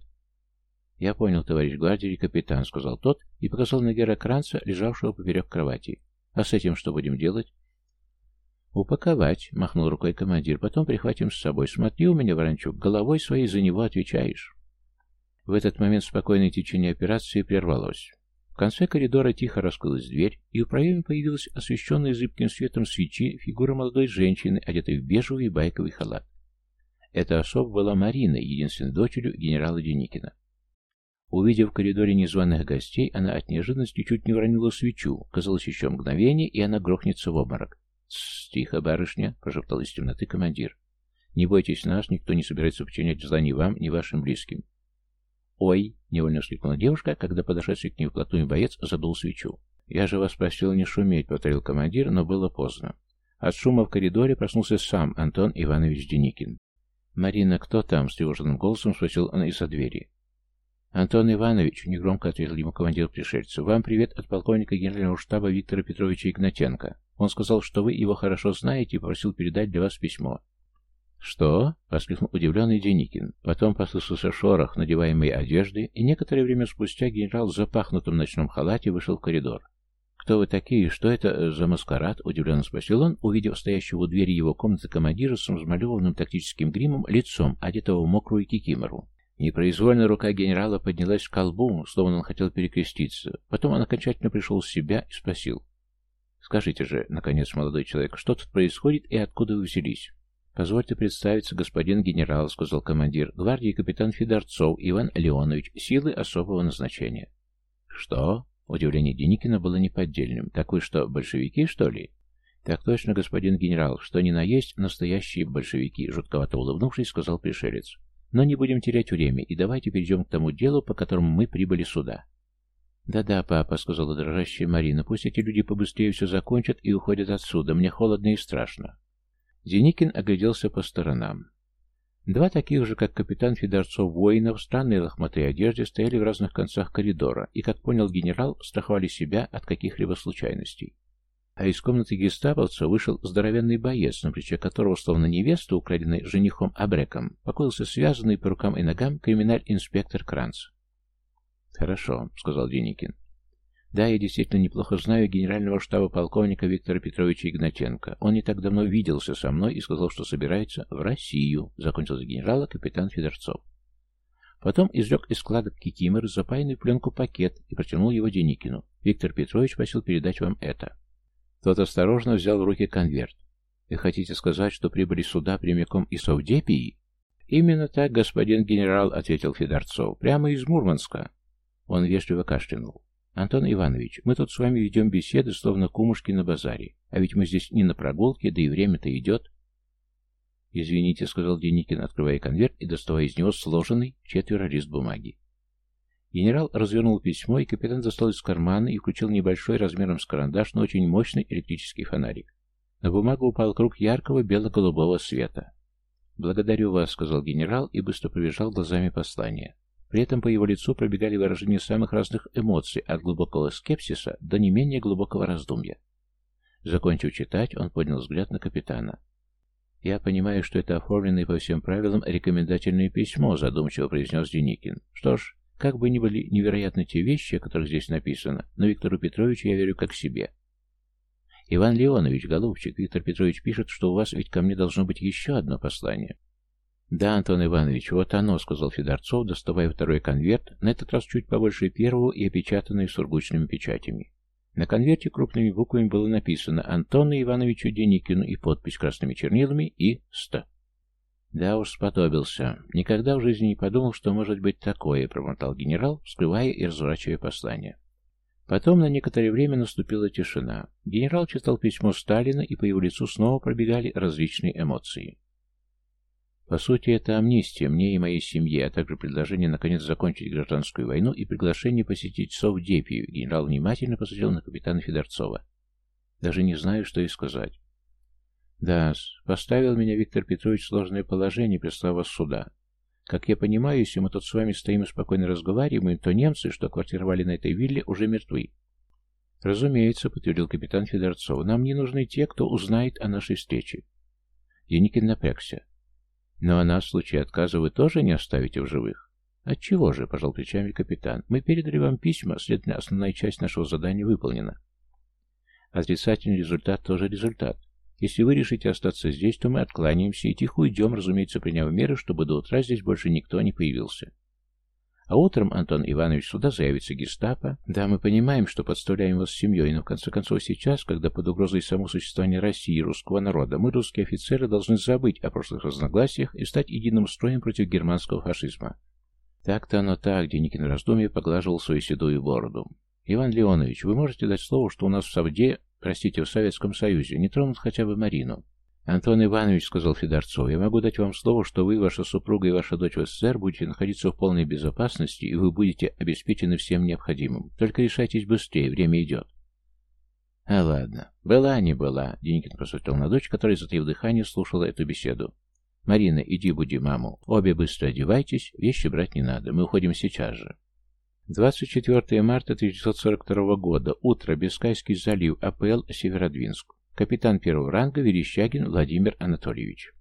«Я понял, товарищ гвардии капитан», — сказал тот и показал на Гера Кранца, лежавшего поперек кровати. «А с этим что будем делать?» «Упаковать», — махнул рукой командир. «Потом прихватим с собой. Смотри у меня, Ворончук, головой своей за него отвечаешь». В этот момент спокойное течение операции прервалось. В конце коридора тихо раскрылась дверь, и в проеме появилась освещенная зыбким светом свечи фигура молодой женщины, одетой в бежевый байковый халат. Эта особа была Марина, единственной дочерью генерала Деникина. Увидев в коридоре незваных гостей, она от неожиданности чуть не уронила свечу. Казалось, еще мгновение, и она грохнется в обморок. «Тссс, тихо, барышня!» — прошептал из темноты командир. «Не бойтесь нас, никто не собирается подчинять зла ни вам, ни вашим близким. «Ой!» — невольно вскрикнула девушка, когда подошедший к ней вплотную боец задул свечу. «Я же вас просил не шуметь», — повторил командир, но было поздно. От шума в коридоре проснулся сам Антон Иванович Деникин. «Марина, кто там?» — с тревожным голосом спросил он из-за двери. «Антон Иванович», — негромко ответил ему командир пришельцев, — «вам привет от полковника генерального штаба Виктора Петровича Игнатенко. Он сказал, что вы его хорошо знаете и просил передать для вас письмо. «Что?» — воскликнул удивленный Деникин. Потом послышался шорох надеваемой одежды, и некоторое время спустя генерал в запахнутом ночном халате вышел в коридор. «Кто вы такие? Что это э, за маскарад?» — удивленно спросил он, увидев стоящего у двери его комнаты командира с размалеванным тактическим гримом лицом, одетого в мокрую кикимору. Непроизвольно рука генерала поднялась к колбу, словно он хотел перекреститься. Потом он окончательно пришел в себя и спросил. Скажите же, наконец, молодой человек, что тут происходит и откуда вы взялись? «Позвольте представиться, господин генерал», — сказал командир гвардии капитан Федорцов Иван Леонович, силы особого назначения. «Что?» — удивление Деникина было неподдельным. «Так вы что, большевики, что ли?» «Так точно, господин генерал, что ни на есть настоящие большевики», — жутковато улыбнувшись, сказал пришелец. «Но не будем терять время, и давайте перейдем к тому делу, по которому мы прибыли сюда». «Да-да, папа», — сказала дрожащая Марина, — «пусть эти люди побыстрее все закончат и уходят отсюда. Мне холодно и страшно». Деникин огляделся по сторонам. Два таких же, как капитан Федорцов воинов, в странной лохматой одежде стояли в разных концах коридора и, как понял генерал, страховали себя от каких-либо случайностей. А из комнаты гестаповца вышел здоровенный боец, на плече которого, словно невеста, украденный женихом Абреком, покоился связанный по рукам и ногам криминаль-инспектор Кранц. «Хорошо», — сказал Деникин. Да, я действительно неплохо знаю генерального штаба полковника Виктора Петровича Игнатенко. Он не так давно виделся со мной и сказал, что собирается в Россию, закончил за генерала капитан Федорцов. Потом извлек из складок кикимор запаянный в пленку пакет и протянул его Деникину. Виктор Петрович просил передать вам это. Тот осторожно взял в руки конверт. «Вы хотите сказать, что прибыли сюда прямиком из Савдепии?» «Именно так, господин генерал», — ответил Федорцов. «Прямо из Мурманска». Он вежливо кашлянул. «Антон Иванович, мы тут с вами ведем беседы, словно кумушки на базаре. А ведь мы здесь не на прогулке, да и время-то идет». «Извините», — сказал Деникин, открывая конверт и доставая из него сложенный в четверо лист бумаги. Генерал развернул письмо, и капитан достал из кармана и включил небольшой размером с карандаш, но очень мощный электрический фонарик. На бумагу упал круг яркого бело-голубого света. «Благодарю вас», — сказал генерал и быстро пробежал глазами послание. При этом по его лицу пробегали выражения самых разных эмоций, от глубокого скепсиса до не менее глубокого раздумья. Закончив читать, он поднял взгляд на капитана. «Я понимаю, что это оформленное по всем правилам рекомендательное письмо», задумчиво произнес Деникин. «Что ж, как бы ни были невероятны те вещи, о которых здесь написано, но Виктору Петровичу я верю как себе». «Иван Леонович, голубчик, Виктор Петрович пишет, что у вас ведь ко мне должно быть еще одно послание». «Да, Антон Иванович, вот оно», — сказал Федорцов, доставая второй конверт, на этот раз чуть побольше первого и опечатанный сургучными печатями. На конверте крупными буквами было написано «Антону Ивановичу Деникину» и подпись красными чернилами и «Ст». «Да уж, сподобился. Никогда в жизни не подумал, что может быть такое», — промотал генерал, вскрывая и разворачивая послание. Потом на некоторое время наступила тишина. Генерал читал письмо Сталина, и по его лицу снова пробегали различные эмоции. По сути, это амнистия мне и моей семье, а также предложение наконец закончить гражданскую войну и приглашение посетить Совдепию. Генерал внимательно посмотрел на капитана Федорцова. Даже не знаю, что и сказать. Да, поставил меня Виктор Петрович в сложное положение, прислав вас сюда. Как я понимаю, если мы тут с вами стоим и спокойно разговариваем, то немцы, что квартировали на этой вилле, уже мертвы. Разумеется, подтвердил капитан Федорцов, нам не нужны те, кто узнает о нашей встрече. Яникин напрягся. Но а нас в случае отказа вы тоже не оставите в живых? Отчего же, пожал плечами капитан. Мы передали вам письма, следовательно, основная часть нашего задания выполнена. Отрицательный результат тоже результат. Если вы решите остаться здесь, то мы откланяемся и тихо уйдем, разумеется, приняв меры, чтобы до утра здесь больше никто не появился. А утром Антон Иванович сюда заявится гестапо. Да, мы понимаем, что подставляем вас с семьей, но в конце концов сейчас, когда под угрозой само существования России и русского народа, мы, русские офицеры, должны забыть о прошлых разногласиях и стать единым строем против германского фашизма. Так-то оно так, Деникин раздумье поглаживал свою седую бороду. Иван Леонович, вы можете дать слово, что у нас в Савде, простите, в Советском Союзе, не тронут хотя бы Марину? «Антон Иванович», — сказал Федорцов, — «я могу дать вам слово, что вы, ваша супруга и ваша дочь в СССР будете находиться в полной безопасности, и вы будете обеспечены всем необходимым. Только решайтесь быстрее, время идет». «А ладно. Была, не была», — Деникин посмотрел на дочь, которая, затаив дыхание, слушала эту беседу. «Марина, иди буди маму. Обе быстро одевайтесь, вещи брать не надо, мы уходим сейчас же». 24 марта 1942 года. Утро. Бескайский залив. АПЛ Северодвинск. Капитан первого ранга Верещагин Владимир Анатольевич.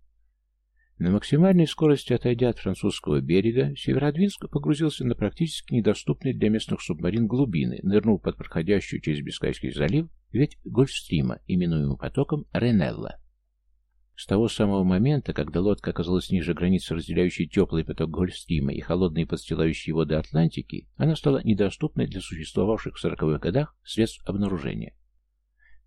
На максимальной скорости отойдя от французского берега, Северодвинск погрузился на практически недоступные для местных субмарин глубины, нырнув под проходящую через Бискайский залив ведь Гольфстрима, именуемым потоком Ренелла. С того самого момента, когда лодка оказалась ниже границы, разделяющей теплый поток Гольфстрима и холодные подстилающие воды Атлантики, она стала недоступной для существовавших в сороковых годах средств обнаружения.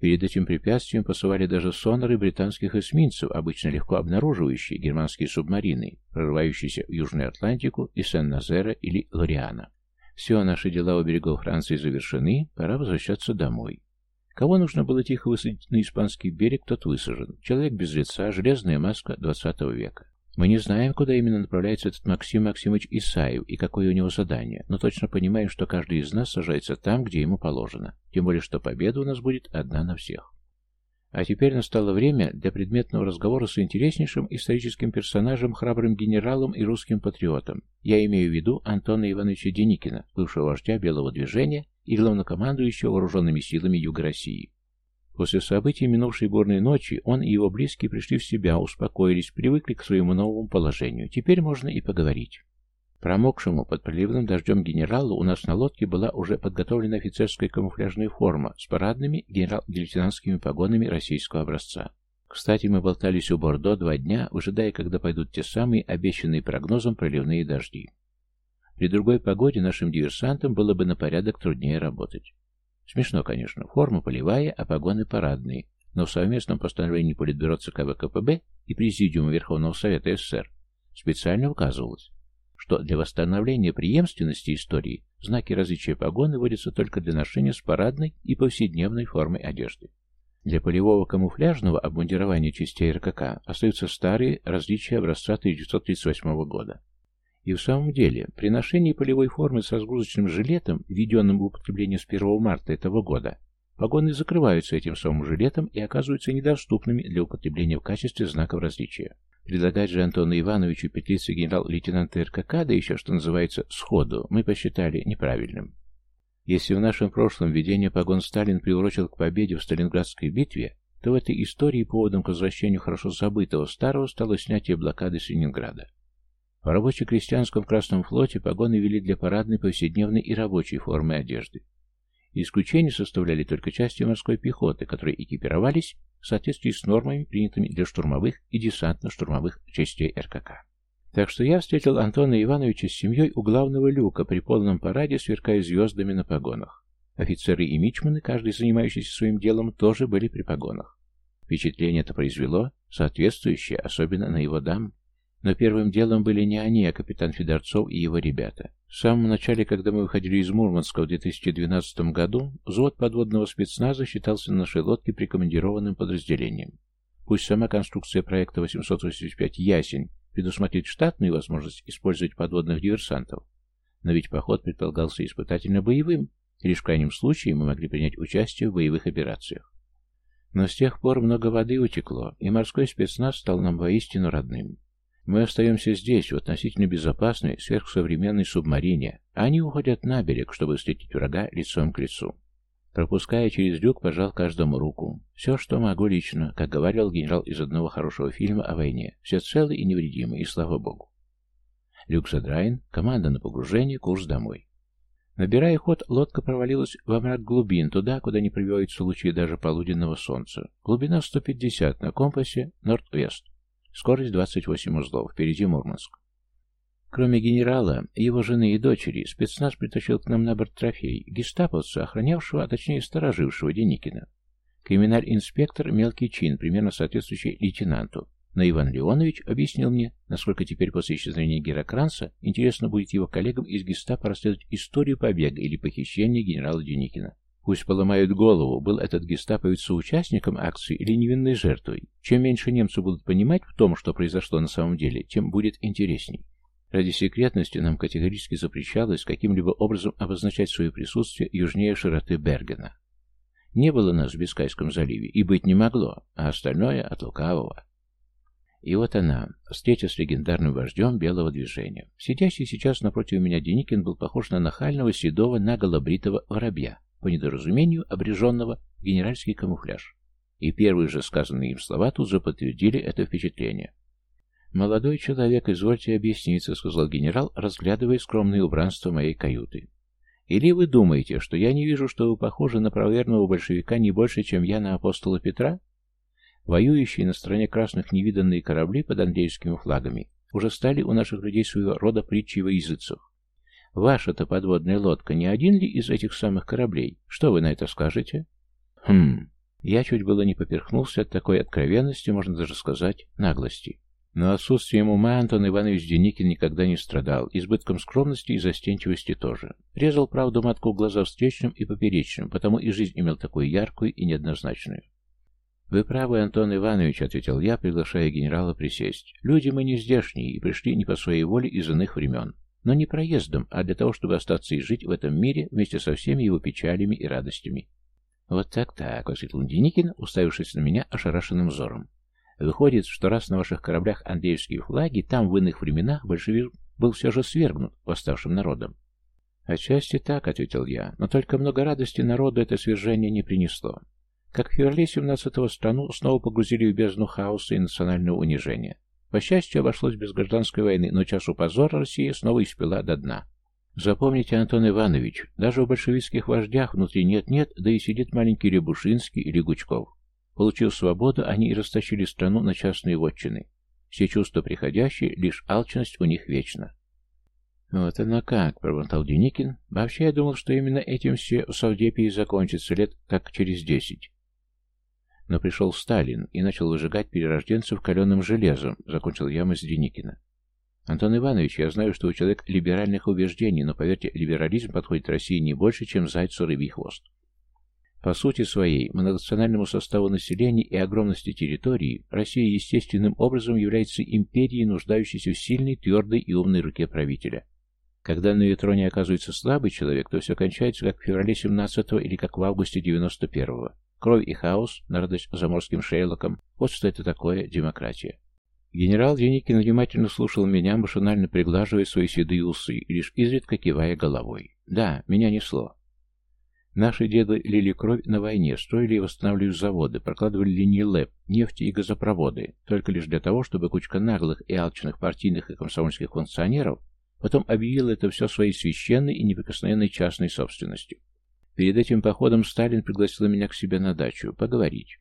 Перед этим препятствием посылали даже сонары британских эсминцев, обычно легко обнаруживающие германские субмарины, прорывающиеся в Южную Атлантику и Сен-Назера или Лориана. Все, наши дела у берегов Франции завершены, пора возвращаться домой. Кого нужно было тихо высадить на испанский берег, тот высажен. Человек без лица, железная маска 20 века. Мы не знаем, куда именно направляется этот Максим Максимович Исаев и какое у него задание, но точно понимаем, что каждый из нас сажается там, где ему положено. Тем более, что победа у нас будет одна на всех. А теперь настало время для предметного разговора с интереснейшим историческим персонажем, храбрым генералом и русским патриотом. Я имею в виду Антона Ивановича Деникина, бывшего вождя Белого движения и главнокомандующего вооруженными силами Юга России. После событий минувшей бурной ночи он и его близкие пришли в себя, успокоились, привыкли к своему новому положению. Теперь можно и поговорить. Промокшему под проливным дождем генералу у нас на лодке была уже подготовлена офицерская камуфляжная форма с парадными генерал-лейтенантскими погонами российского образца. Кстати, мы болтались у Бордо два дня, выжидая, когда пойдут те самые обещанные прогнозом проливные дожди. При другой погоде нашим диверсантам было бы на порядок труднее работать. Смешно, конечно, форма полевая, а погоны парадные, но в совместном постановлении Политбюро ЦК ВКПБ и Президиума Верховного Совета СССР специально указывалось, что для восстановления преемственности истории знаки различия погоны вводятся только для ношения с парадной и повседневной формой одежды. Для полевого камуфляжного обмундирования частей РКК остаются старые различия образца 1938 года. И в самом деле, при ношении полевой формы с разгрузочным жилетом, введенным в употребление с 1 марта этого года, погоны закрываются этим самым жилетом и оказываются недоступными для употребления в качестве знаков различия. Предлагать же Антону Ивановичу петлицы генерал-лейтенанта РКК, да еще что называется, сходу, мы посчитали неправильным. Если в нашем прошлом введение погон Сталин приурочил к победе в Сталинградской битве, то в этой истории поводом к возвращению хорошо забытого старого стало снятие блокады Ленинграда. В рабоче-крестьянском Красном флоте погоны вели для парадной, повседневной и рабочей формы одежды. Исключение составляли только части морской пехоты, которые экипировались в соответствии с нормами, принятыми для штурмовых и десантно-штурмовых частей РКК. Так что я встретил Антона Ивановича с семьей у главного люка при полном параде, сверкая звездами на погонах. Офицеры и мичманы, каждый занимающийся своим делом, тоже были при погонах. Впечатление это произвело, соответствующее, особенно на его дам. Но первым делом были не они, а капитан Федорцов и его ребята. В самом начале, когда мы выходили из Мурманска в 2012 году, взвод подводного спецназа считался на нашей лодке прикомандированным подразделением. Пусть сама конструкция проекта 885 «Ясень» предусмотрит штатную возможность использовать подводных диверсантов, но ведь поход предполагался испытательно-боевым, и лишь в крайнем случае мы могли принять участие в боевых операциях. Но с тех пор много воды утекло, и морской спецназ стал нам воистину родным. Мы остаемся здесь, в относительно безопасной, сверхсовременной субмарине, а они уходят на берег, чтобы встретить врага лицом к лицу. Пропуская через люк, пожал каждому руку. Все, что могу лично, как говорил генерал из одного хорошего фильма о войне. Все целы и невредимы, и слава богу. Люк задраен, команда на погружение, курс домой. Набирая ход, лодка провалилась во мрак глубин, туда, куда не пробиваются лучи даже полуденного солнца. Глубина 150 на компасе, норд-вест. Скорость 28 узлов, впереди Мурманск. Кроме генерала, его жены и дочери, спецназ притащил к нам на борт трофей, гестаповца, охранявшего, а точнее сторожившего Деникина. Криминаль-инспектор – мелкий чин, примерно соответствующий лейтенанту. Но Иван Леонович объяснил мне, насколько теперь после исчезновения Герокранца интересно будет его коллегам из гестапо расследовать историю побега или похищения генерала Деникина. Пусть поломают голову, был этот гестаповец соучастником акции или невинной жертвой. Чем меньше немцы будут понимать в том, что произошло на самом деле, тем будет интересней. Ради секретности нам категорически запрещалось каким-либо образом обозначать свое присутствие южнее широты Бергена. Не было нас в Бискайском заливе, и быть не могло, а остальное от лукавого. И вот она, встреча с легендарным вождем белого движения. Сидящий сейчас напротив меня Деникин был похож на нахального, седого, наголо бритого воробья по недоразумению обреженного в генеральский камуфляж. И первые же сказанные им слова тут же подтвердили это впечатление. «Молодой человек, извольте объясниться», — сказал генерал, разглядывая скромное убранство моей каюты. «Или вы думаете, что я не вижу, что вы похожи на правоверного большевика не больше, чем я на апостола Петра?» Воюющие на стороне красных невиданные корабли под английскими флагами уже стали у наших людей своего рода притчей во. Ваша-то подводная лодка не один ли из этих самых кораблей? Что вы на это скажете? Хм. Я чуть было не поперхнулся от такой откровенности, можно даже сказать, наглости. Но отсутствием ума Антон Иванович Деникин никогда не страдал, избытком скромности и застенчивости тоже. Резал правду матку в глаза встречным и поперечным, потому и жизнь имел такую яркую и неоднозначную. «Вы правы, Антон Иванович», — ответил я, приглашая генерала присесть. «Люди мы не здешние и пришли не по своей воле из иных времен, но не проездом, а для того, чтобы остаться и жить в этом мире вместе со всеми его печалями и радостями». «Вот так-так», — воскликнул Деникин, уставившись на меня ошарашенным взором. Выходит, что раз на ваших кораблях андреевские флаги, там в иных временах большевизм был все же свергнут восставшим народом. «Отчасти так», — ответил я, — «но только много радости народу это свержение не принесло. Как в феврале 17-го страну снова погрузили в бездну хаоса и национального унижения. По счастью, обошлось без гражданской войны, но часу позора Россия снова испила до дна. Запомните, Антон Иванович, даже у большевистских вождях внутри нет-нет, да и сидит маленький Рябушинский или Гучков. Получив свободу, они и растащили страну на частные вотчины. Все чувства приходящие, лишь алчность у них вечна. «Вот оно как», — пробормотал Деникин. «Вообще, я думал, что именно этим все в Савдепии закончится лет как через десять». Но пришел Сталин и начал выжигать перерожденцев каленым железом, закончил я мысль. Антон Иванович, я знаю, что вы человек либеральных убеждений, но, поверьте, либерализм подходит России не больше, чем зайцу рыбий хвост. По сути своей, многонациональному составу населения и огромности территории, Россия естественным образом является империей, нуждающейся в сильной, твердой и умной руке правителя. Когда на ее троне оказывается слабый человек, то все кончается как в феврале 17-го или как в августе 91-го. Кровь и хаос, на радость заморским шейлокам. Вот что это такое демократия. Генерал Деникин внимательно слушал меня, машинально приглаживая свои седые усы, лишь изредка кивая головой. Да, меня несло. Наши деды лили кровь на войне, строили и восстанавливали заводы, прокладывали линии ЛЭП, нефти и газопроводы, только лишь для того, чтобы кучка наглых и алчных партийных и комсомольских функционеров потом объявила это все своей священной и неприкосновенной частной собственностью. Перед этим походом Сталин пригласил меня к себе на дачу поговорить.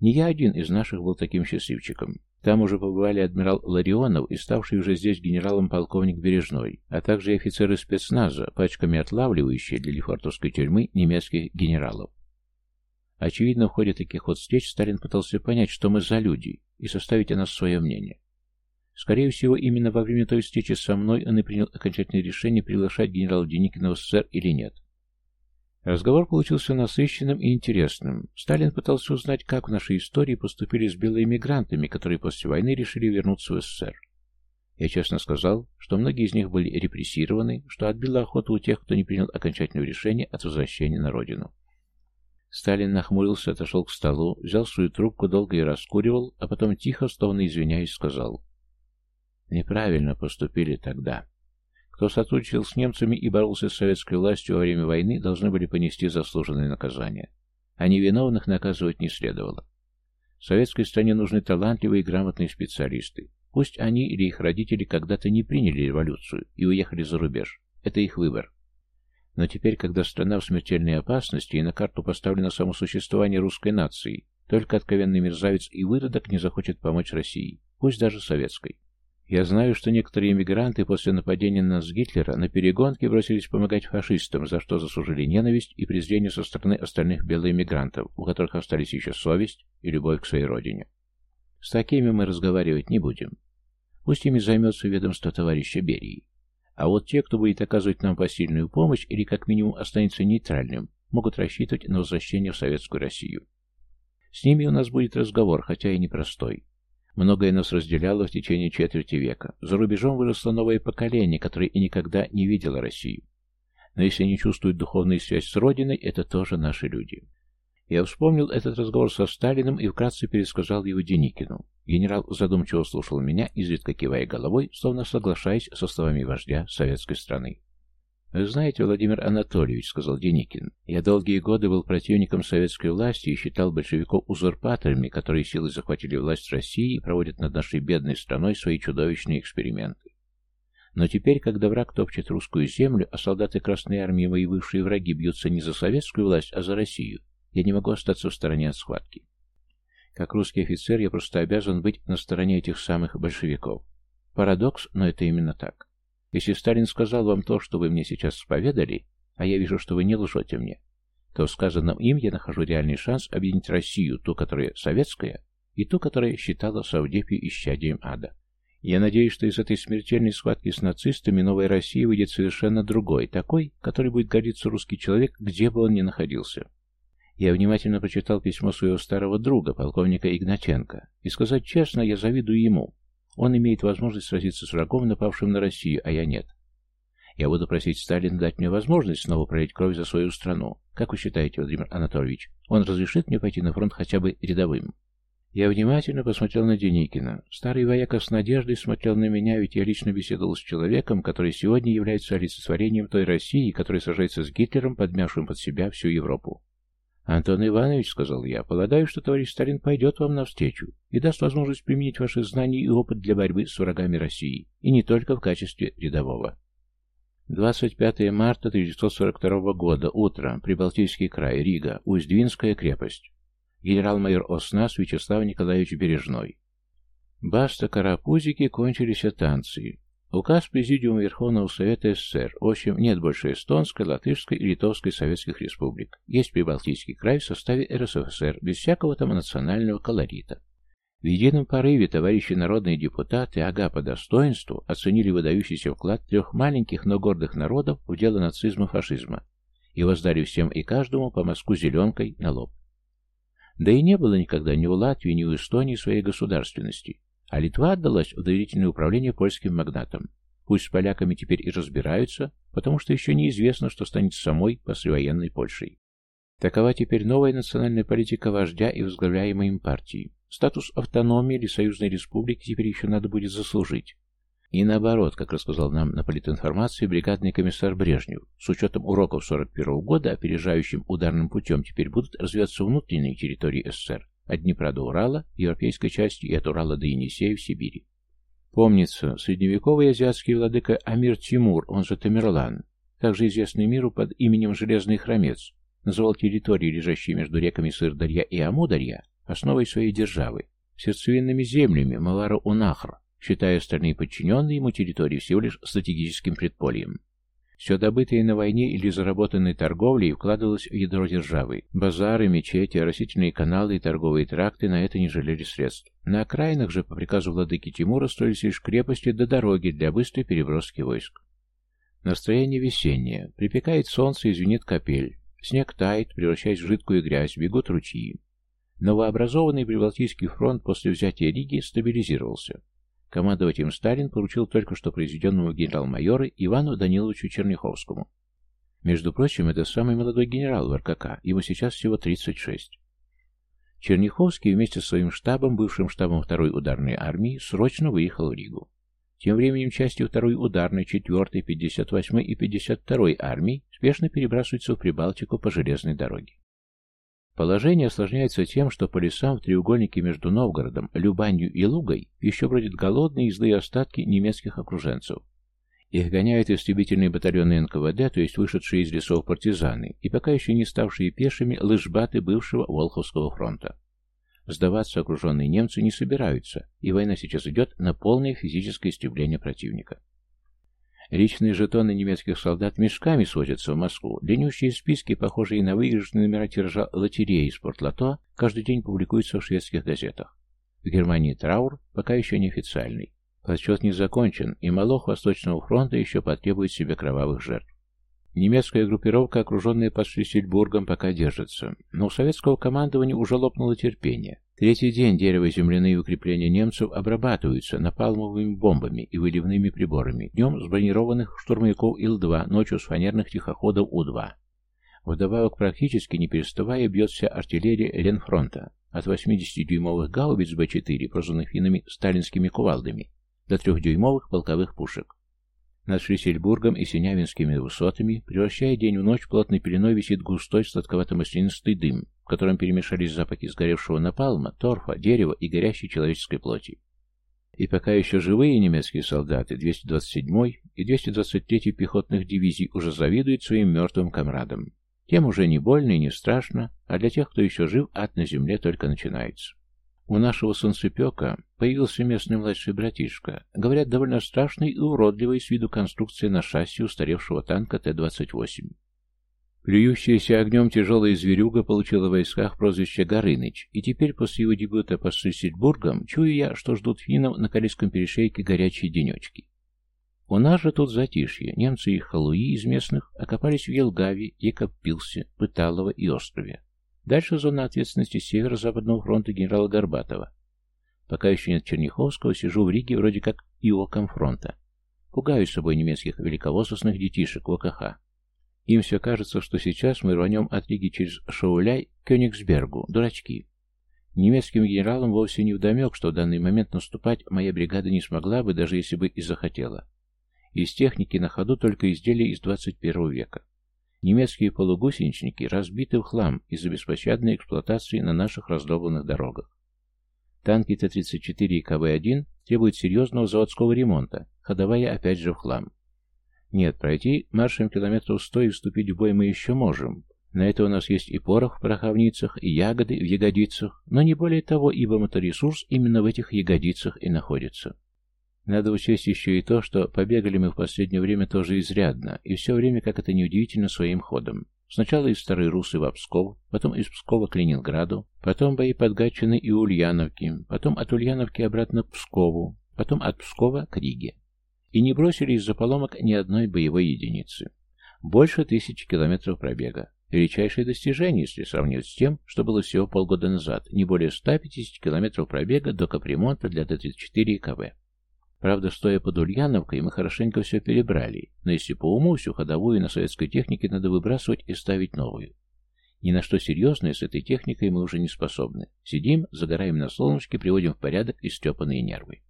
Не я один из наших был таким счастливчиком. Там уже побывали адмирал Ларионов и ставший уже здесь генералом полковник Бережной, а также офицеры спецназа, пачками отлавливающие для Лефортовской тюрьмы немецких генералов. Очевидно, в ходе таких вот встреч Сталин пытался понять, что мы за люди, и составить о нас свое мнение. Скорее всего, именно во время той встречи со мной он и принял окончательное решение приглашать генерала Деникина в СССР или нет. Разговор получился насыщенным и интересным. Сталин пытался узнать, как в нашей истории поступили с белыми мигрантами, которые после войны решили вернуться в СССР. Я честно сказал, что многие из них были репрессированы, что отбила охоту у тех, кто не принял окончательного решения от возвращения на родину. Сталин нахмурился, отошел к столу, взял свою трубку, долго и раскуривал, а потом тихо, словно извиняясь, сказал «Неправильно поступили тогда». Кто сотрудничал с немцами и боролся с советской властью во время войны, должны были понести заслуженное наказание. А невиновных наказывать не следовало. Советской стране нужны талантливые и грамотные специалисты. Пусть они или их родители когда-то не приняли революцию и уехали за рубеж. Это их выбор. Но теперь, когда страна в смертельной опасности и на карту поставлено само существование русской нации, только откровенный мерзавец и выродок не захочет помочь России, пусть даже советской. Я знаю, что некоторые иммигранты после нападения на нас Гитлера на перегонке бросились помогать фашистам, за что заслужили ненависть и презрение со стороны остальных белоэмигрантов, у которых остались еще совесть и любовь к своей родине. С такими мы разговаривать не будем. Пусть ими займется ведомство товарища Берии. А вот те, кто будет оказывать нам посильную помощь или как минимум останется нейтральным, могут рассчитывать на возвращение в Советскую Россию. С ними у нас будет разговор, хотя и непростой. Многое нас разделяло в течение четверти века. За рубежом выросло новое поколение, которое и никогда не видело Россию. Но если они чувствуют духовную связь с Родиной, это тоже наши люди. Я вспомнил этот разговор со Сталиным и вкратце пересказал его Деникину. Генерал задумчиво слушал меня, изредка кивая головой, словно соглашаясь со словами вождя советской страны. «Вы знаете, Владимир Анатольевич, — сказал Деникин, — я долгие годы был противником советской власти и считал большевиков узурпаторами, которые силой захватили власть в России и проводят над нашей бедной страной свои чудовищные эксперименты. Но теперь, когда враг топчет русскую землю, а солдаты Красной Армии, мои бывшие враги, бьются не за советскую власть, а за Россию, я не могу остаться в стороне от схватки. Как русский офицер я просто обязан быть на стороне этих самых большевиков. Парадокс, но это именно так. Если Сталин сказал вам то, что вы мне сейчас споведали, а я вижу, что вы не лжете мне, то в сказанном им я нахожу реальный шанс объединить Россию, ту, которая советская, и ту, которая считала Саудепию исчадием ада. Я надеюсь, что из этой смертельной схватки с нацистами новая Россия выйдет совершенно другой, такой, который будет гордиться русский человек, где бы он ни находился. Я внимательно прочитал письмо своего старого друга, полковника Игнатенко, и сказать честно, я завидую ему. Он имеет возможность сразиться с врагом, напавшим на Россию, а я нет. Я буду просить Сталина дать мне возможность снова пролить кровь за свою страну. Как вы считаете, Владимир Анатольевич, он разрешит мне пойти на фронт хотя бы рядовым? Я внимательно посмотрел на Деникина. Старый вояка с надеждой смотрел на меня, ведь я лично беседовал с человеком, который сегодня является олицетворением той России, которая сражается с Гитлером, подмявшим под себя всю Европу. «Антон Иванович», — сказал я, — «полагаю, что товарищ Сталин пойдет вам навстречу и даст возможность применить ваши знания и опыт для борьбы с врагами России, и не только в качестве рядового». 25 марта 1942 года, утро, Прибалтийский край, Рига, Усть-Двинская крепость генерал-майор ОСНАС Вячеслав Николаевич Бережной. Баста карапузики кончились танцы. Указ Президиума Верховного Совета СССР. В общем, нет больше эстонской, латышской и литовской советских республик. Есть Прибалтийский край в составе РСФСР, без всякого там национального колорита. В едином порыве товарищи народные депутаты, ага по достоинству, оценили выдающийся вклад трех маленьких, но гордых народов в дело нацизма-фашизма и воздали всем и каждому по мазку зеленкой на лоб. Да и не было никогда ни у Латвии, ни у Эстонии своей государственности. А Литва отдалась в доверительное управление польским магнатам. Пусть с поляками теперь и разбираются, потому что еще неизвестно, что станет самой послевоенной Польшей. Такова теперь новая национальная политика вождя и возглавляемой им партии. Статус автономии или союзной республики теперь еще надо будет заслужить. И наоборот, как рассказал нам на политинформации бригадный комиссар Брежнев, с учетом уроков 41 года, опережающим ударным путем теперь будут развиваться внутренние территории СССР, от Днепра до Урала, европейской части и от Урала до Енисея в Сибири. Помнится, средневековый азиатский владыка Амир Тимур, он же Тамерлан, также известный миру под именем Железный Хромец, называл территории, лежащие между реками Сырдарья и Амударья, основой своей державы, сердцевинными землями Малара-Унахр, считая остальные подчиненные ему территории всего лишь стратегическим предпольем. Все добытое на войне или заработанной торговлей вкладывалось в ядро державы. Базары, мечети, растительные каналы и торговые тракты на это не жалели средств. На окраинах же, по приказу владыки Тимура, строились лишь крепости до дороги для быстрой переброски войск. Настроение весеннее. Припекает солнце и звенит капель. Снег тает, превращаясь в жидкую грязь, бегут ручьи. Новообразованный Прибалтийский фронт после взятия Риги стабилизировался. Командовать им Сталин поручил только что произведенному генерал-майору Ивану Даниловичу Черняховскому. Между прочим, это самый молодой генерал в РКК, ему сейчас всего 36. Черняховский вместе с своим штабом, бывшим штабом второй ударной армии, срочно выехал в Ригу. Тем временем части второй ударной, 4-й, 58-й и 52-й армии спешно перебрасываются в Прибалтику по железной дороге. Положение осложняется тем, что по лесам в треугольнике между Новгородом, Любанью и Лугой еще бродят голодные и злые остатки немецких окруженцев. Их гоняют истребительные батальоны НКВД, то есть вышедшие из лесов партизаны, и пока еще не ставшие пешими лыжбаты бывшего Волховского фронта. Сдаваться окруженные немцы не собираются, и война сейчас идет на полное физическое истребление противника. Личные жетоны немецких солдат мешками свозятся в Москву. Длиннющие списки, похожие на выигрышные номера тиража лотереи и спортлото, каждый день публикуются в шведских газетах. В Германии траур пока еще неофициальный. Подсчет не закончен, и Малох Восточного фронта еще потребует себе кровавых жертв. Немецкая группировка, окруженная под Шлиссельбургом, пока держится, но у советского командования уже лопнуло терпение. Третий день дерево-земляные укрепления немцев обрабатываются напалмовыми бомбами и выливными приборами, днем с бронированных штурмовиков Ил-2, ночью с фанерных тихоходов У-2. Вдобавок, практически не переставая, бьет вся артиллерия Ленфронта, от 80-дюймовых гаубиц Б-4, прозванных финнами сталинскими кувалдами, до трехдюймовых полковых пушек. Над Шлиссельбургом и Синявинскими высотами, превращая день в ночь, плотной пеленой висит густой сладковато-маслянистый дым, в котором перемешались запахи сгоревшего напалма, торфа, дерева и горящей человеческой плоти. И пока еще живые немецкие солдаты 227-й и 223-й пехотных дивизий уже завидуют своим мертвым комрадам. Тем уже не больно и не страшно, а для тех, кто еще жив, ад на земле только начинается. У нашего солнцепека появился местный младший братишка. Говорят, довольно страшный и уродливый с виду конструкция на шасси устаревшего танка Т-28. Плюющаяся огнем тяжелая зверюга получила в войсках прозвище Горыныч, и теперь после его дебюта под Шлиссельбургом чую я, что ждут финнам на Калийском перешейке горячие денечки. У нас же тут затишье. Немцы и халуи из местных окопались в Елгаве, Екопилсе, Пыталово и острове. Дальше зона ответственности Северо-Западного фронта генерала Горбатова. Пока еще нет Черняховского, сижу в Риге вроде как ИОКом фронта. Пугаю собой немецких великовозрастных детишек в ОКХ. Им все кажется, что сейчас мы рванем от Риги через Шауляй к Кёнигсбергу. Дурачки. Немецким генералам вовсе не вдомек, что в данный момент наступать моя бригада не смогла бы, даже если бы и захотела. Из техники на ходу только изделия из 21 века. Немецкие полугусеничники разбиты в хлам из-за беспощадной эксплуатации на наших раздолбанных дорогах. Танки Т-34 и КВ-1 требуют серьезного заводского ремонта, ходовая опять же в хлам. Нет, пройти маршем километров сто и вступить в бой мы еще можем. На это у нас есть и порох в пороховницах, и ягоды в ягодицах, но не более того, ибо моторесурс именно в этих ягодицах и находится. Надо учесть еще и то, что побегали мы в последнее время тоже изрядно, и все время, как это неудивительно, своим ходом. Сначала из Старой Русы в Псков, потом из Пскова к Ленинграду, потом бои под Гатчиной и Ульяновки, потом от Ульяновки обратно к Пскову, потом от Пскова к Риге. И не бросили из-за поломок ни одной боевой единицы. Больше тысячи километров пробега. Величайшее достижение, если сравнивать с тем, что было всего полгода назад, не более 150 километров пробега до капремонта для Т-34 и КВ. Правда, стоя под Ульяновкой, мы хорошенько все перебрали, но если по уму всю ходовую на советской технике надо выбрасывать и ставить новую. Ни на что серьезное с этой техникой мы уже не способны. Сидим, загораем на солнышке, приводим в порядок истепанные нервы.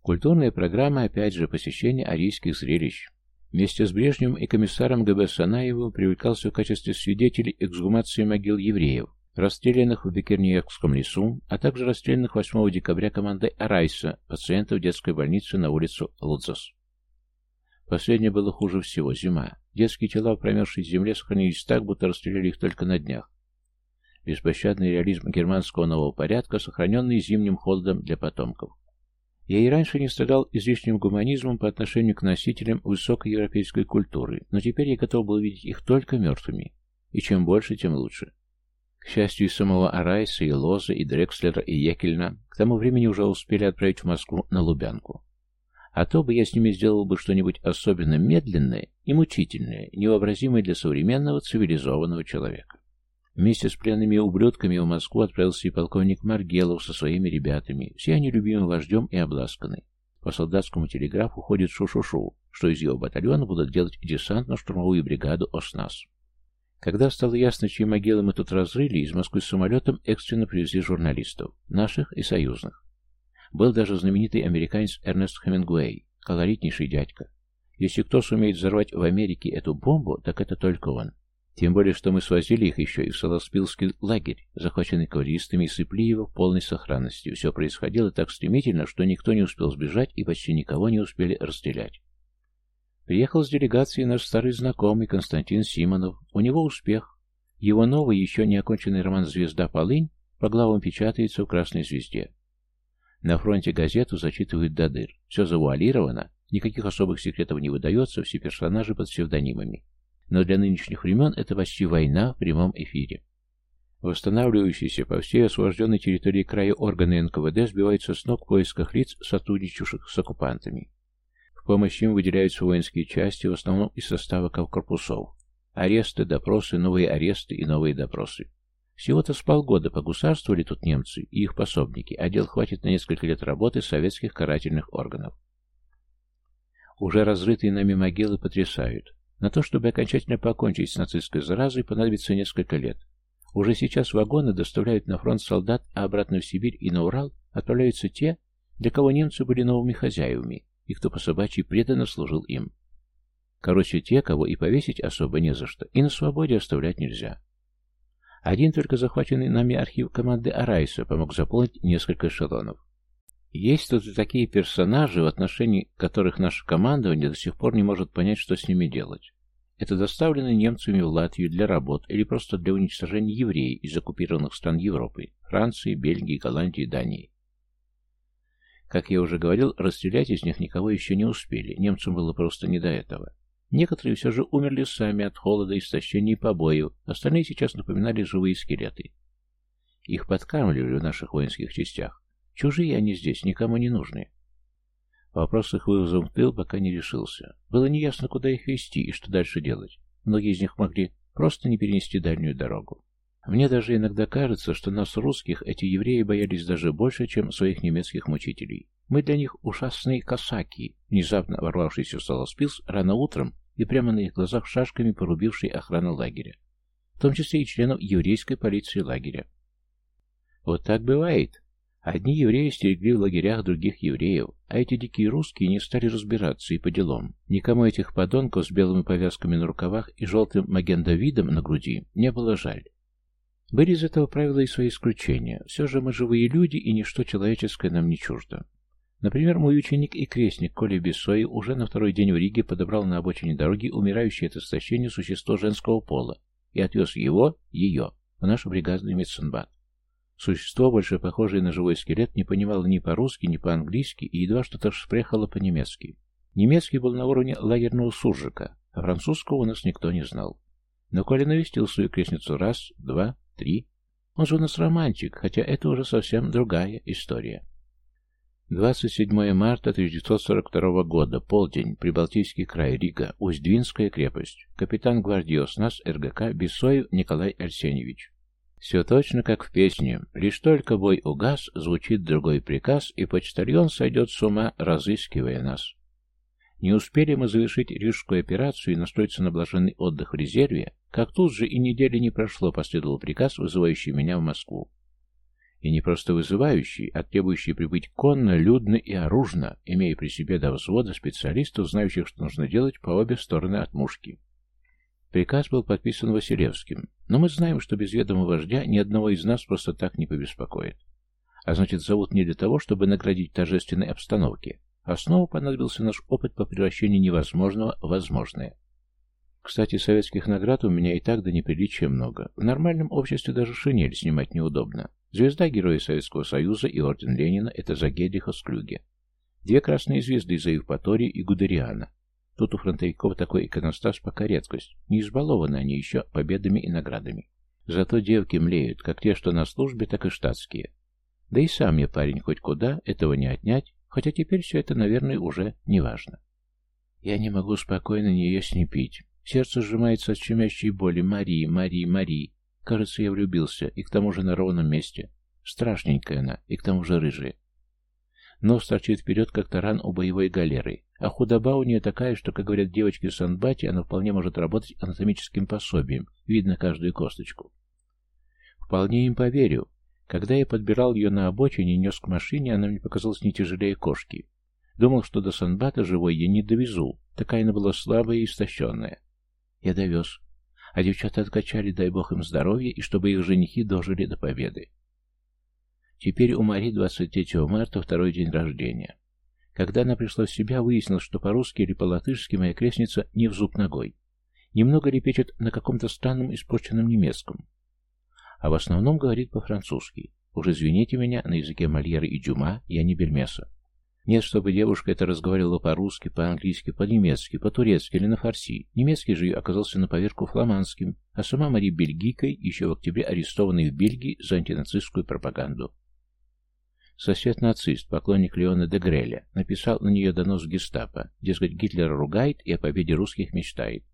Культурная программа, опять же, посещение арийских зрелищ. Вместе с Брежневым и комиссаром ГБ Санаевым привлекался в качестве свидетелей эксгумации могил евреев, расстрелянных в Бекерниевском лесу, а также расстрелянных 8 декабря командой Арайса, пациентов детской больницы на улицу Лудзас. Последнее было хуже всего, зима. Детские тела в промерзшей земле сохранились так, будто расстреляли их только на днях. Беспощадный реализм германского нового порядка, сохраненный зимним холодом для потомков. Я и раньше не страдал излишним гуманизмом по отношению к носителям высокой европейской культуры, но теперь я готов был видеть их только мертвыми. И чем больше, тем лучше. К счастью, и самого Арайса, и Лоза, и Дрекслера, и Екельна к тому времени уже успели отправить в Москву на Лубянку. А то бы я с ними сделал бы что-нибудь особенно медленное и мучительное, невообразимое для современного цивилизованного человека. Вместе с пленными ублюдками в Москву отправился и полковник Маргелов со своими ребятами, все они любимым вождем и обласканы. По солдатскому телеграфу ходит шу-шу-шу, что из его батальона будут делать десантно-штурмовую бригаду ОСНАС. Когда стало ясно, чьи могилы мы тут разрыли, из Москвы самолетом экстренно привезли журналистов, наших и союзных. Был даже знаменитый американец Эрнест Хемингуэй, колоритнейший дядька. Если кто сумеет взорвать в Америке эту бомбу, так это только он. Тем более, что мы свозили их еще и в Солоспилский лагерь, захваченный кавалеристами, и сыпли его в полной сохранности. Все происходило так стремительно, что никто не успел сбежать и почти никого не успели расстрелять. Приехал с делегацией наш старый знакомый Константин Симонов. У него успех. Его новый, еще не оконченный роман «Звезда Полынь» по главам печатается в «Красной звезде». На фронте газету зачитывают до дыр. Все завуалировано, никаких особых секретов не выдается, все персонажи под псевдонимами. Но для нынешних времен это почти война в прямом эфире. Восстанавливающиеся по всей освобожденной территории края органы НКВД сбиваются с ног в поисках лиц, сотрудничавших с оккупантами помощь им выделяются воинские части, в основном из состава корпусов. Аресты, допросы, новые аресты и новые допросы. Всего-то с полгода погусарствовали тут немцы и их пособники, а дел хватит на несколько лет работы советских карательных органов. Уже разрытые нами могилы потрясают. На то, чтобы окончательно покончить с нацистской заразой, понадобится несколько лет. Уже сейчас вагоны доставляют на фронт солдат, а обратно в Сибирь и на Урал отправляются те, для кого немцы были новыми хозяевами, и кто по собачьи преданно служил им. Короче, те, кого и повесить особо не за что, и на свободе оставлять нельзя. Один только захваченный нами архив команды Арайса помог заполнить несколько эшелонов. Есть тут и такие персонажи, в отношении которых наше командование до сих пор не может понять, что с ними делать. Это доставлены немцами в Латвию для работ или просто для уничтожения евреев из оккупированных стран Европы, Франции, Бельгии, Голландии, Дании. Как я уже говорил, расстрелять из них никого еще не успели, немцам было просто не до этого. Некоторые все же умерли сами от холода, истощения и побоев, остальные сейчас напоминали живые скелеты. Их подкармливали в наших воинских частях. Чужие они здесь, никому не нужны. Вопрос с их вывозом в тыл пока не решился. Было неясно, куда их везти и что дальше делать. Многие из них могли просто не перенести дальнюю дорогу. Мне даже иногда кажется, что нас, русских, эти евреи боялись даже больше, чем своих немецких мучителей. Мы для них ужасные косаки, внезапно ворвавшийся в Солоспилс рано утром и прямо на их глазах шашками порубивший охрану лагеря, в том числе и членов еврейской полиции лагеря. Вот так бывает. Одни евреи стерегли в лагерях других евреев, а эти дикие русские не стали разбираться и по делам. Никому этих подонков с белыми повязками на рукавах и желтым магендовидом на груди не было жаль. Были из этого правила и свои исключения. Все же мы живые люди, и ничто человеческое нам не чуждо. Например, мой ученик и крестник Коля Бессои уже на второй день в Риге подобрал на обочине дороги умирающее от истощения существо женского пола и отвез его, ее, в наш бригадный медсанбат. Существо, больше похожее на живой скелет, не понимало ни по-русски, ни по-английски и едва что-то шпрехало по-немецки. Немецкий был на уровне лагерного суржика, а французского у нас никто не знал. Но Коля навестил свою крестницу раз, два, три. Он же у нас романтик, хотя это уже совсем другая история. 27 марта 1942 года, полдень, Прибалтийский край, Рига, Усть-Двинская крепость. Капитан гвардии ОСНАС РГК Бессоев Николай Арсеньевич. Все точно как в песне. Лишь только бой угас, звучит другой приказ, и почтальон сойдет с ума, разыскивая нас. Не успели мы завершить рижскую операцию и настроиться на блаженный отдых в резерве, как тут же и недели не прошло, последовал приказ, вызывающий меня в Москву. И не просто вызывающий, а требующий прибыть конно, людно и оружно, имея при себе до взвода специалистов, знающих, что нужно делать по обе стороны от мушки. Приказ был подписан Василевским, но мы знаем, что без ведома вождя ни одного из нас просто так не побеспокоит. А значит, зовут не для того, чтобы наградить торжественной обстановке, а снова понадобился наш опыт по превращению невозможного в возможное. Кстати, советских наград у меня и так до неприличия много. В нормальном обществе даже шинель снимать неудобно. Звезда Героя Советского Союза и Орден Ленина – это за Гедриха Склюге. Две красные звезды за Евпатория и Гудериана. Тут у фронтовиков такой иконостас пока редкость. Не избалованы они еще победами и наградами. Зато девки млеют, как те, что на службе, так и штатские. Да и сам я парень хоть куда, этого не отнять, хотя теперь все это, наверное, уже не важно. Я не могу спокойно ни есть, ни пить. Сердце сжимается от щемящей боли. Марии, Марии, Марии. Кажется, я влюбился, и к тому же на ровном месте. Страшненькая она, и к тому же рыжая. Нос торчит вперед, как таран у боевой галеры. А худоба у нее такая, что, как говорят девочки Санбати, она вполне может работать анатомическим пособием. Видно каждую косточку. Вполне им поверю. Когда я подбирал ее на обочине и нес к машине, она мне показалась не тяжелее кошки. Думал, что до Санбата живой я не довезу. Такая она была слабая и истощенная. Я довез. А девчата откачали, дай бог им здоровья, и чтобы их женихи дожили до победы. Теперь у Мари 23 марта второй день рождения. Когда она пришла в себя, выяснилось, что по-русски или по-латышски моя крестница не в зуб ногой. Немного лепечет на каком-то странном испорченном немецком. А в основном говорит по-французски. Уж извините меня, на языке Мольера и Дюма я не бельмеса. Нет, чтобы девушка это разговаривала по-русски, по-английски, по-немецки, по-турецки или на фарси. Немецкий же оказался на поверку фламандским, а сама Мари бельгийкой, еще в октябре арестованной в Бельгии за антинацистскую пропаганду. Сосед-нацист, поклонник Леона де Греля, написал на нее донос гестапо, дескать, Гитлер ругает и о победе русских мечтает.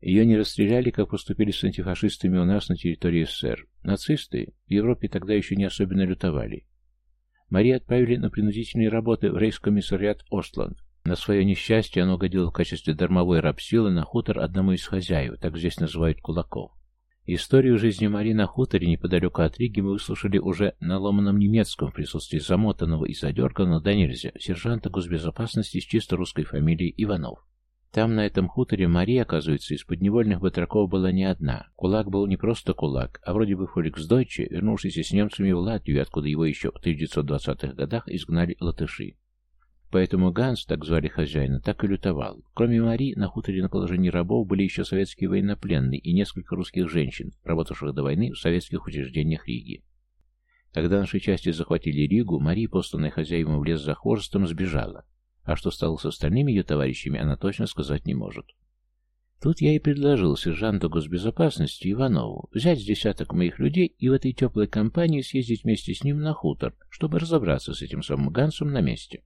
Ее не расстреляли, как поступили с антифашистами у нас на территории СССР. Нацисты в Европе тогда еще не особенно лютовали. Марию отправили на принудительные работы в рейскомиссариат Остланд. На свое несчастье оно годило в качестве дармовой рабсилы на хутор одному из хозяев, так здесь называют кулаков. Историю жизни Мари на хуторе неподалеку от Риги мы выслушали уже на ломаном немецком в присутствии замотанного и задерганного до нельзя сержанта госбезопасности с чисто русской фамилией Иванов. Там, на этом хуторе, Мари, оказывается, из подневольных батраков была не одна. Кулак был не просто кулак, а вроде бы фольксдойче, вернувшийся с немцами в Латвию, откуда его еще в 1920-х годах изгнали латыши. Поэтому Ганс, так звали хозяина, так и лютовал. Кроме Мари, на хуторе на положении рабов были еще советские военнопленные и несколько русских женщин, работавших до войны в советских учреждениях Риги. Когда наши части захватили Ригу, Мари, посланная хозяевам в лес за хворостом, сбежала. А что стало с остальными ее товарищами, она точно сказать не может. Тут я и предложил сержанту госбезопасности Иванову взять с десяток моих людей и в этой теплой компании съездить вместе с ним на хутор, чтобы разобраться с этим самым Гансом на месте.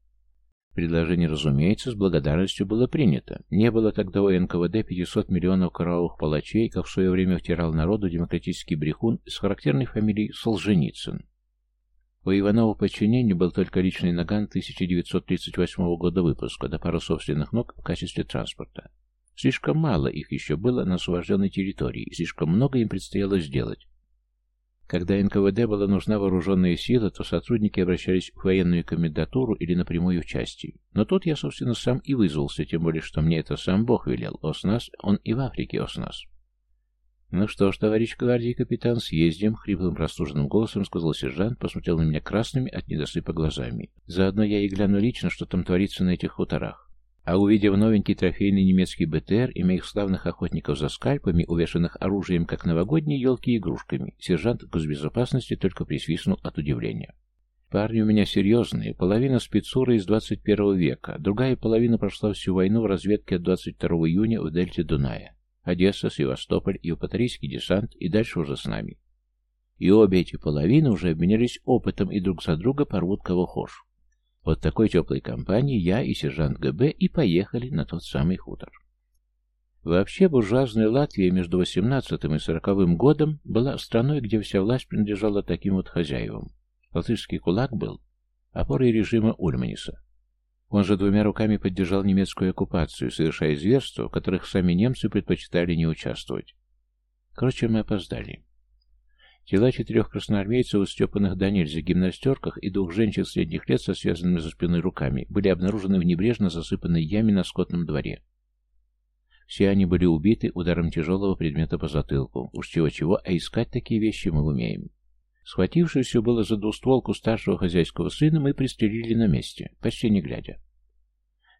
Предложение, разумеется, с благодарностью было принято. Не было тогда у НКВД 500 миллионов кровавых палачей, как в свое время втирал народу демократический брехун с характерной фамилией Солженицын. У Иванова в подчинении был только личный наган 1938 года выпуска, да пару собственных ног в качестве транспорта. Слишком мало их еще было на освобожденной территории, и слишком много им предстояло сделать. Когда НКВД была нужна вооруженная сила, то сотрудники обращались в военную комендатуру или напрямую в части. Но тут я, собственно, сам и вызвался, тем более, что мне это сам Бог велел. ОСНАС, он и в Африке ОСНАС. «Ну что ж, товарищ гвардии капитан, съездим», — хриплым простуженным голосом сказал сержант, посмотрел на меня красными от недосыпа глазами. «Заодно я и гляну лично, что там творится на этих хуторах. А увидев новенький трофейный немецкий БТР и моих славных охотников за скальпами, увешанных оружием, как новогодние елки игрушками, сержант госбезопасности только присвистнул от удивления. Парни у меня серьезные, половина спецуры из 21 века, другая половина прошла всю войну в разведке от 22 июня в дельте Дуная. Одесса, Севастополь, Евпаторийский десант и дальше уже с нами. И обе эти половины уже обменялись опытом и друг за друга порвут кого хошь. Вот такой теплой компании я и сержант ГБ и поехали на тот самый хутор. Вообще, буржуазная Латвия между 18 и 40 годом была страной, где вся власть принадлежала таким вот хозяевам. Латышский кулак был опорой режима Ульманиса. Он же двумя руками поддержал немецкую оккупацию, совершая зверства, в которых сами немцы предпочитали не участвовать. Короче, мы опоздали. Тела четырех красноармейцев, степанных до нельзя гимнастерках и двух женщин средних лет со связанными за спиной руками, были обнаружены в небрежно засыпанной яме на скотном дворе. Все они были убиты ударом тяжелого предмета по затылку. Уж чего-чего, а искать такие вещи мы умеем. Схватившись было за двустволку старшего хозяйского сына, мы пристрелили на месте, почти не глядя.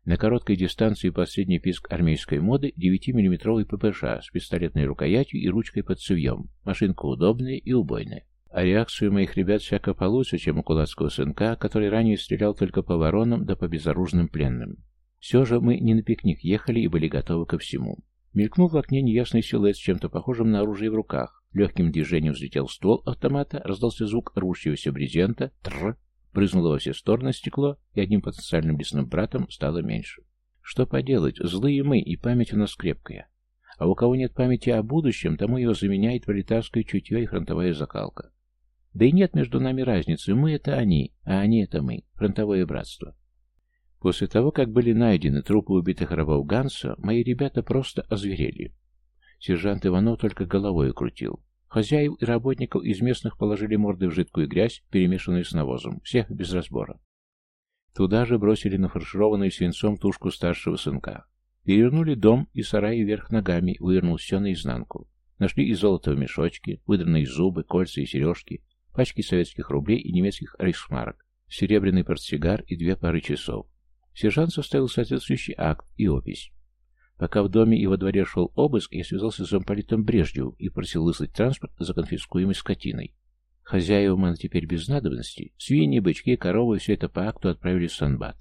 На короткой дистанции последний писк армейской моды 9-миллиметровый ППШ с пистолетной рукоятью и ручкой под цевьем. Машинка удобная и убойная. А реакцию моих ребят всяко получше, чем у кулацкого сынка, который ранее стрелял только по воронам да по безоружным пленным. Все же мы не на пикник ехали и были готовы ко всему. Мелькнул в окне неясный силуэт с чем-то похожим на оружие в руках. Легким движением взлетел ствол автомата, раздался звук рвущегося брезента, тр, Брызнуло во все стороны стекло, и одним потенциальным лесным братом стало меньше. Что поделать, злые мы, и память у нас крепкая. А у кого нет памяти о будущем, тому его заменяет пролетарское чутье и фронтовая закалка. Да и нет между нами разницы, мы — это они, а они — это мы, фронтовое братство. После того, как были найдены трупы убитых рабов Ганса, мои ребята просто озверели. Сержант Иванов только головой крутил. Хозяев и работников из местных положили морды в жидкую грязь, перемешанную с навозом, всех без разбора. Туда же бросили нафаршированную свинцом тушку старшего сынка. Перевернули дом и сарай вверх ногами, вывернул все наизнанку. Нашли и золотые мешочки, выдранные зубы, кольца и сережки, пачки советских рублей и немецких рейхсмарок, серебряный портсигар и две пары часов. Сержант составил соответствующий акт и опись. Пока в доме и во дворе шел обыск, я связался с замполитом Брежневым и просил выслать транспорт за конфискуемой скотиной. Хозяевам она теперь без надобности. Свиньи, бычки, коровы — все это по акту отправили в Санбат.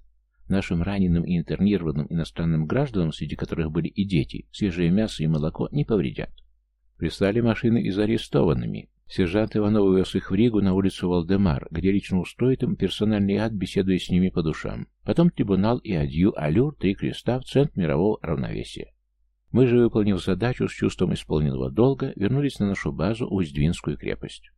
Нашим раненым и интернированным иностранным гражданам, среди которых были и дети, свежее мясо и молоко не повредят. Прислали машины и за арестованными. Сержант Иванов увез их в Ригу на улицу Валдемар, где лично устроит им персональный ад, беседуя с ними по душам. Потом трибунал и адью, алюр, три креста в центр мирового равновесия. Мы же, выполнив задачу с чувством исполненного долга, вернулись на нашу базу Усть-Двинскую крепость.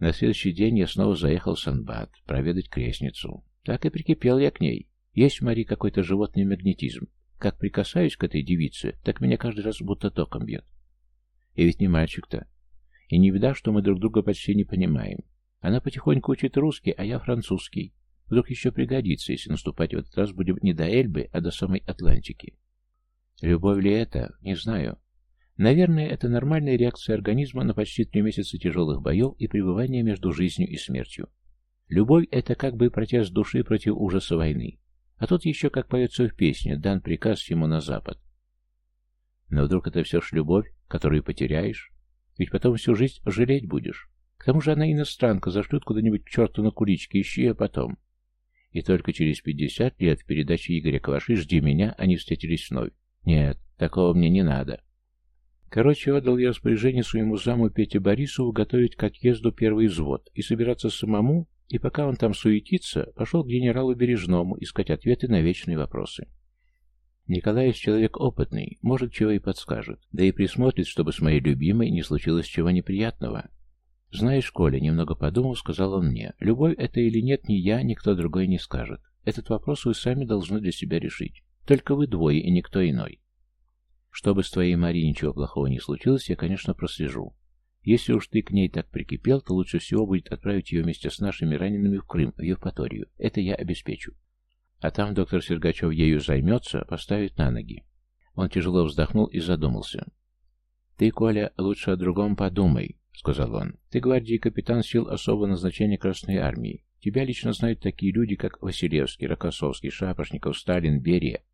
На следующий день я снова заехал в Санбат, проведать крестницу. Так и прикипел я к ней. Есть в Мари какой-то животный магнетизм. Как прикасаюсь к этой девице, так меня каждый раз будто током бьет. И ведь не мальчик-то. И не беда, что мы друг друга почти не понимаем. Она потихоньку учит русский, а я французский. Вдруг еще пригодится, если наступать в этот раз будем не до Эльбы, а до самой Атлантики. Любовь ли это? Не знаю. Наверное, это нормальная реакция организма на почти три месяца тяжелых боев и пребывания между жизнью и смертью. Любовь — это как бы протест души против ужаса войны. А тут еще, как поется в песне, дан приказ ему на запад. Но вдруг это все ж любовь, которую потеряешь? Ведь потом всю жизнь жалеть будешь. К тому же она иностранка, зашлют куда-нибудь к черту на куличке, ищи ее потом. И только через пятьдесят лет в передаче Игоря Кваши «Жди меня» они встретились вновь. Нет, Такого мне не надо. Короче, отдал я распоряжение своему заму Пете Борисову готовить к отъезду первый взвод и собираться самому, и пока он там суетится, пошел к генералу Бережному искать ответы на вечные вопросы. Николаев человек опытный, может, чего и подскажет, да и присмотрит, чтобы с моей любимой не случилось чего неприятного. «Знаешь, Коля, немного подумал, сказал он мне, любовь это или нет, ни я, ни кто другой не скажет. Этот вопрос вы сами должны для себя решить. Только вы двое и никто иной. Чтобы с твоей Марией ничего плохого не случилось, я, конечно, прослежу. Если уж ты к ней так прикипел, то лучше всего будет отправить ее вместе с нашими ранеными в Крым, в Евпаторию. Это я обеспечу. А там доктор Сергачев ею займется, поставит на ноги. Он тяжело вздохнул и задумался. «Ты, Коля, лучше о другом подумай», — сказал он. «Ты гвардии капитан сил особого назначения Красной Армии. Тебя лично знают такие люди, как Василевский, Рокоссовский, Шапошников, Сталин, Берия.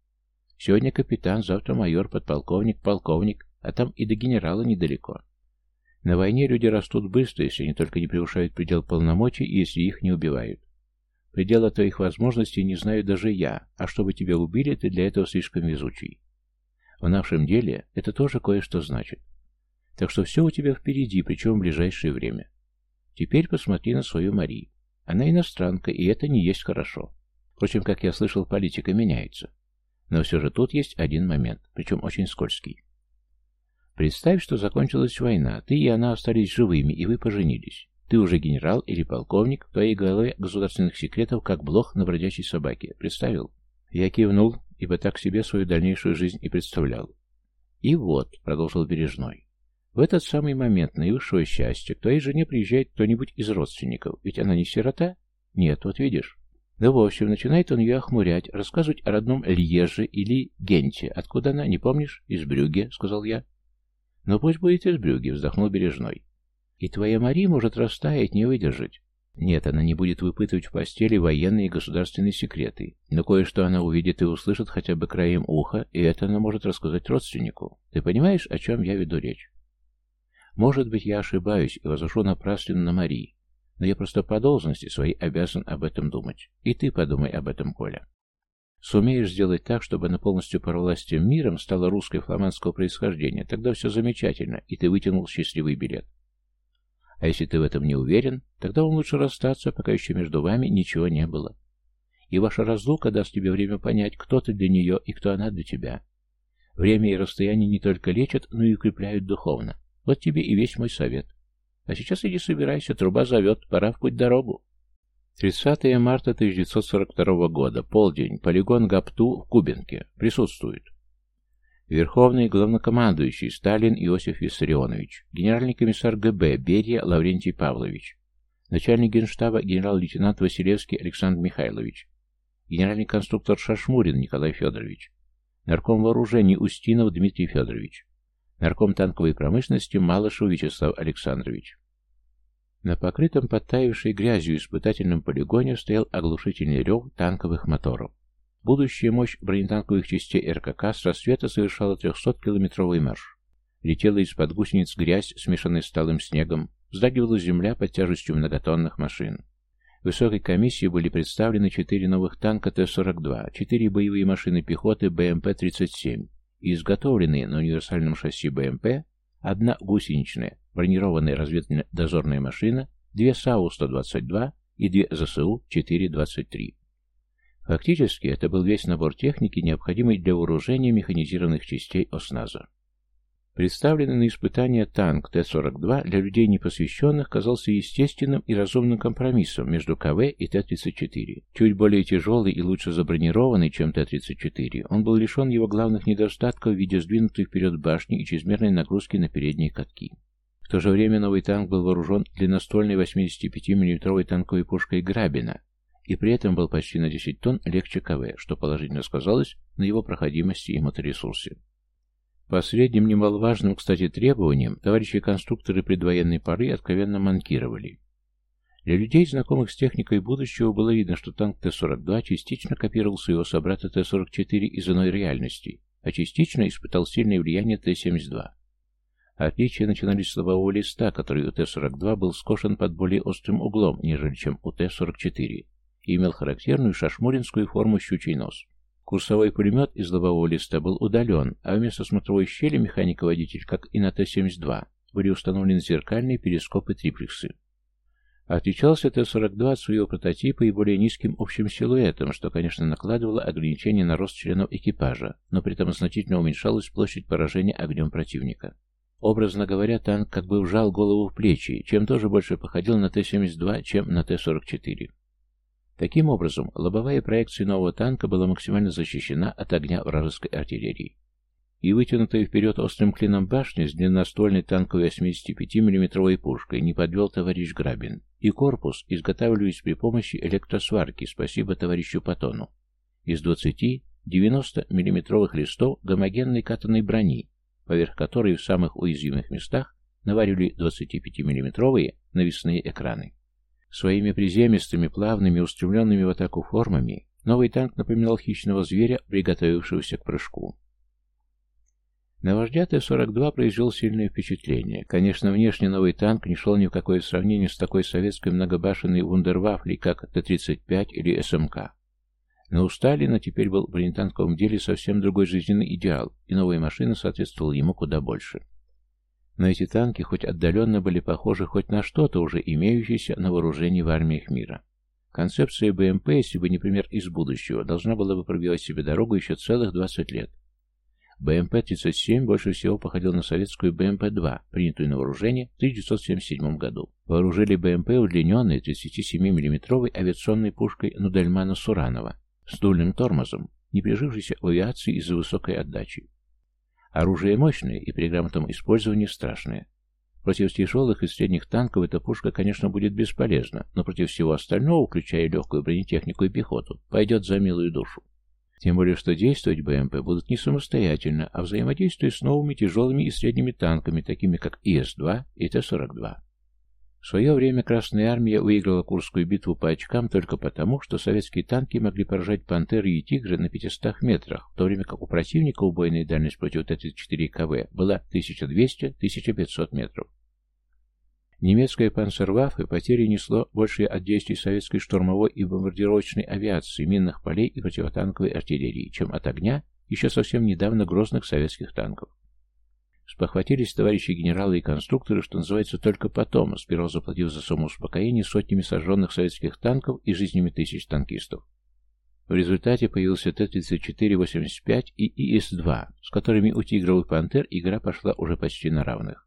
Сегодня капитан, завтра майор, подполковник, полковник, а там и до генерала недалеко. На войне люди растут быстро, если они только не превышают предел полномочий и если их не убивают. Предела твоих возможностей не знаю даже я, а чтобы тебя убили, ты для этого слишком везучий. В нашем деле это тоже кое-что значит. Так что все у тебя впереди, причем в ближайшее время. Теперь посмотри на свою Мари. Она иностранка, и это не есть хорошо. Впрочем, как я слышал, политика меняется. Но все же тут есть один момент, причем очень скользкий. Представь, что закончилась война, ты и она остались живыми, и вы поженились. Ты уже генерал или полковник, в твоей голове государственных секретов, как блох на бродячей собаке. Представил? Я кивнул, ибо так себе свою дальнейшую жизнь и представлял. И вот, продолжил Бережной, в этот самый момент наивысшего счастья к твоей жене приезжает кто-нибудь из родственников, ведь она не сирота? Нет, вот видишь. Да в общем, начинает он ее охмурять, рассказывать о родном Льеже или Генте. Откуда она, не помнишь? Из Брюгге, сказал я. Ну пусть будет из Брюгге, вздохнул Бережной. И твоя Мари может растаять, не выдержать. Нет, она не будет выпытывать в постели военные и государственные секреты, но кое-что она увидит и услышит хотя бы краем уха, и это она может рассказать родственнику. Ты понимаешь, о чем я веду речь? Может быть, я ошибаюсь и возошу напрасленно на Мари, но я просто по должности своей обязан об этом думать. И ты подумай об этом, Коля. Сумеешь сделать так, чтобы она полностью порвалась тем миром, стала русской фламандского происхождения, тогда все замечательно, и ты вытянул счастливый билет. А если ты в этом не уверен, тогда вам лучше расстаться, пока еще между вами ничего не было. И ваша разлука даст тебе время понять, кто ты для нее и кто она для тебя. Время и расстояние не только лечат, но и укрепляют духовно. Вот тебе и весь мой совет. А сейчас иди собирайся, труба зовет, пора в путь-дорогу. 30 марта 1942 года, полдень, полигон Гапту в Кубинке. Присутствует. Верховный главнокомандующий Сталин Иосиф Виссарионович, генеральный комиссар ГБ Берия Лаврентий Павлович, начальник генштаба генерал-лейтенант Василевский Александр Михайлович, генеральный конструктор Шашмурин Николай Федорович, нарком вооружений Устинов Дмитрий Федорович, нарком танковой промышленности Малышев Вячеслав Александрович. На покрытом подтаявшей грязью испытательном полигоне стоял оглушительный рев танковых моторов. Будущая мощь бронетанковых частей РКК с рассвета совершала 300-километровый марш. Летела из-под гусениц грязь, смешанная с талым снегом, вздрагивала земля под тяжестью многотонных машин. Высокой комиссии были представлены четыре новых танка Т-42, четыре боевые машины пехоты БМП-37 и изготовленные на универсальном шасси БМП одна гусеничная бронированная разведывательно-дозорная машина, две САУ-122 и две ЗСУ-423. Фактически, это был весь набор техники, необходимый для вооружения механизированных частей ОСНАЗа. Представленный на испытание танк Т-42 для людей непосвященных казался естественным и разумным компромиссом между КВ и Т-34. Чуть более тяжелый и лучше забронированный, чем Т-34, он был лишен его главных недостатков в виде сдвинутой вперед башни и чрезмерной нагрузки на передние катки. В то же время новый танк был вооружен длинноствольной 85 мм танковой пушкой «Грабина», и при этом был почти на 10 тонн легче КВ, что положительно сказалось на его проходимости и моторесурсе. Последним немаловажным, кстати, требованием товарищи конструкторы предвоенной поры откровенно манкировали. Для людей, знакомых с техникой будущего, было видно, что танк Т-42 частично копировал своего собрата Т-44 из иной реальности, а частично испытал сильное влияние Т-72. Отличия начинались с лобового листа, который у Т-42 был скошен под более острым углом, нежели чем у Т-44, и имел характерную шашмуринскую форму щучий нос. Курсовой пулемет из лобового листа был удален, а вместо смотровой щели механика-водитель, как и на Т-72, были установлены зеркальные перископы-триплексы. Отличался Т-42 от своего прототипа и более низким общим силуэтом, что, конечно, накладывало ограничения на рост членов экипажа, но при этом значительно уменьшалась площадь поражения огнем противника. Образно говоря, танк как бы вжал голову в плечи, чем тоже больше походил на Т-72, чем на Т-44. Таким образом, лобовая проекция нового танка была максимально защищена от огня вражеской артиллерии и вытянутая вперед острым клином башни с длинноствольной танковой 85 миллиметровой пушкой не подвел товарищ Грабин, и корпус изготавливались при помощи электросварки, спасибо товарищу Патону, из 20-90 миллиметровых листов гомогенной катанной брони, поверх которой в самых уязвимых местах наваривали 25 миллиметровые навесные экраны. Своими приземистыми, плавными, устремленными в атаку формами новый танк напоминал хищного зверя, приготовившегося к прыжку. На вождя Т-42 произвел сильное впечатление. Конечно, внешне новый танк не шел ни в какое сравнение с такой советской многобашенной вундервафлей, как Т-35 или СМК. Но у Сталина теперь был в бронетанковом деле совсем другой жизненный идеал, и новая машина соответствовала ему куда больше. Но эти танки хоть отдаленно были похожи хоть на что-то уже имеющееся на вооружении в армиях мира. Концепция БМП, если бы не пример из будущего, должна была бы пробивать себе дорогу еще целых 20 лет. БМП-37 больше всего походил на советскую БМП-2, принятую на вооружение в 1977 году. Вооружили БМП удлиненной 37 миллиметровой авиационной пушкой Нудельмана Суранова с дульным тормозом, не прижившейся в авиации из-за высокой отдачи. Оружие мощное и при грамотном использовании страшное. Против тяжелых и средних танков эта пушка, конечно, будет бесполезна, но против всего остального, включая легкую бронетехнику и пехоту, пойдет за милую душу. Тем более, что действовать БМП будут не самостоятельно, а взаимодействуя с новыми тяжелыми и средними танками, такими как ИС-2 и Т-42. Свое время Красная Армия выиграла Курскую битву по очкам только потому, что советские танки могли поражать «Пантеры» и «Тигры» на 500 метрах, в то время как у противника убойная дальность против Т-34 КВ была 1200-1500 метров. Немецкая панцерваффе потери несло больше от действий советской штурмовой и бомбардировочной авиации, минных полей и противотанковой артиллерии, чем от огня еще совсем недавно грозных советских танков. Спохватились товарищи генералы и конструкторы, что называется, только потом, сперва заплатив за сумму успокоения сотнями сожженных советских танков и жизнями тысяч танкистов. В результате появился Т-34-85 и ИС-2, с которыми у «Тигровых пантер» игра пошла уже почти на равных.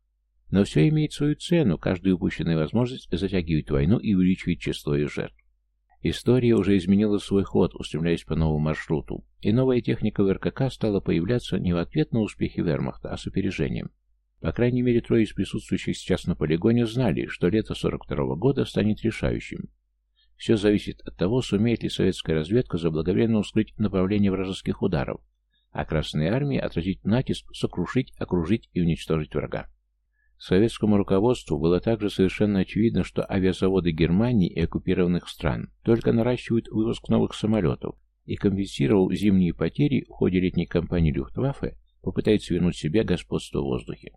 Но все имеет свою цену, каждая упущенная возможность затягивает войну и увеличивает число ее жертв. История уже изменила свой ход, устремляясь по новому маршруту, и новая техника в РКК стала появляться не в ответ на успехи вермахта, а с опережением. По крайней мере, трое из присутствующих сейчас на полигоне знали, что лето 42 -го года станет решающим. Все зависит от того, сумеет ли советская разведка заблаговременно ускрыть направление вражеских ударов, а Красная Армия отразить натиск, сокрушить, окружить и уничтожить врага. Советскому руководству было также совершенно очевидно, что авиазаводы Германии и оккупированных стран только наращивают выпуск новых самолетов и, компенсировал зимние потери в ходе летней кампании Люфтваффе, попытается вернуть себе господство в воздухе.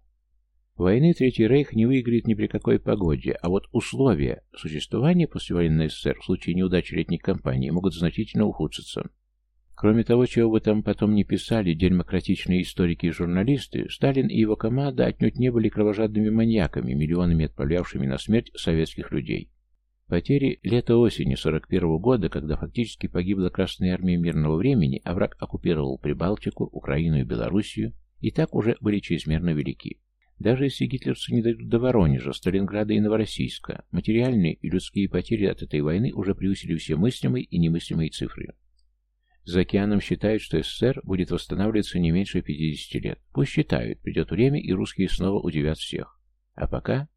Войны Третий Рейх не выиграет ни при какой погоде, а вот условия существования послевоенной СССР в случае неудачи летней кампании могут значительно ухудшиться. Кроме того, чего бы там потом не писали демократичные историки и журналисты, Сталин и его команда отнюдь не были кровожадными маньяками, миллионами отправлявшими на смерть советских людей. Потери лета-осени 41 -го года, когда фактически погибла Красная Армия мирного времени, а враг оккупировал Прибалтику, Украину и Белоруссию, и так уже были чрезмерно велики. Даже если гитлерцы не дойдут до Воронежа, Сталинграда и Новороссийска, материальные и людские потери от этой войны уже превысили все мыслимые и немыслимые цифры. За океаном считают, что СССР будет восстанавливаться не меньше 50 лет. Пусть считают, придет время, и русские снова удивят всех. А пока?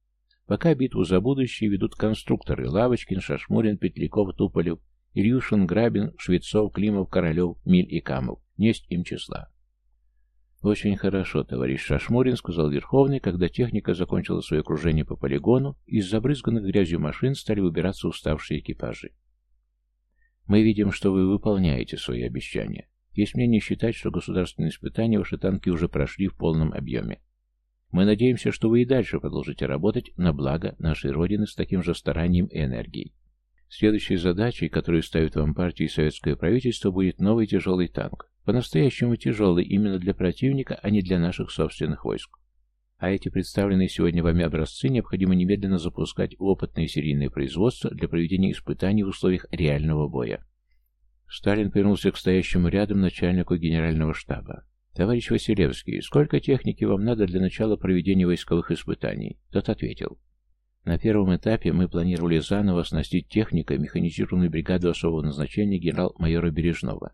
Пока битву за будущее ведут конструкторы Лавочкин, Шашмурин, Петляков, Туполев, Ильюшин, Грабин, Швецов, Климов, Королев, Миль и Камов. Несть им числа. «Очень хорошо, товарищ Шашмурин», — сказал Верховный, когда техника закончила свое кружение по полигону, и из забрызганных грязью машин стали выбираться уставшие экипажи. Мы видим, что вы выполняете свои обещания. Есть мнение считать, что государственные испытания ваши танки уже прошли в полном объеме. Мы надеемся, что вы и дальше продолжите работать на благо нашей Родины с таким же старанием и энергией. Следующей задачей, которую ставит вам партия и советское правительство, будет новый тяжелый танк. По-настоящему тяжелый именно для противника, а не для наших собственных войск. А эти представленные сегодня вами образцы необходимо немедленно запускать в опытное серийное производство для проведения испытаний в условиях реального боя. Сталин повернулся к стоящему рядом начальнику генерального штаба. «Товарищ Василевский, сколько техники вам надо для начала проведения войсковых испытаний?» Тот ответил. На первом этапе мы планировали заново оснастить техникой механизированную бригаду особого назначения генерал-майора Бережного.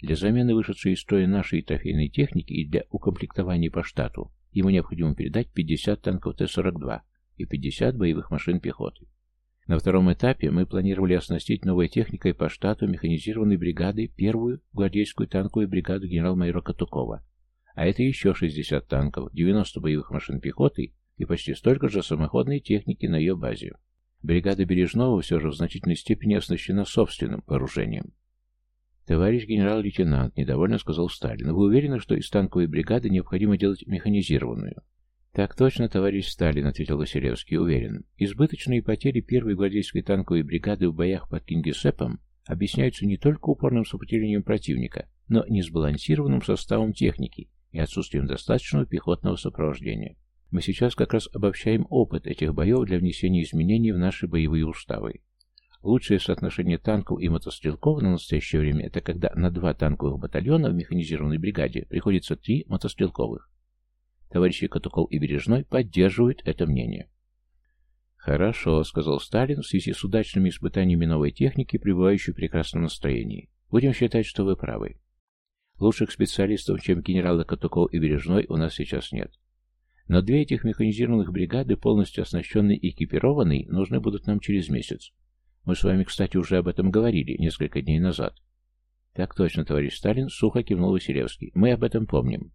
Для замены вышедшей из строя нашей трофейной техники и для укомплектования по штату ему необходимо передать 50 танков Т-42 и 50 боевых машин пехоты. На втором этапе мы планировали оснастить новой техникой по штату механизированной бригады первую гвардейскую танковую бригаду генерал-майора Катукова, а это еще 60 танков, 90 боевых машин пехоты и почти столько же самоходной техники на ее базе. Бригада Бережного все же в значительной степени оснащена собственным вооружением. «Товарищ генерал-лейтенант», — недовольно сказал Сталин, — «вы уверены, что из танковой бригады необходимо делать механизированную?» «Так точно, товарищ Сталин», — ответил Василевский, — уверен. «Избыточные потери первой гвардейской танковой бригады в боях под Кингисеппом объясняются не только упорным сопротивлением противника, но и несбалансированным составом техники и отсутствием достаточного пехотного сопровождения. Мы сейчас как раз обобщаем опыт этих боев для внесения изменений в наши боевые уставы. Лучшее соотношение танков и мотострелков на настоящее время – это когда на два танковых батальона в механизированной бригаде приходится три мотострелковых. Товарищи Катукол и Бережной поддерживают это мнение. «Хорошо», — сказал Сталин в связи с удачными испытаниями новой техники, пребывающей в прекрасном настроении. «Будем считать, что вы правы. Лучших специалистов, чем генералы Катукол и Бережной, у нас сейчас нет. Но две этих механизированных бригады, полностью оснащенные и экипированные, нужны будут нам через месяц. Мы с вами, кстати, уже об этом говорили несколько дней назад. Так точно, товарищ Сталин, сухо кивнул Василевский. Мы об этом помним.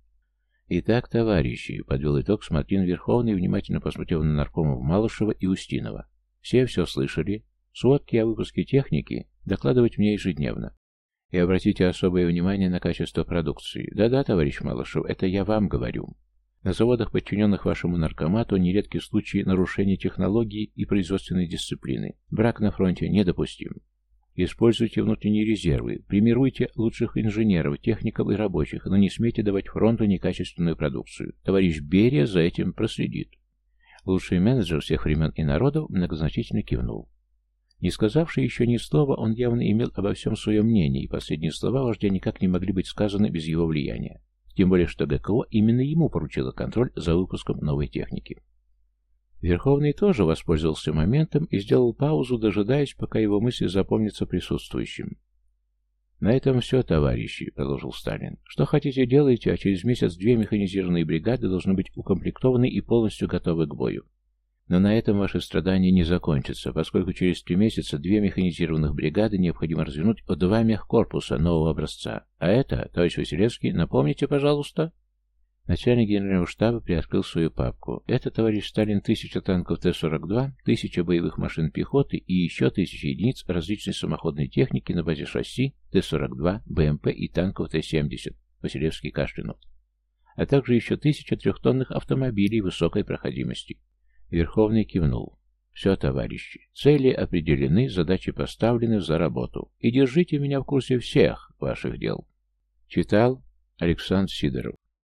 Итак, товарищи, подвел итог Смартин Верховный, внимательно посмотрел на наркомов Малышева и Устинова. Все все слышали. Сводки о выпуске техники докладывать мне ежедневно. И обратите особое внимание на качество продукции. Да-да, товарищ Малышев, это я вам говорю. На заводах, подчиненных вашему наркомату, нередки случаи нарушения технологий и производственной дисциплины. Брак на фронте недопустим. Используйте внутренние резервы, примируйте лучших инженеров, техников и рабочих, но не смейте давать фронту некачественную продукцию. Товарищ Берия за этим проследит. Лучший менеджер всех времен и народов многозначительно кивнул. Не сказавший еще ни слова, он явно имел обо всем свое мнение, и последние слова вождя никак не могли быть сказаны без его влияния. Тем более, что ГКО именно ему поручило контроль за выпуском новой техники. Верховный тоже воспользовался моментом и сделал паузу, дожидаясь, пока его мысли запомнятся присутствующим. «На этом все, товарищи», — продолжил Сталин. «Что хотите, делайте, а через месяц две механизированные бригады должны быть укомплектованы и полностью готовы к бою. Но на этом ваши страдания не закончатся, поскольку через три месяца две механизированных бригады необходимо развернуть о два мехкорпуса нового образца. А это, товарищ Василевский, напомните, пожалуйста. Начальник генерального штаба приоткрыл свою папку. Это, товарищ Сталин, тысяча танков Т-42, тысяча боевых машин пехоты и еще тысяча единиц различной самоходной техники на базе шасси Т-42, БМП и танков Т-70. Василевский кашлянул. А также еще тысяча трехтонных автомобилей высокой проходимости. Верховный кивнул. «Все, товарищи, цели определены, задачи поставлены за работу. И держите меня в курсе всех ваших дел». Читал Александр Сидоров.